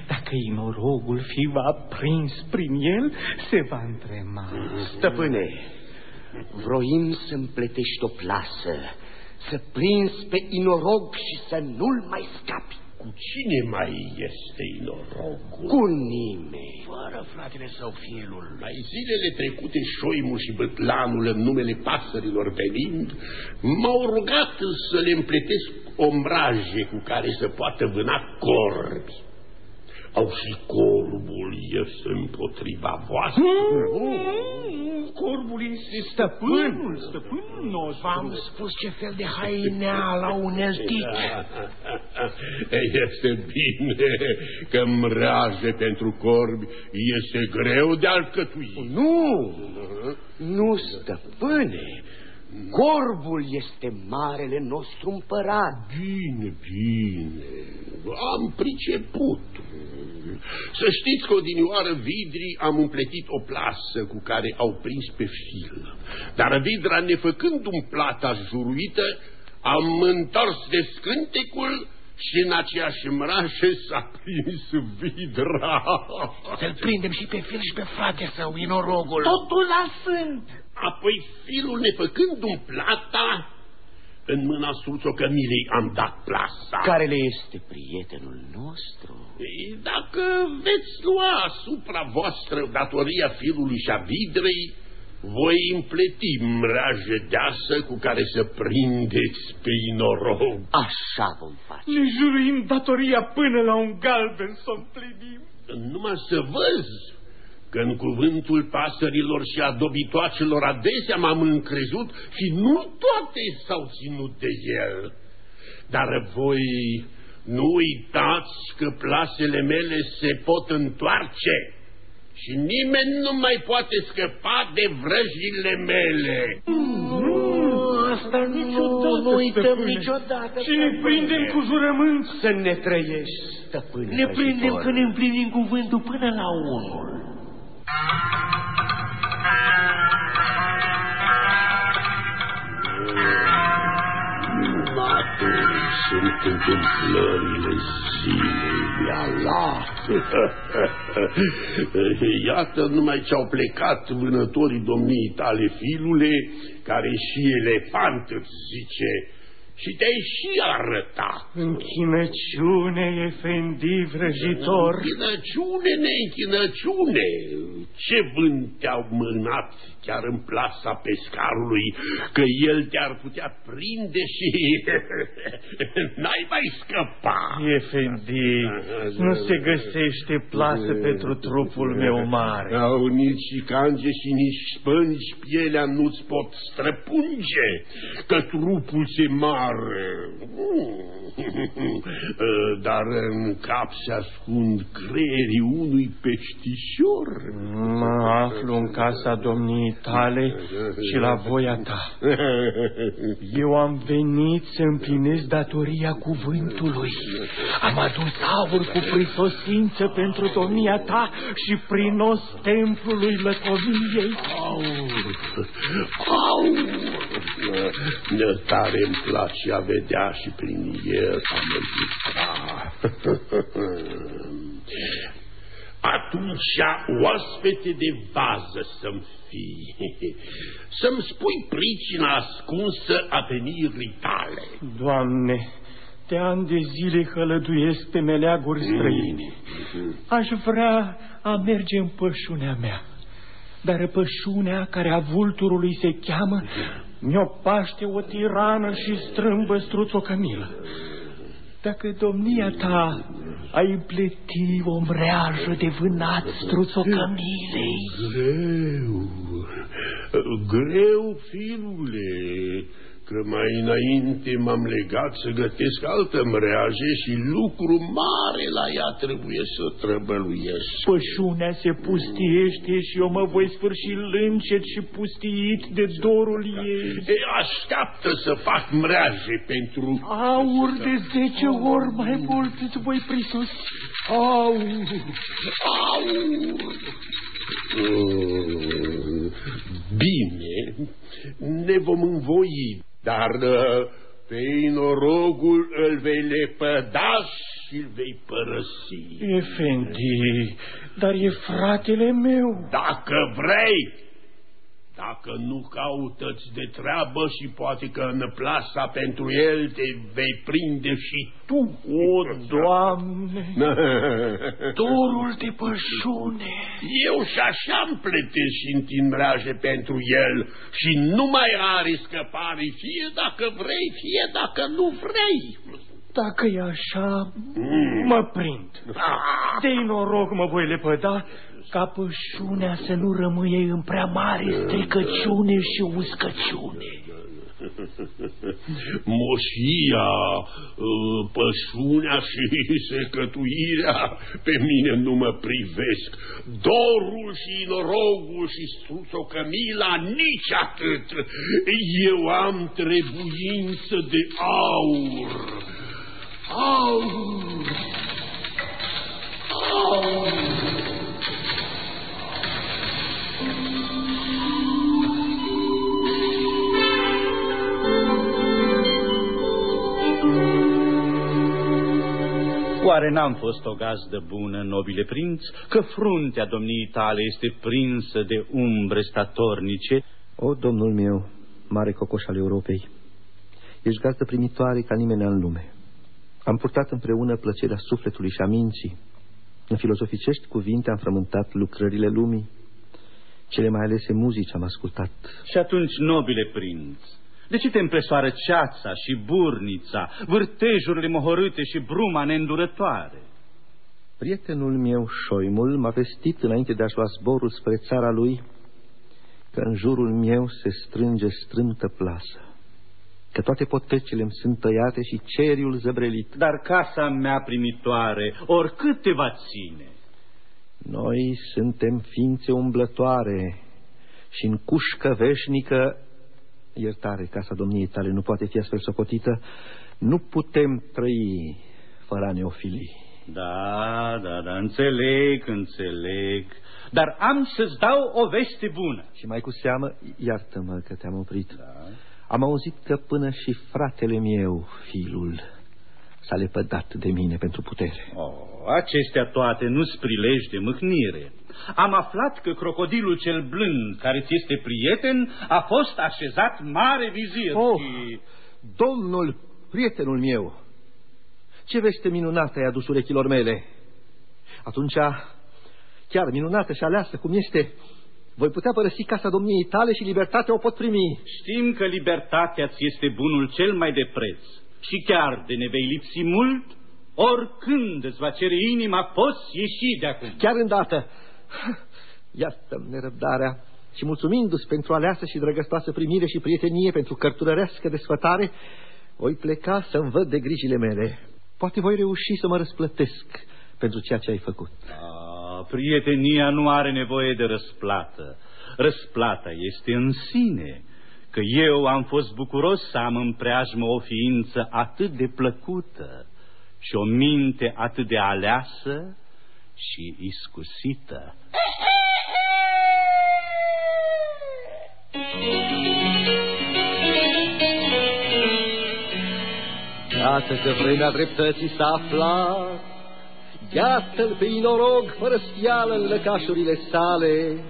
dacă inorogul fi va prins prin el, se va întrema. Stăpâne, vroim să-mi plătești o plasă, să prins pe inorog și să nu-l mai scapi. Cu cine mai este inorogul? Cu nimeni. Fără fratele sau fielul. Mai zilele trecute șoimul și bătlanul în numele pasărilor venind m-au rugat să le împletesc ombraje cu care să poată vâna corbi au și corbul este împotriva voastră. Mm, corbul este stăpânul, stăpânul nostru. V-am spus ce fel de hainea la uneltit. Este bine că mraje pentru corbi este greu de alcătui. Nu, nu, stăpâne. Corbul este marele nostru împărat. Bine, bine, am priceput. Să știți că odinioară vidrii am împletit o plasă cu care au prins pe fil. Dar vidra, nefăcând un plata juruită, am întors de scântecul și în aceeași mrașă s-a prins vidra. Să-l prindem și pe fil și pe frate său, inorogul. Totul la sfânt. Apoi filul, nefăcând un plata, în mâna sulțocămilei am dat plasa. Care le este prietenul nostru? Ei, dacă veți lua asupra voastră datoria filului și a vidrei, voi împleti mreajă deasă cu care să prindeți pe inorog. Așa vom face. Ne juruim datoria până la un galben să o împlinim. Numai să văz că în cuvântul pasărilor și a dobitoacelor adesea m-am încrezut și nu toate s-au ținut de el. Dar voi nu uitați că plasele mele se pot întoarce și nimeni nu mai poate scăpa de vrăjile mele. Nu, asta niciodată, nu uităm stăpâne. niciodată, Și ne prindem cu jurământ să ne trăiești. Stăpâne Ne prindem vrăjitor. când ne împlinim cuvântul până la unul. Maturi sunt întâmplările zilei de Allah. Iată numai ce-au plecat vânătorii domniei tale, filule, care și elefant îți zice, și te-ai și arăta. Închinăciune, efendi vrăjitor. Închinăciune, neînchinăciune. Ce vânt te-au mânat chiar în plasa pescarului, că el te-ar putea prinde și n-ai mai scăpa. Efendi, nu se găsește plasă pentru trupul meu mare. Au nici cange și nici spângi pielea nu-ți pot străpunge, că trupul se mare. Dar în cap se ascund creierii unui peștișor. Mă aflu în casa domniei tale și la voia ta. Eu am venit să împlinesc datoria cuvântului. Am adus aur cu prisosință pentru domnia ta și prinos templului lăcoviei. Aur, aur, tare îmi place a vedea și prin el a mă juca. Atunci oaspete de vază să-mi fii, să-mi spui pricina ascunsă a venirii tale. Doamne, de ani de zile hălăduiesc pe meleaguri străine. Aș vrea a merge în pășunea mea, dar pășunea care a vulturului se cheamă, mi-o paște o tirană și strâmbă struț o cămilă. Dacă domnia ta ai împleti o mreajă de vânat struțocămilei. Greu, greu, fiule, că mai înainte m-am legat să gătesc altă mreaje și lucru mare la ea trebuie să trăbăluiesc. Pășunea se pustiește și eu mă voi sfârși lâncet și pustiit de dorul ei. E, așteaptă să fac mreaje pentru... Aur de zece ori mai mult îți voi prisosi. Aur, aur. Mm, Bine, ne vom învoi, dar uh, pe norogul îl vei lepăda și îl vei părăsi. Efendi, dar e fratele meu. Dacă vrei, dacă nu caută-ți de treabă și poate că în plasa pentru el te vei prinde și tu. O, Doamne, dorul de pășune. Eu și așa îmi plătesc și întind mreaje pentru el și nu mai are scăpare, fie dacă vrei, fie dacă nu vrei. Dacă e așa, mă prind. De noroc mă voi lepăda ca pășunea să nu rămâie în prea mare stricăciune și uscăciune. Moșia, pășunea și secătuirea pe mine nu mă privesc. Dorul și norogul și struțocămila nici atât. Eu am trebuință de aur. Aur! Aur! Oare n-am fost o gazdă bună, nobile prinț, că fruntea domniei tale este prinsă de umbre statornice? O, domnul meu, mare cocoș al Europei, ești gazdă primitoare ca nimeni în lume. Am purtat împreună plăcerea sufletului și a minții. În filozoficești cuvinte am frământat lucrările lumii. Cele mai alese muzici am ascultat. Și atunci, nobile prinț, de ce te împresoară ceața și burnița, vârtejurile mohorâte și bruma neîndurătoare? Prietenul meu, Șoimul, m-a vestit înainte de a-și lua zborul spre țara lui că în jurul meu se strânge strâmtă plasă, că toate potecile îmi sunt tăiate și ceriul zăbrelit. Dar casa mea primitoare, oricât te va ține? Noi suntem ființe umblătoare și în cușcă veșnică, iertare, casa domniei tale nu poate fi astfel socotită, nu putem trăi fără neofilii. Da, da, da, înțeleg, înțeleg. Dar am să-ți dau o veste bună. Și mai cu seamă, iartă-mă că te-am oprit. Da. Am auzit că până și fratele meu, filul, s-a lepădat de mine pentru putere. Oh, acestea toate nu-s prilej de mâhnire. Am aflat că crocodilul cel blând, care ți este prieten, a fost așezat mare vizir oh, și... Domnul, prietenul meu, ce veste minunată ai adus urechilor mele! Atunci, chiar minunată și aleasă cum este, voi putea părăsi casa domniei tale și libertatea o pot primi. Știm că libertatea ți este bunul cel mai de preț și chiar de ne vei lipsi mult, oricând îți va cere inima, poți ieși de acum. Chiar îndată. Iată-mi nerăbdarea și mulțumindu-ți pentru aleasă și drăgăstoasă primire și prietenie, pentru cărturărească desfătare, voi pleca să-mi văd de grijile mele. Poate voi reuși să mă răsplătesc pentru ceea ce ai făcut. A, prietenia nu are nevoie de răsplată. Răsplata este în sine, că eu am fost bucuros să am în preajmă o ființă atât de plăcută și o minte atât de aleasă și iscusită. Iată că vremea dreptății s-a aflat, Iată-l pe inorog fără stială în lăcașurile sale,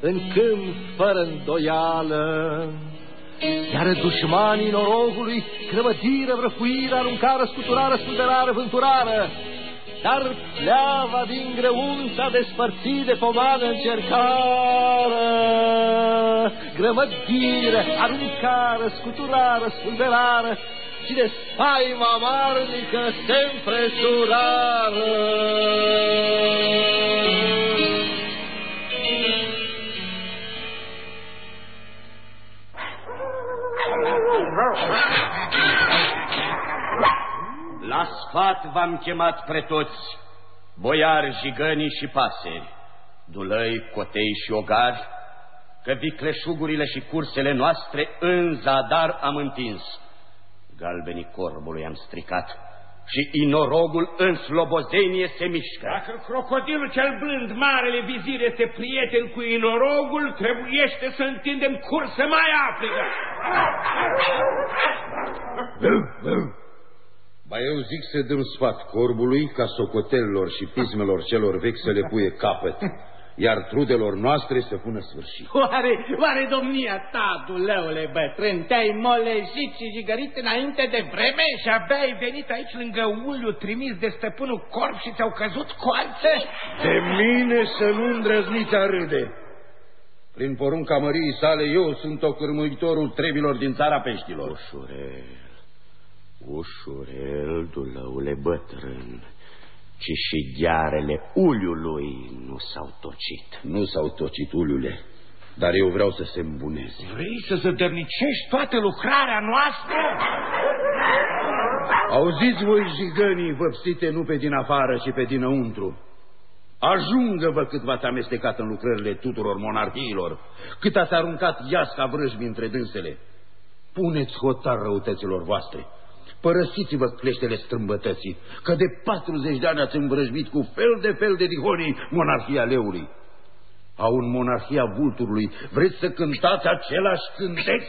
În câmp fără îndoială. Iar dușmanii norogului crămădiră, vrăfuiră, aruncară, scuturară, spulberară, vânturară, dar pleava din greunța despărțit de pomană încercară. Grămădire, aruncară, scuturară, spulberară, și de spaima amarnică se împresurară. La sfat v-am chemat pre toți, boiari, jigănii și paseri, dulăi, cotei și ogari, că vicleșugurile și cursele noastre în zadar am întins. Galbenii corbului am stricat și inorogul în slobozenie se mișcă. Dacă crocodilul cel blând, marele vizir, este prieten cu inorogul, trebuiește să întindem cursă mai africă. Ba eu zic să dăm sfat corbului ca socotelilor și pismelor celor vechi să le puie capăt iar trudelor noastre să pună sfârșit. Oare, oare domnia ta, duleule bătrân, te-ai molejit și jigărit înainte de vreme? Și abia ai venit aici lângă uliu trimis de stăpânul corp și ți-au căzut coarțe? De mine să nu îndrăzniți a râde. Prin porunca mării sale, eu sunt ocârmuitorul trebilor din țara peștilor. Ușurel, ușurel, dulăule bătrân ci și ghearele uliului nu s-au tocit. Nu s-au tocit, uliule, dar eu vreau să se îmbuneze. Vrei să zădărnicești toată lucrarea noastră? Auziți voi, jigănii văpsite nu pe din afară, ci pe dinăuntru. Ajungă-vă cât v-ați amestecat în lucrările tuturor monarhiilor, cât ați aruncat iasca vrăjbii între dânsele. Puneți hotar răutăților voastre Părăsiți-vă cleștele strâmbătății, că de 40 de ani ați îmbrăjbit cu fel de fel de dihonii monarhia leului. Au în monarhia vulturului, vreți să cântați același cântec?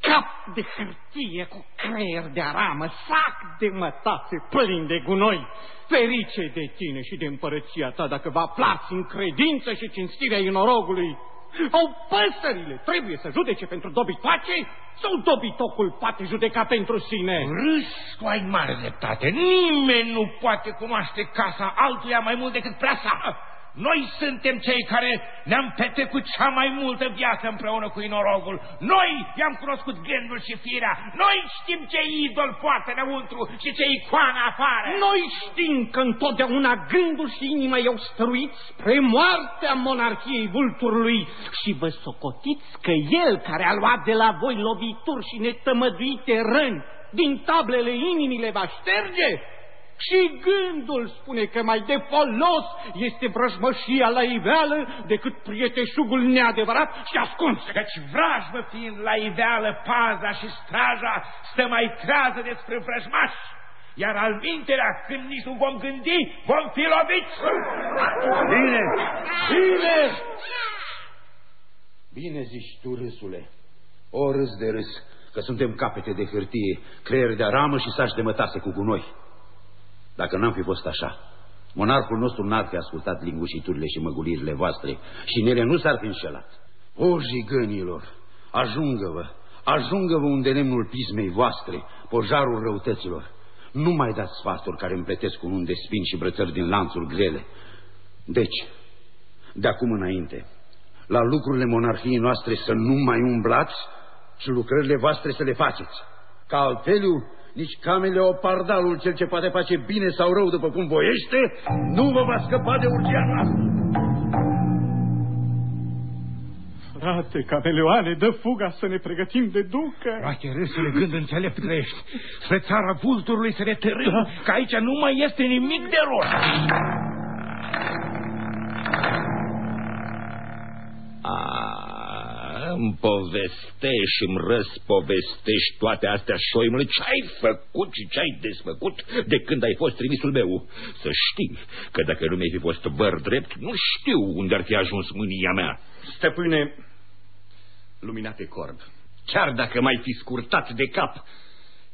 Cap de hârtie cu creier de aramă, sac de mătase plin de gunoi, ferice de tine și de împărăția ta dacă vă aflați în credință și cinstirea inorogului. Au păsările trebuie să judece pentru dobitoace sau dobitocul poate judeca pentru sine? Râs, tu ai mare dreptate. Nimeni nu poate cunoaște casa altuia mai mult decât prea sa. Noi suntem cei care ne-am petrecut cea mai multă viață împreună cu inorogul. Noi i-am cunoscut gândul și firea. Noi știm ce idol poate înăuntru și ce icoană afară. Noi știm că întotdeauna gândul și inima i-au stăruit spre moartea monarhiei vulturului și vă socotiți că el care a luat de la voi lovituri și netămăduite răni din tablele inimii le va șterge? Și gândul spune că mai de folos este vrăjmășia la iveală decât prieteșugul neadevărat și ascuns. Căci vrajmă fiind la iveală paza și straja stă mai trează despre vrăjmași. Iar al minterea, când nici nu vom gândi, vom fi loviți. Bine, bine! Bine zici tu, râsule. O râs de râs, că suntem capete de hârtie, creier de aramă și saci de mătase cu gunoi. Dacă n-am fi fost așa, monarhul nostru n-ar fi ascultat lingușiturile și măgulirile voastre și nele nu s-ar fi înșelat. O, jigănilor, ajungă-vă, ajungă-vă unde lemnul pismei voastre, pojarul răutăților. Nu mai dați sfaturi care împletesc cu un de spin și brățări din lanțuri grele. Deci, de acum înainte, la lucrurile monarhiei noastre să nu mai umblați și lucrările voastre să le faceți. Ca altfeliu, nici pardalul cel ce poate face bine sau rău după cum voiește, nu vă va scăpa de urgia noastră. Frate, cameleoane, dă fuga să ne pregătim de ducă. Frate, râsule, gând înțelept grești. Spre țara vulturului să ne tărâm, da. că aici nu mai este nimic de rost. Ah îmi povestești și îmi răspovestești toate astea, șoimule, ce-ai făcut și ce-ai desfăcut de când ai fost trimisul meu. Să știi că dacă nu mi-ai fi fost băr drept, nu știu unde ar fi ajuns mânia mea. Stăpâne, luminate corb, chiar dacă m-ai fi scurtat de cap,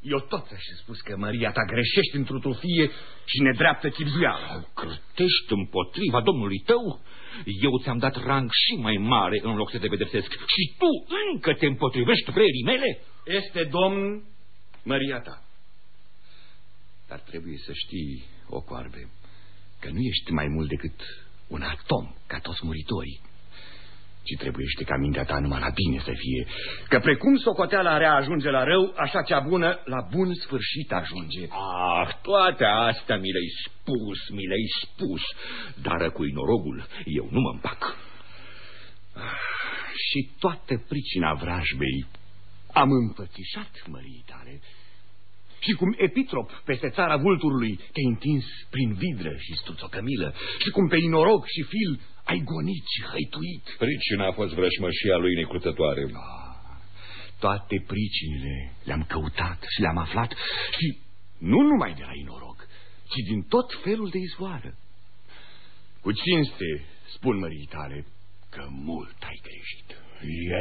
eu tot aș spus că Maria ta greșești într-o fie și nedreaptă chipzuială. Cârtești împotriva domnului tău? Eu ți-am dat rang și mai mare în loc să te pedepsesc. Și tu încă te împotrivești vrerii mele? Este domn Maria ta. Dar trebuie să știi, o coarbe, că nu ești mai mult decât un atom ca toți muritorii ci trebuiește ca mintea ta numai la bine să fie, că precum socoteala rea ajunge la rău, așa cea bună la bun sfârșit ajunge. Ah, toate astea mi le-ai spus, mi le-ai spus, dar cu norogul eu nu mă împac. Ah, și toată pricina vrajbei am înfățișat mării tale și cum epitrop peste țara vulturului te-ai întins prin vidră și struțocămilă și cum pe inorog și fil ai gonit și hăituit. Pricina a fost vrășmășia lui necrutătoare. Ah, toate pricinile le-am căutat și le-am aflat și nu numai de la inorog, ci din tot felul de izvoară. Cu cinste spun mării tale că mult ai greșit.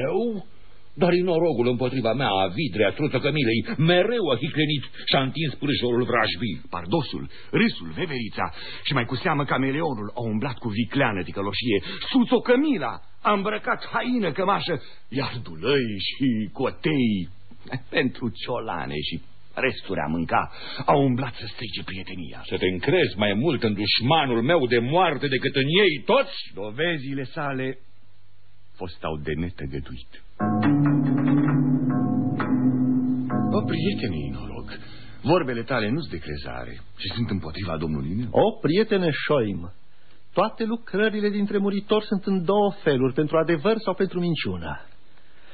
Eu? Dar inorogul împotriva mea, a vidrea, truță cămilei, mereu a hiclenit și-a întins pârjorul vrajbii. Pardosul, râsul, veverița și mai cu seamă cameleonul au umblat cu vicleană ticăloșie. Suțo cămila a îmbrăcat haină cămașă, iar dulăi și cotei pentru ciolane și resturi a mânca, au umblat să strige prietenia. Să te încrezi mai mult în dușmanul meu de moarte decât în ei toți? Dovezile sale fostau de netăgăduit. O, prietene, noroc, vorbele tale nu-s de crezare și sunt împotriva domnului meu. O, prietene Șoim, toate lucrările dintre muritori sunt în două feluri, pentru adevăr sau pentru minciună.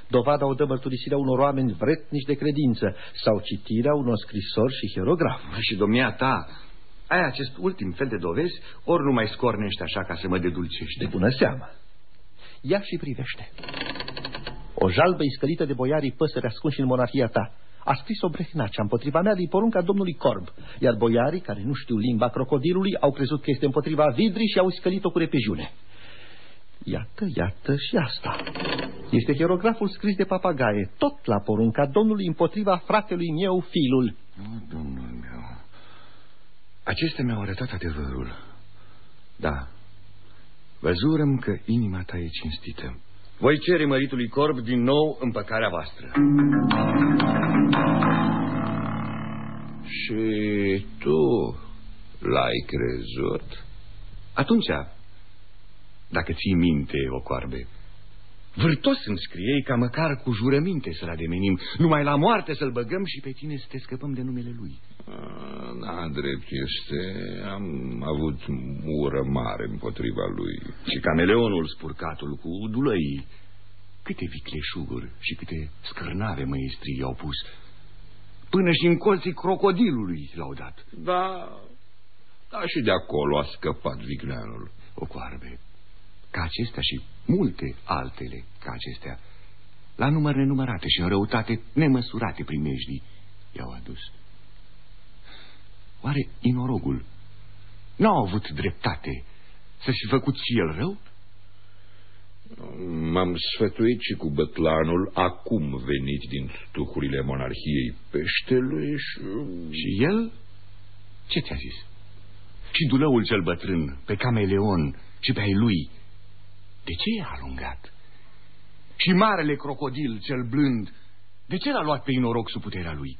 Dovada o dă mărturisirea unor oameni vretnici de credință sau citirea unor scrisori și hierograf. Și domnia ta, ai acest ultim fel de dovezi, ori nu mai scornești așa ca să mă dedulcești? De bună seamă. Ia și privește. O jalbă iscălită de boiarii păsări ascunși în monarhia ta. A scris-o Brehnacea împotriva mea din porunca domnului Corb, iar boiarii, care nu știu limba crocodilului, au crezut că este împotriva vidrii și au iscălit-o cu repejune. Iată, iată și asta. Este hierograful scris de papagaie, tot la porunca domnului împotriva fratelui meu, filul. Oh, domnul meu, acestea mi-au arătat adevărul. Da, văzurăm că inima ta e cinstită. Voi cere măritului Corb din nou împăcarea voastră. Și tu l-ai crezut? Atunci, Dacă ții minte, o coarbe, Vârtos îmi scriei ca măcar cu jurăminte să-l ademenim, numai la moarte să-l băgăm și pe tine să te scăpăm de numele lui. Da, drept este. Am avut ură mare împotriva lui. Și cameleonul spurcatul cu dulăii. Câte vicleșuguri și câte scărnave măestrii i-au pus. Până și în colții crocodilului l-au dat. Da, da și de acolo a scăpat vicleanul. O coarbe, ca acestea și multe altele ca acestea, la număr nenumărate și în răutate nemăsurate primejdii i-au adus. Oare inorogul n-au avut dreptate să-și fi făcut și el rău? M-am sfătuit și cu bătlanul acum venit din stuhurile monarhiei peștelui și... Și el? Ce ți-a zis? Și dulăul cel bătrân, pe cameleon și pe ai lui, de ce i-a alungat? Și marele crocodil, cel blând, de ce l-a luat pe inoroc sub puterea lui?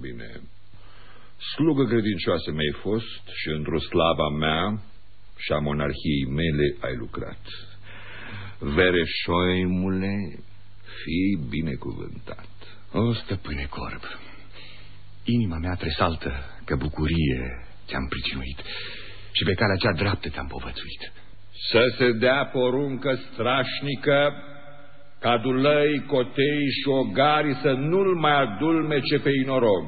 Bine, slugă credincioasă mi-ai fost și într-o slava mea și a monarhiei mele ai lucrat. Vereșoimule, fii binecuvântat. O, stăpâne Corb, inima mea tresaltă că bucurie ți-am pricinuit și pe calea cea dreaptă te-am povățuit să se dea poruncă strașnică ca dulăi, cotei și ogari să nu-l mai adulmece pe inorog,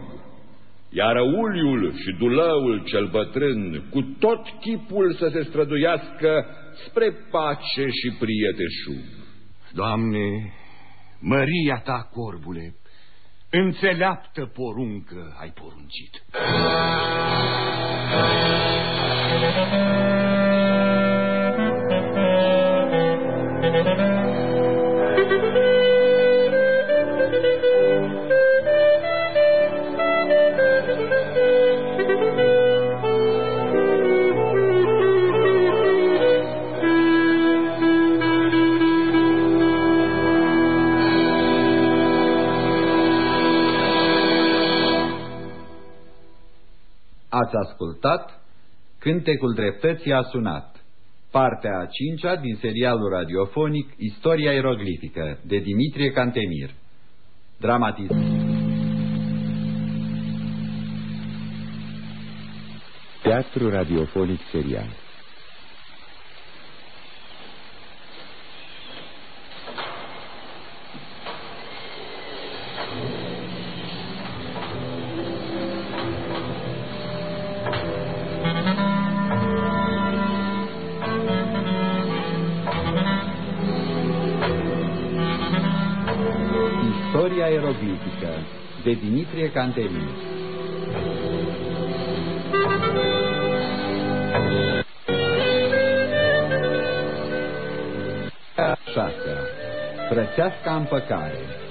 iar uliul și dulăul cel bătrân cu tot chipul să se străduiască spre pace și prieteșug. Doamne, măria ta, corbule, înțeleaptă poruncă ai poruncit. Ați ascultat Cântecul Dreptății a sunat Partea a cincea din serialul radiofonic Istoria eroglifică de Dimitrie Cantemir. Dramatizm Teatru radiofonic serial de Dimitrie Canterin. Șasea. Frățeasca împăcare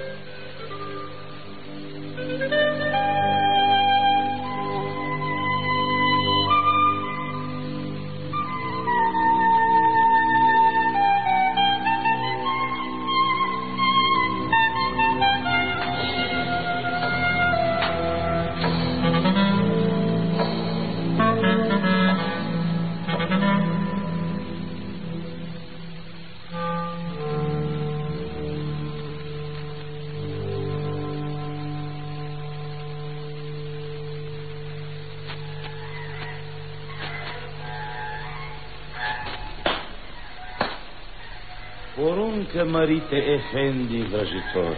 Poruncă mărite Efendi vrăjitor.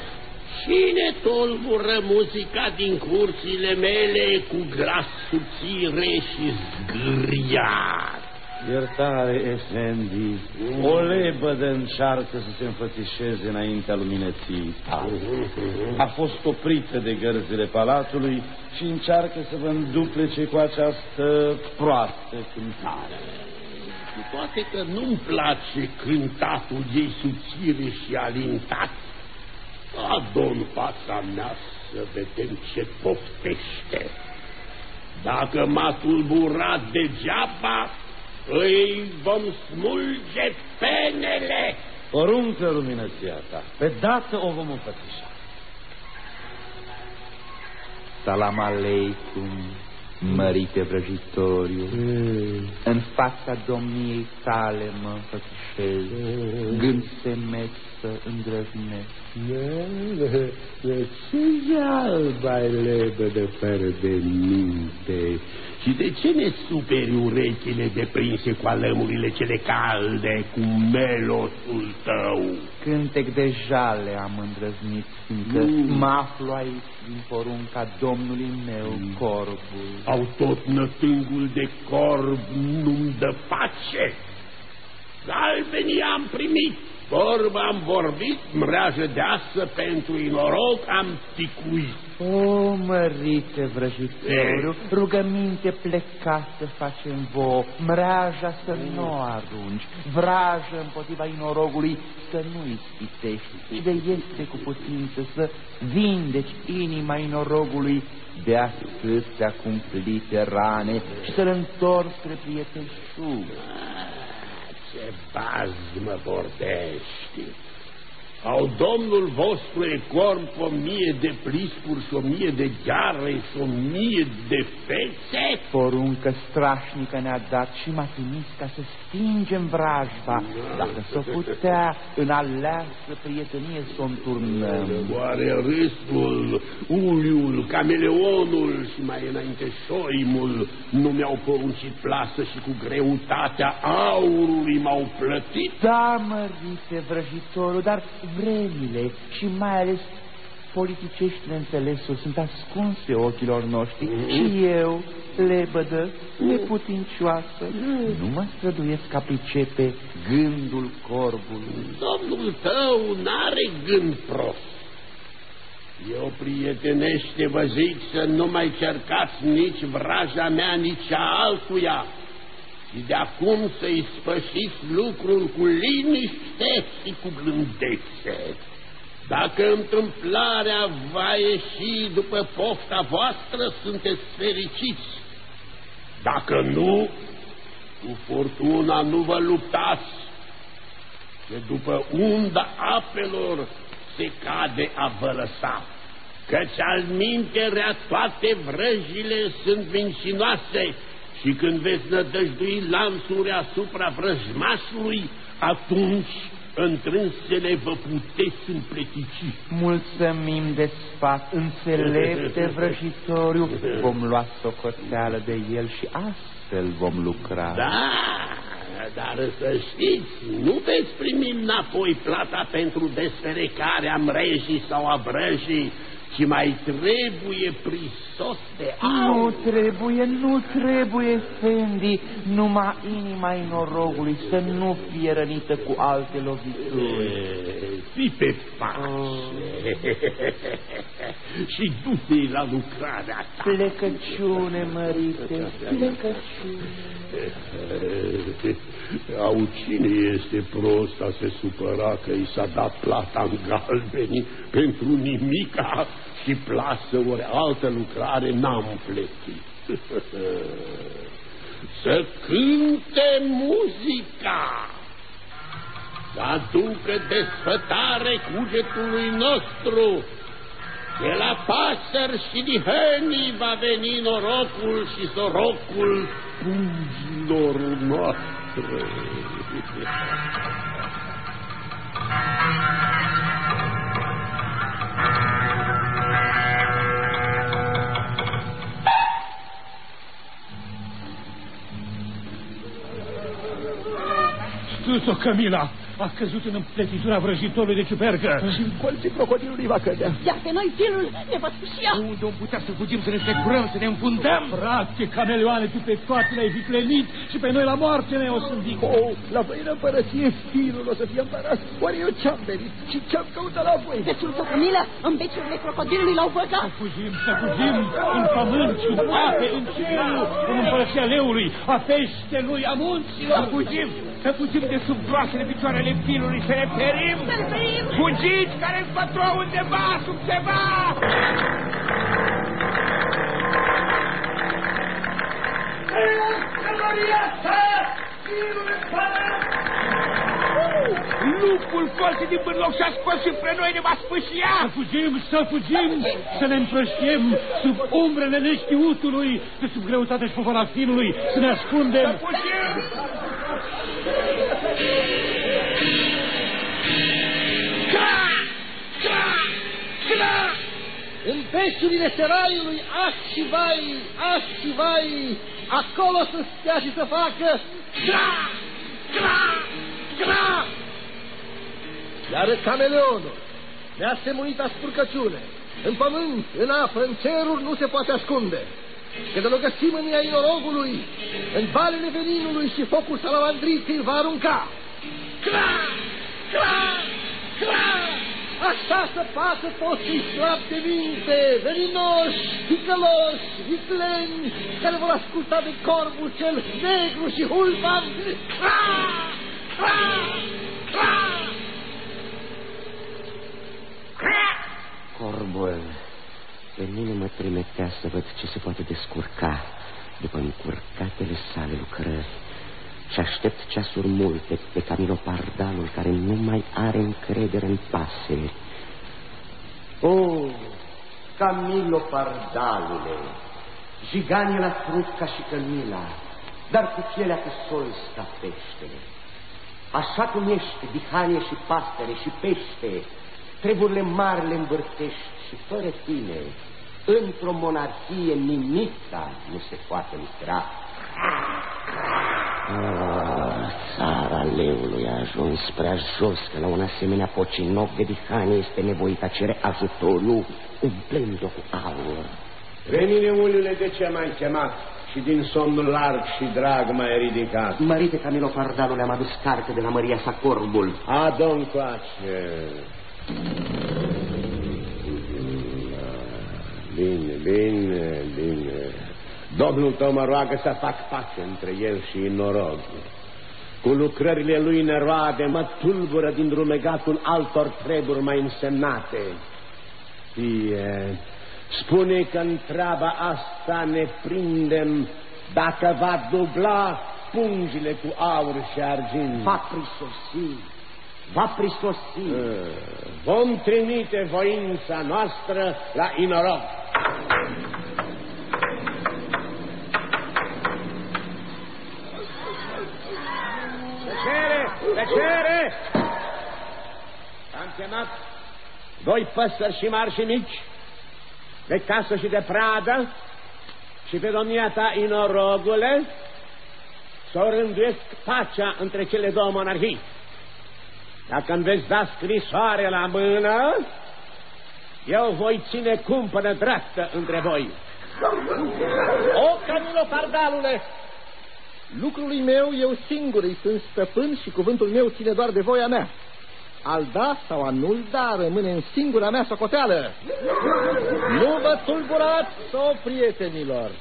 Cine tolbură muzica din curțile mele cu glas subțire și zgâriat? Iertare, Efendi, o lebădă încearcă să se înfățișeze înaintea luminății. A fost oprită de gărzile palatului și încearcă să vă înduplece cu această proastă cântare cu toate că nu-mi place cântatul ei subțire și alintat, adon fața mea să vedem ce poftește. Dacă m-a tulburat degeaba, îi vom smulge penele. Poruncă luminăția ta, pe dată o vom înfățișa. Salam aleikum, Mărite vrăjitoriu, în fața domniei tale mă înfățișez, gând semeț să îndrăznesc. Ce alba lebădă fără de minte și de ce ne superi urechile deprinse cu alămurile cele calde, cu melosul tău? Cântec de jale am îndrăznit, fiindcă mm. mă aflu aici din porunca domnului meu, mm. corbul. Au tot nătângul de corb nu-mi dă pace. Galbenii am primit, Vorba am vorbit, mreajă deasă pentru inoroc am ticuit. O, mărite vrăjitorul, rugăminte plecată facem vouă, mreaja să nu o arunci, vrajă împotriva inorogului să nu ispitești, și de este cu putință să vindeci inima inorogului de atâtea cumplite rane și să-l întorci spre prieteșul ce bazmă vorbești! Au domnul vostru e corp o mie de plispuri și o mie de gheare și o mie de fețe? Poruncă strașnică ne-a dat și m-a trimis ca să stingem vrajba, dacă s-o putea în aleasă prietenie să o înturnăm. Oare râsul, uliul, cameleonul și mai înainte șoimul nu mi-au poruncit plasă și cu greutatea aurului m-au plătit? Da, mărite vrăjitorul, dar vremile și mai ales politicești neînțelesuri sunt ascunse ochilor noștri mm. și eu, lebădă, neputincioasă, mm. nu mă străduiesc ca pricepe gândul corbului. Domnul tău n-are gând prost. Eu, prietenește, vă zic să nu mai cercați nici vraja mea, nici a altuia și de acum să-i spășiți lucrul cu liniște și cu blândețe. Dacă întâmplarea va ieși după pofta voastră, sunteți fericiți. Dacă nu, cu furtuna nu vă luptați, că după unda apelor se cade a vă lăsa, căci al minterea toate vrăjile sunt mincinoase și când veți nădăjdui lansuri asupra vrăjmașului, atunci întrânsele vă puteți împletici. Mulțumim de sfat, înțelepte vrăjitoriu, vom lua socoteală de el și astfel vom lucra. Da, dar să știți, nu veți primi înapoi plata pentru desferecarea mrejii sau a vrăjii, ci mai trebuie prisos de aur. Nu trebuie, nu trebuie, Fendi, numai inima inorogului să nu fie rănită cu alte lovituri. Fii pe pace oh. și du-te la lucrarea ta. Plecăciune, mărite, plecăciune. Au cine este prost a se supăra că i s-a dat plata în galbeni pentru nimica și plasă ori altă lucrare n-am plătit. Să cânte muzica, să aducă desfătare cugetului nostru, de la pasări și dihănii va veni norocul și sorocul pungilor noastre. Sus-o, Camila! A căzut în împletitura vrăjitorului de ciupercă. Și în colții crocodilului va cădea. Iar pe noi filul ne va sfârșia. Unde om putea să fugim, să ne securăm, să ne înfundăm? Frate, camelioane, tu pe toate le-ai viclenit și pe noi la moarte ne o sândit. Oh, la voi în împărăție filul o să fie împărat. Oare eu ce-am venit și ce-am căutat la voi? Destul Camila, în beciurile crocodilului l-au băgat. Să fugim, să fugim, în pământ, în ape, în cerul, în împărăția leului, a peștelui, a munților. Să fugim, să fugim de sub groasele picioarele filului, să ne ferim? Să ferim! Fugiți care îți undeva, sub ceva! Gloriața! Filul împărat! Lupul coase din bârloc și-a scos și pre noi ne va spâșia! Să fugim, să fugim, să ne împrăștiem sub umbrele neștiutului, de sub greutatea și povara finului, să ne ascundem! Să fugim! Cra! Cra! Cra! În peșurile seraiului, ah și vai, ah și vai, acolo să stea și să facă Cra! Cra! Cra! Iar cameleonul, neasemuita spurcăciune, în pământ, în apă, în ceruri, nu se poate ascunde. Când îl găsim în ea inorogului, în valele veninului și focul salamandriței îl va arunca. Cra! Cra! Cra! Așa să facă toți cei slabi de minte, veninoși, ticăloși, vicleni, care vor asculta de corbul cel negru și hulban. Cra! Cra! Cra! Corbul, pe mine mă trimetea să văd ce se poate descurca după încurcatele sale lucrări și aștept ceasuri multe pe Camilo Pardalul care nu mai are încredere în pasări. O, Camilo Pardalule, jiganie la trup ca și cămila, dar cu pielea cu sol ca peștele. Așa cum ești, dihanie și pastere și pește, treburile mari le învârtești și fără tine, într-o monarhie nimica nu se poate lucra. Oh, țara leului a ajuns prea jos, că la un asemenea pocinoc de dihanie este nevoit a cere ajutorul, umplând-o cu aur. Venine, uliule, de ce m-ai chemat? Și din somnul larg și drag m-ai ridicat. Mărite Camilo Pardalu le-am adus carte de la Maria sa corbul. Adon coace. Bine, bine, bine. Domnul tău mă roagă să fac pace între el și noroc. Cu lucrările lui neroade mă tulbură din rumegatul altor treburi mai însemnate. Fie, spune că în treaba asta ne prindem dacă va dubla pungile cu aur și argint. Va prisosi, va prisosi. Vom trimite voința noastră la inoroc. Tăcere! Tăcere! Am chemat doi păsări și mari și mici, de casă și de pradă, și pe domnia ta, inorogule, să o rânduiesc pacea între cele două monarhii. Dacă îmi veți da scrisoare la mână, eu voi ține cumpănă dreaptă între voi. O, Camilo Pardalule, lucrului meu eu singur îi sunt stăpân și cuvântul meu ține doar de voia mea. Al da sau a nu-l da rămâne în singura mea socoteală. Nu vă tulburați, o prietenilor.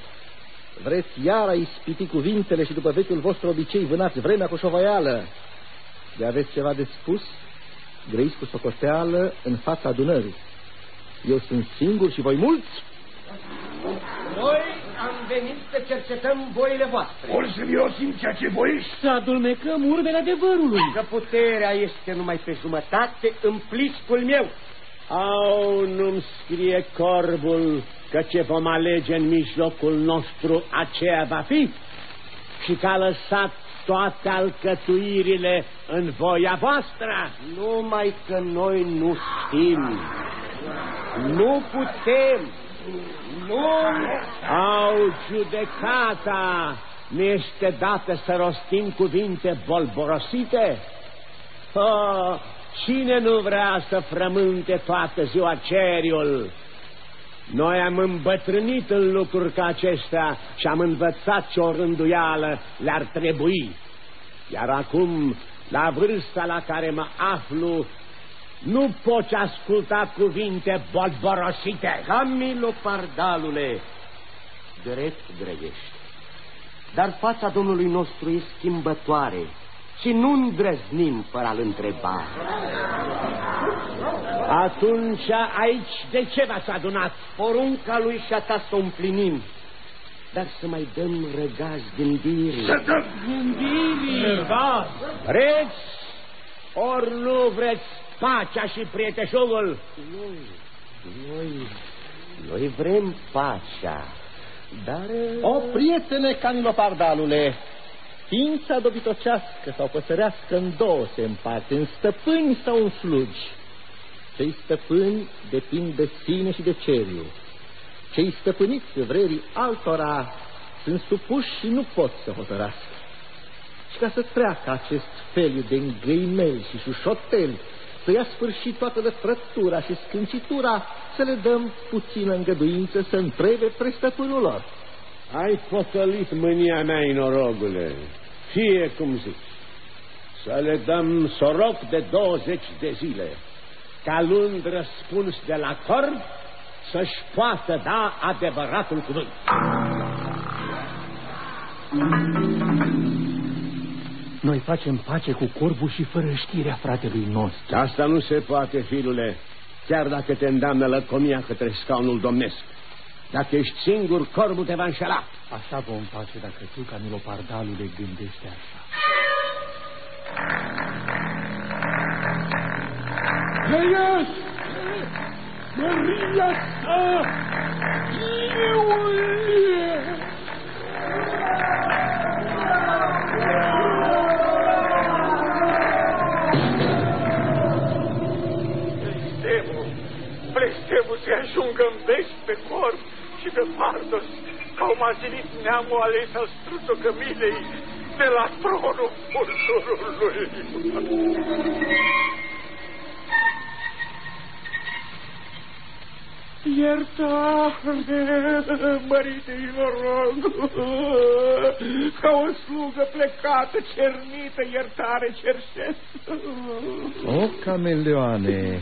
Vreți iar a ispiti cuvintele și după vechiul vostru obicei vânați vremea cu șovăială. De aveți ceva de spus? Grăiți cu socoteală în fața adunării. Eu sunt singur și voi mulți. Noi am venit să cercetăm voile voastre. Ori să miosim ceea ce voiești. Să adulmecăm urmele adevărului. Că puterea este numai pe jumătate în pliscul meu. Au, nu-mi scrie corbul că ce vom alege în mijlocul nostru aceea va fi și că a lăsat toate alcătuirile în voia voastră. Numai că noi nu știm. Nu putem. Nu. Au judecata ne este dată să rostim cuvinte bolborosite? Oh, cine nu vrea să frământe toată ziua ceriul? Noi am îmbătrânit în lucruri ca acestea și am învățat ce o rânduială le-ar trebui. Iar acum, la vârsta la care mă aflu, nu poți asculta cuvinte bolborosite. Camilo Pardalule, drept grăiești. Dar fața Domnului nostru e schimbătoare și nu îndrăznim fără a-l întreba. Atunci aici de ce v-ați adunat? Porunca lui și a ta să o împlinim, dar să mai dăm răgaz gândirii. Să dăm gândirii! Vreți Ori nu vreți pacea și prieteșugul? Noi, noi, noi vrem pacea, dar... O prietene, Canilo Pardalule, ființa dobitocească sau păsărească în două se împarte, în stăpâni sau în slugi. Cei stăpâni depind de sine și de ceriu. Cei stăpâniți vrerii altora sunt supuși și nu pot să hotărască. Și ca să treacă acest feliu de îngăimeli și șușoteli, să ia sfârșit toată lăfrătura și scâncitura, să le dăm puțină îngăduință să întrebe prestăpânul lor. Ai păcălit mânia mea, inorogule. Fie cum zici. Să le dăm soroc de 20 de zile, ca luând răspuns de la corp, să-și poată da adevăratul cuvânt. Noi facem pace cu corbul și fără știrea fratelui nostru. Asta nu se poate, filule, chiar dacă te îndeamnă lăcomia către scaunul domnesc. Dacă ești singur, corbul te va înșela. Așa vom face dacă tu, Camilo Pardalule, gândește așa. Ies! Maria sa! Iulie! Blestemul să ajungă în veci pe corp și pe pardos, ca au mazinit neamul ales al strutocămilei de la tronul vulturului. Iertare, mărite rog, ca o slugă plecată, cernită, iertare cerșesc. O, cameleoane,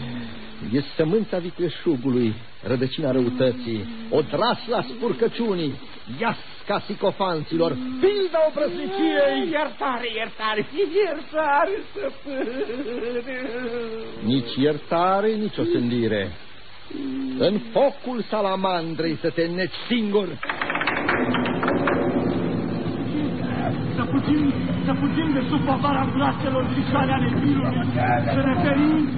e sămânța vicleșugului, rădăcina răutății, o drasla spurcăciunii, iasca sicofanților, pilda obrăznicii. Iertare, iertare, iertare, stăpâne. Nici iertare, nici o sândire. În focul salamandrei să te neci singur. Să fugim, să fugim de sub povara glaselor și cale ale firului, să ne ferim.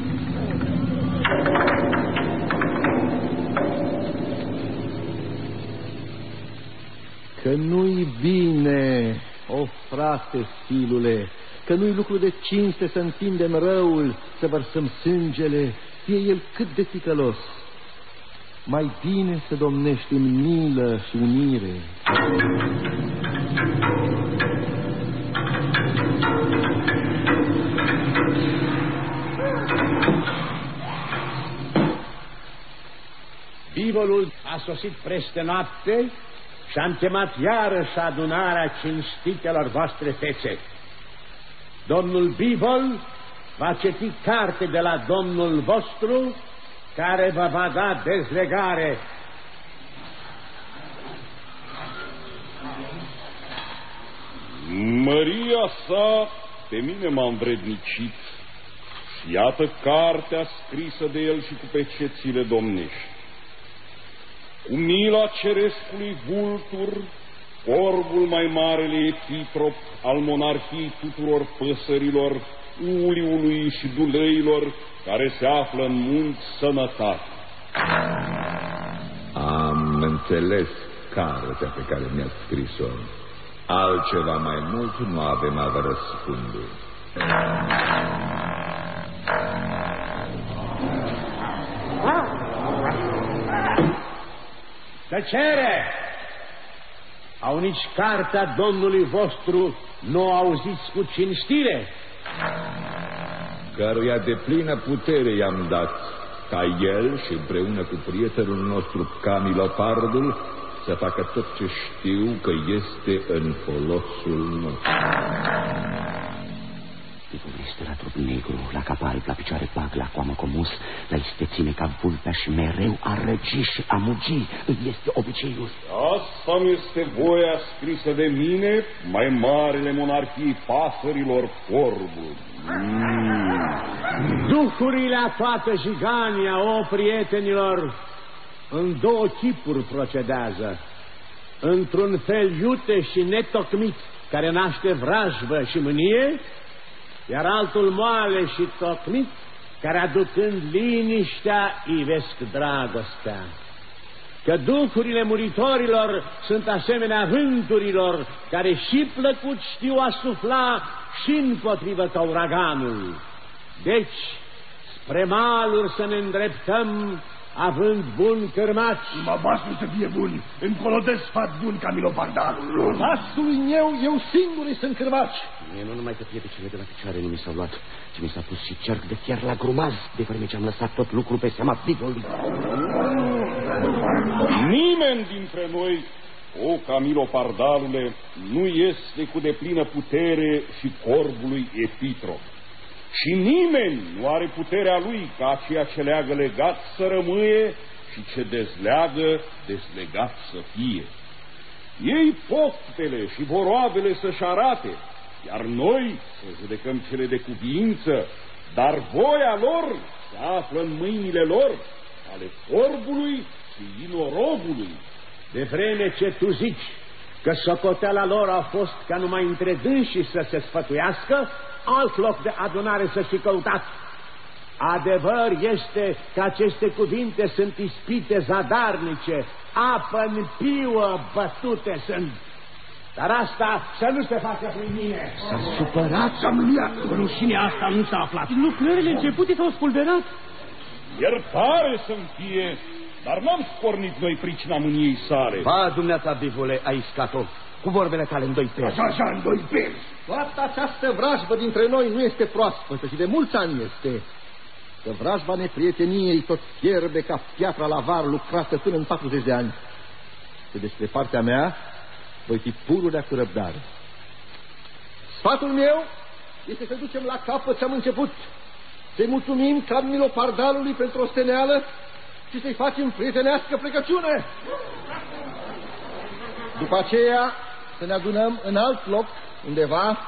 Că nu-i bine, o frate, filule, că nu-i lucru de cinste să întindem răul, să vărsăm sângele, fie el cât de ticălos. Mai bine să domnești în milă și unire. Bivolul a sosit peste noapte și am chemat iarăși adunarea cinstitelor voastre fețe. Domnul Bivol va citi carte de la domnul vostru care vă va da dezlegare. Măria sa pe mine m-a învrednicit și iată cartea scrisă de el și cu pecețile domnești. Cu mila cerescului vultur, corbul mai marele epitrop al monarhiei tuturor păsărilor, uliului și dulăilor care se află în munți sănătate. Am înțeles cartea pe care mi-a scris-o. Altceva mai mult nu avem a vă răspunde. Tăcere! Au nici cartea Domnului vostru nu o auziți cu cinstire? Căruia de plină putere i-am dat ca el și împreună cu prietenul nostru Camilopardul să facă tot ce știu că este în folosul nostru. Tipul este la trup negru, la cap alb, la picioare pag, la coamă comus, la istețime ca vulpea și mereu a răgi și a mugi. Îi este obiceiul. Asta mi este voia scrisă de mine, mai marele monarhii pasărilor corbul. Mm. Duhurile a toată jigania, o prietenilor, în două chipuri procedează. Într-un fel iute și netocmit, care naște vrajbă și mânie, iar altul moale și tocmit, care aducând liniștea ivesc dragostea. Că duhurile muritorilor sunt asemenea vânturilor care și plăcut știu asufla și împotrivă ca uraganul. Deci, spre maluri să ne îndreptăm având bun cărmaci. Mă basul să fie bun, încolo de sfat bun ca milopardalul. Basul meu, eu singur sunt cărmaci. Mie nu numai că cele de la picioare nu mi s-au luat, ci mi s-a pus și cerc de fier la grumaz, de vreme ce am lăsat tot lucru pe seama bidului. Nimeni dintre noi, o Camilo Pardalule, nu este cu deplină putere și corbului Epitro. Și nimeni nu are puterea lui ca ceea ce leagă legat să rămâie și ce dezleagă dezlegat să fie. Ei poftele și voroavele să-și arate, iar noi să judecăm cele de cuviință, dar voia lor se află în mâinile lor, ale corbului și inorogului. De vreme ce tu zici că socoteala lor a fost ca numai între dânsii să se sfătuiască, alt loc de adunare să fi căutat. Adevăr este că aceste cuvinte sunt ispite zadarnice, apă în piuă bătute sunt. Dar asta să nu se facă prin mine. S-a supărat? S-a mâniat. Rușinea asta nu s-a aflat. Lucrările începute s-au spulberat. Iertare să-mi fie, dar n-am scornit noi pricina mâniei sale. Ba, dumneata, bivule, ai scat-o cu vorbele tale în doi peri. Așa, așa, în doi peri. Toată această vrajbă dintre noi nu este proaspătă și de mulți ani este. Că vrajba neprieteniei tot fierbe ca piatra la var lucrată până în 40 de ani. Că despre partea mea voi fi pururea cu răbdare. Sfatul meu este să ducem la capăt ce am început. Să-i mulțumim Camilo Pardalului pentru osteneală și să-i facem prietenească plecăciune. După aceea să ne adunăm în alt loc, undeva,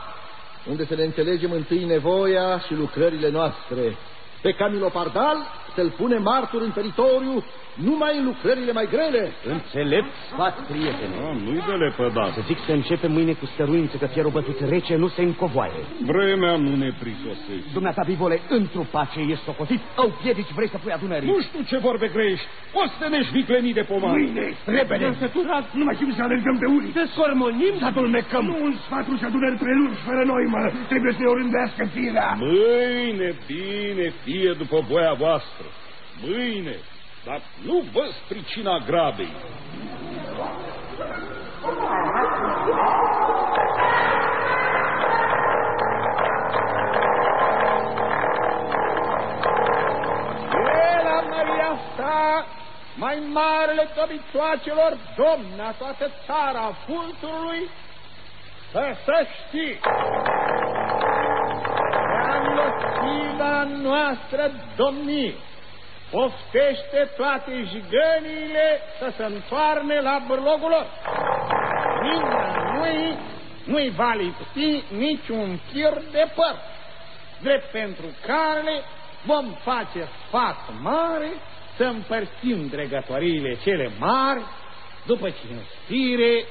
unde să ne înțelegem întâi nevoia și lucrările noastre. Pe Camilo Pardal să-l pune martur în teritoriu numai în lucrările mai grele. Înțelept sfat, prietene. Ah, nu-i de lepădat. Să zic să începem mâine cu stăruință, că fierul bătut rece nu se încovoaie. Vremea nu ne prisosește. Dumneata, bivole, într-o pace ești socotit, au piedici vrei să pui adunării. Nu știu ce vorbe grești. O să ne viclenii de pomar. Mâine, repede. Am săturat. Nu mai știm să alergăm pe unii. Să scormonim. Să adulmecăm. Nu un sfatul și adunări prelungi fără noi, mă. Trebuie să ne orândească firea. Mâine, bine, fie după voia voastră. Mâine, dar nu văd pricina grabei. E la Maria asta, mai marele dobitoacelor, domna toată țara fulturului, să să știi că noastră domnie poftește toate jigăniile să se întoarne la bârlogul lor. Nimeni nu-i va lipsi niciun fir de păr, drept pentru care vom face sfat mare să împărțim dregătoriile cele mari după cinstire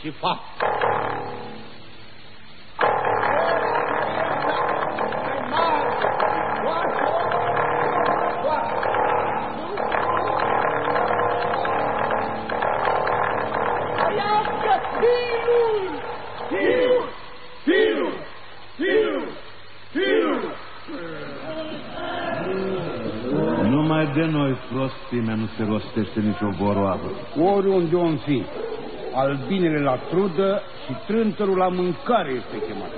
și fapt. De noi prostimea nu se rostește nicio voroavă. Oriunde om fi, albinele la trudă și trântărul la mâncare este chemat.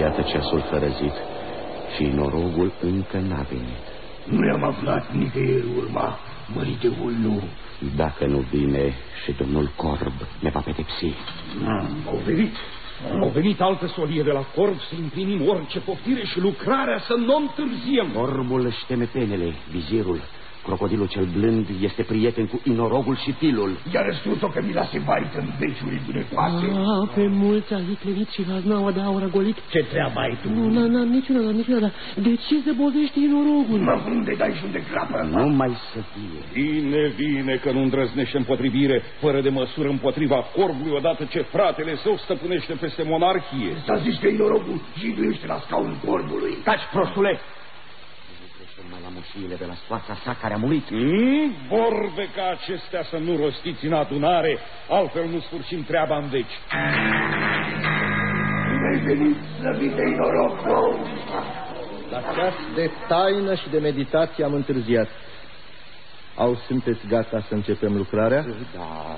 Iată ceasul fărăzit și norogul încă n-a venit. Nu i-am aflat nicăieri urma, mărite Hullu. Dacă nu vine și domnul Corb ne va pedepsi. Au venit. Au venit altă solie de la Corb să împlinim orice poftire și lucrarea să nu întârziem. Corbul își teme penele, vizirul. Crocodilul cel blând este prieten cu inorogul și tilul. Iar spus-o că mi se baită în beciului bunecoase. Ah, pe mulți a viclenit și haznaua de aur a golit. Ce treabă ai tu? Nu, n-am niciuna, n-am niciuna, dar de ce se bovește inorogul? Mă unde dai și unde crapă? Nu mai să fie. Bine, bine că nu îndrăznește împotrivire fără de măsură împotriva corbului odată ce fratele său stăpânește peste monarhie. S-a zis că inorogul jiduiește la scaunul corbului. Taci, prostule! Numai la moșiile de la soața sa care a murit. Mm, vorbe ca acestea să nu rostiți în adunare, altfel nu sfârșim treaba în veci. Ai venit slăvitei noroc, La ceas de taină și de meditație am întârziat. Au, sunteți gata să începem lucrarea? Da.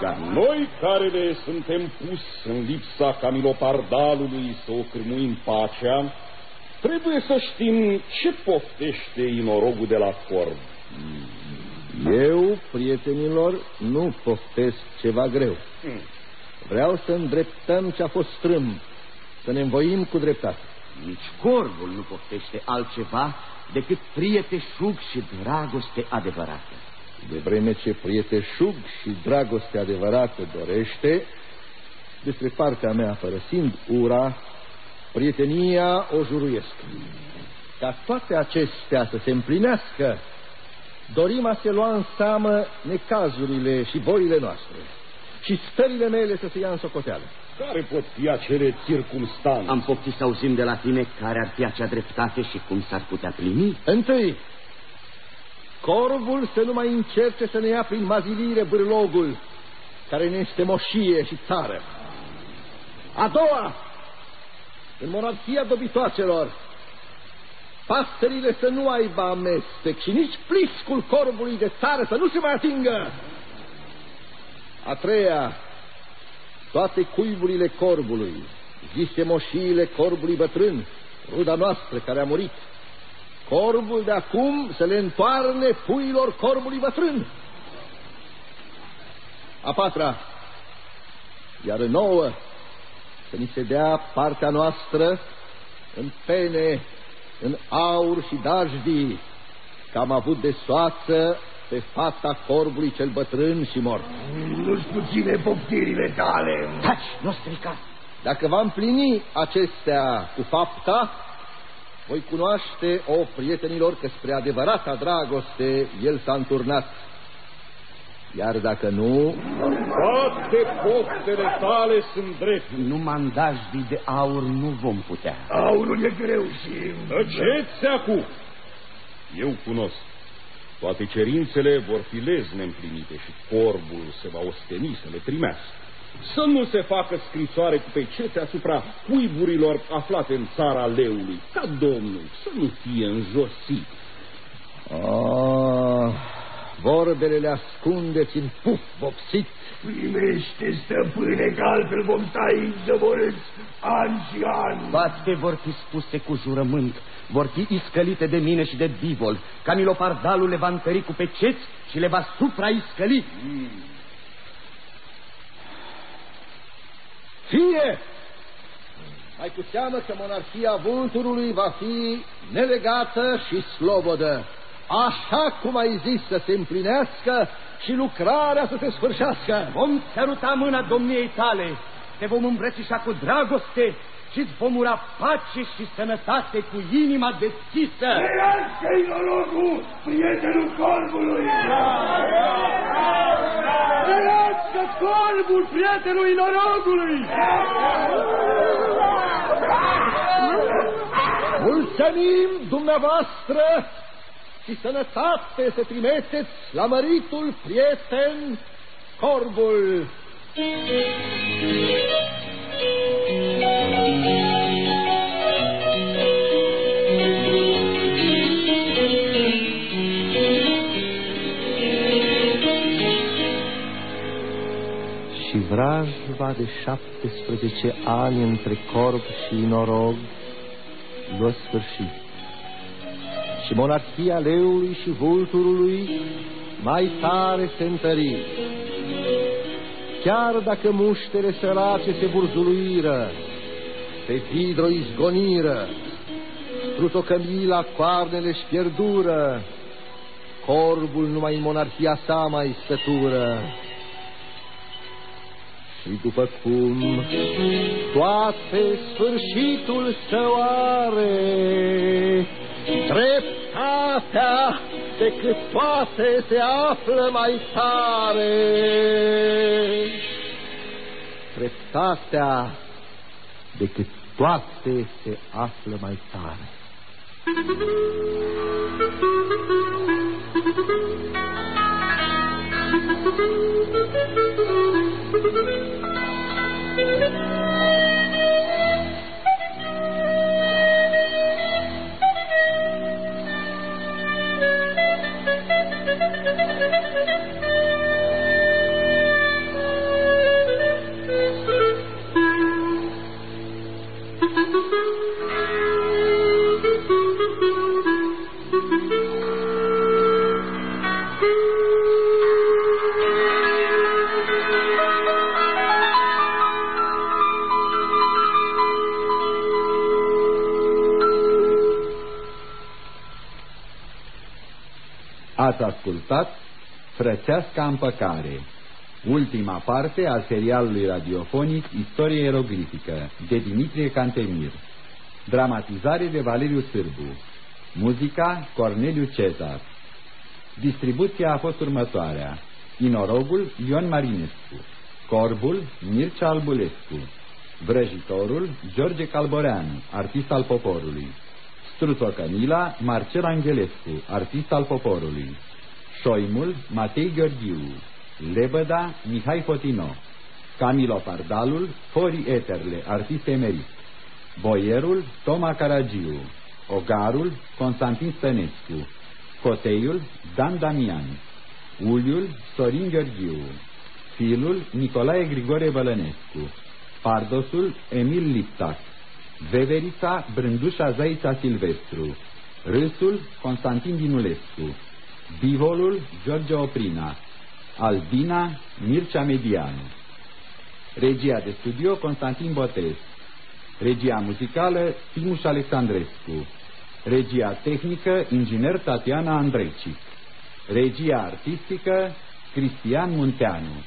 Dar noi care le suntem pus în lipsa Camilopardalului să o cârmuim pacea, Trebuie să știm ce poftește inorogul de la corb. Eu, prietenilor, nu poftesc ceva greu. Hmm. Vreau să îndreptăm ce a fost strâmb, să ne învoim cu dreptate. Nici corbul nu poftește altceva decât prieteșug și dragoste adevărată. De vreme ce prieteșug și dragoste adevărată dorește, despre partea mea, părăsind ura, prietenia o juruiesc. Ca toate acestea să se împlinească, dorim a se lua în seamă necazurile și bolile noastre și stările mele să se ia în socoteală. Care pot fi acele circumstanțe? Am poftit să auzim de la tine care ar fi acea dreptate și cum s-ar putea plini. Întâi, corvul să nu mai încerce să ne ia prin mazilire bârlogul care ne este moșie și țară. A doua, în monarhia dobitoacelor, pastările să nu aibă amestec și nici pliscul corbului de țară să nu se mai atingă. A treia, toate cuiburile corbului, zise moșiile corbului bătrân, ruda noastră care a murit, corbul de acum să le întoarne puilor corbului bătrân. A patra, iar nouă, să ni se dea partea noastră în pene, în aur și dajdii, că am avut de soață pe fata corbului cel bătrân și mort. Nu-ți puține poftirile tale. Taci, nu strica. Dacă va împlini acestea cu fapta, voi cunoaște, o prietenilor, că spre adevărata dragoste el s-a înturnat iar dacă nu... Toate poftele tale sunt drepte. Nu de aur nu vom putea. Aurul e greu și... Tăceți acum! Eu cunosc. Toate cerințele vor fi lezne împlinite și corbul se va osteni să le primească. Să nu se facă scrisoare cu pecete asupra cuiburilor aflate în țara leului, ca domnul, să nu fie înjosit. Oh, Vorbele le ascundeți în puf vopsit. Primește, stăpâne, că altfel vom stai zăvorâți ani și ani. Toate vor fi spuse cu jurământ, vor fi iscălite de mine și de bivol. Camilopardalul le va întări cu peceți și le va supra-iscăli. Mm. Fie! Mai cu seamă că monarhia vulturului va fi nelegată și slobodă așa cum ai zis să se împlinească și lucrarea să se sfârșească. Vom săruta mâna domniei tale, te vom îmbrățișa cu dragoste și îți vom ura pace și sănătate cu inima deschisă. Trăiască-i norocul, prietenul corbului! Trăiască corbul, prietenul norocului! Mulțumim dumneavoastră și sănătate să trimiteți la măritul prieten Corbul. Și vrajva de 17 ani între corp și norog l-a sfârșit și monarhia leului și vulturului mai tare se întări. Chiar dacă muștele sărace se burzuluiră, pe vidro izgoniră, strutocămila coarnele și pierdură, corbul numai în monarhia sa mai stătură. Și după cum toate sfârșitul său are, dreptatea decât toate se află mai tare. Dreptatea decât toate se află mai tare. Ați ascultat Frățeasca împăcare, ultima parte a serialului radiofonic Istorie eroglifică de Dimitrie Cantemir, dramatizare de Valeriu Sârbu, muzica Corneliu Cezar. Distribuția a fost următoarea. Inorogul Ion Marinescu, Corbul Mircea Albulescu, Vrăjitorul George Calboreanu, artist al poporului, Struțo Camila Marcel Angelescu, artist al poporului, Șoimul Matei Gheorghiu, Lebăda Mihai Fotino, Camilo Pardalul Fori Eterle, artist emerit, Boierul Toma Caragiu, Ogarul Constantin Stănescu, Coteiul Dan Damian, Uliul Sorin Gheorghiu, Filul Nicolae Grigore Bălănescu, Pardosul Emil Liptac, Veverița Brândușa Zaița Silvestru, Râsul Constantin Dinulescu, Bivolul George Oprina, Albina Mircea Medianu. Regia de studio Constantin Botez. Regia muzicală Timuș Alexandrescu. Regia tehnică inginer Tatiana Andrecic. Regia artistică Cristian Munteanu.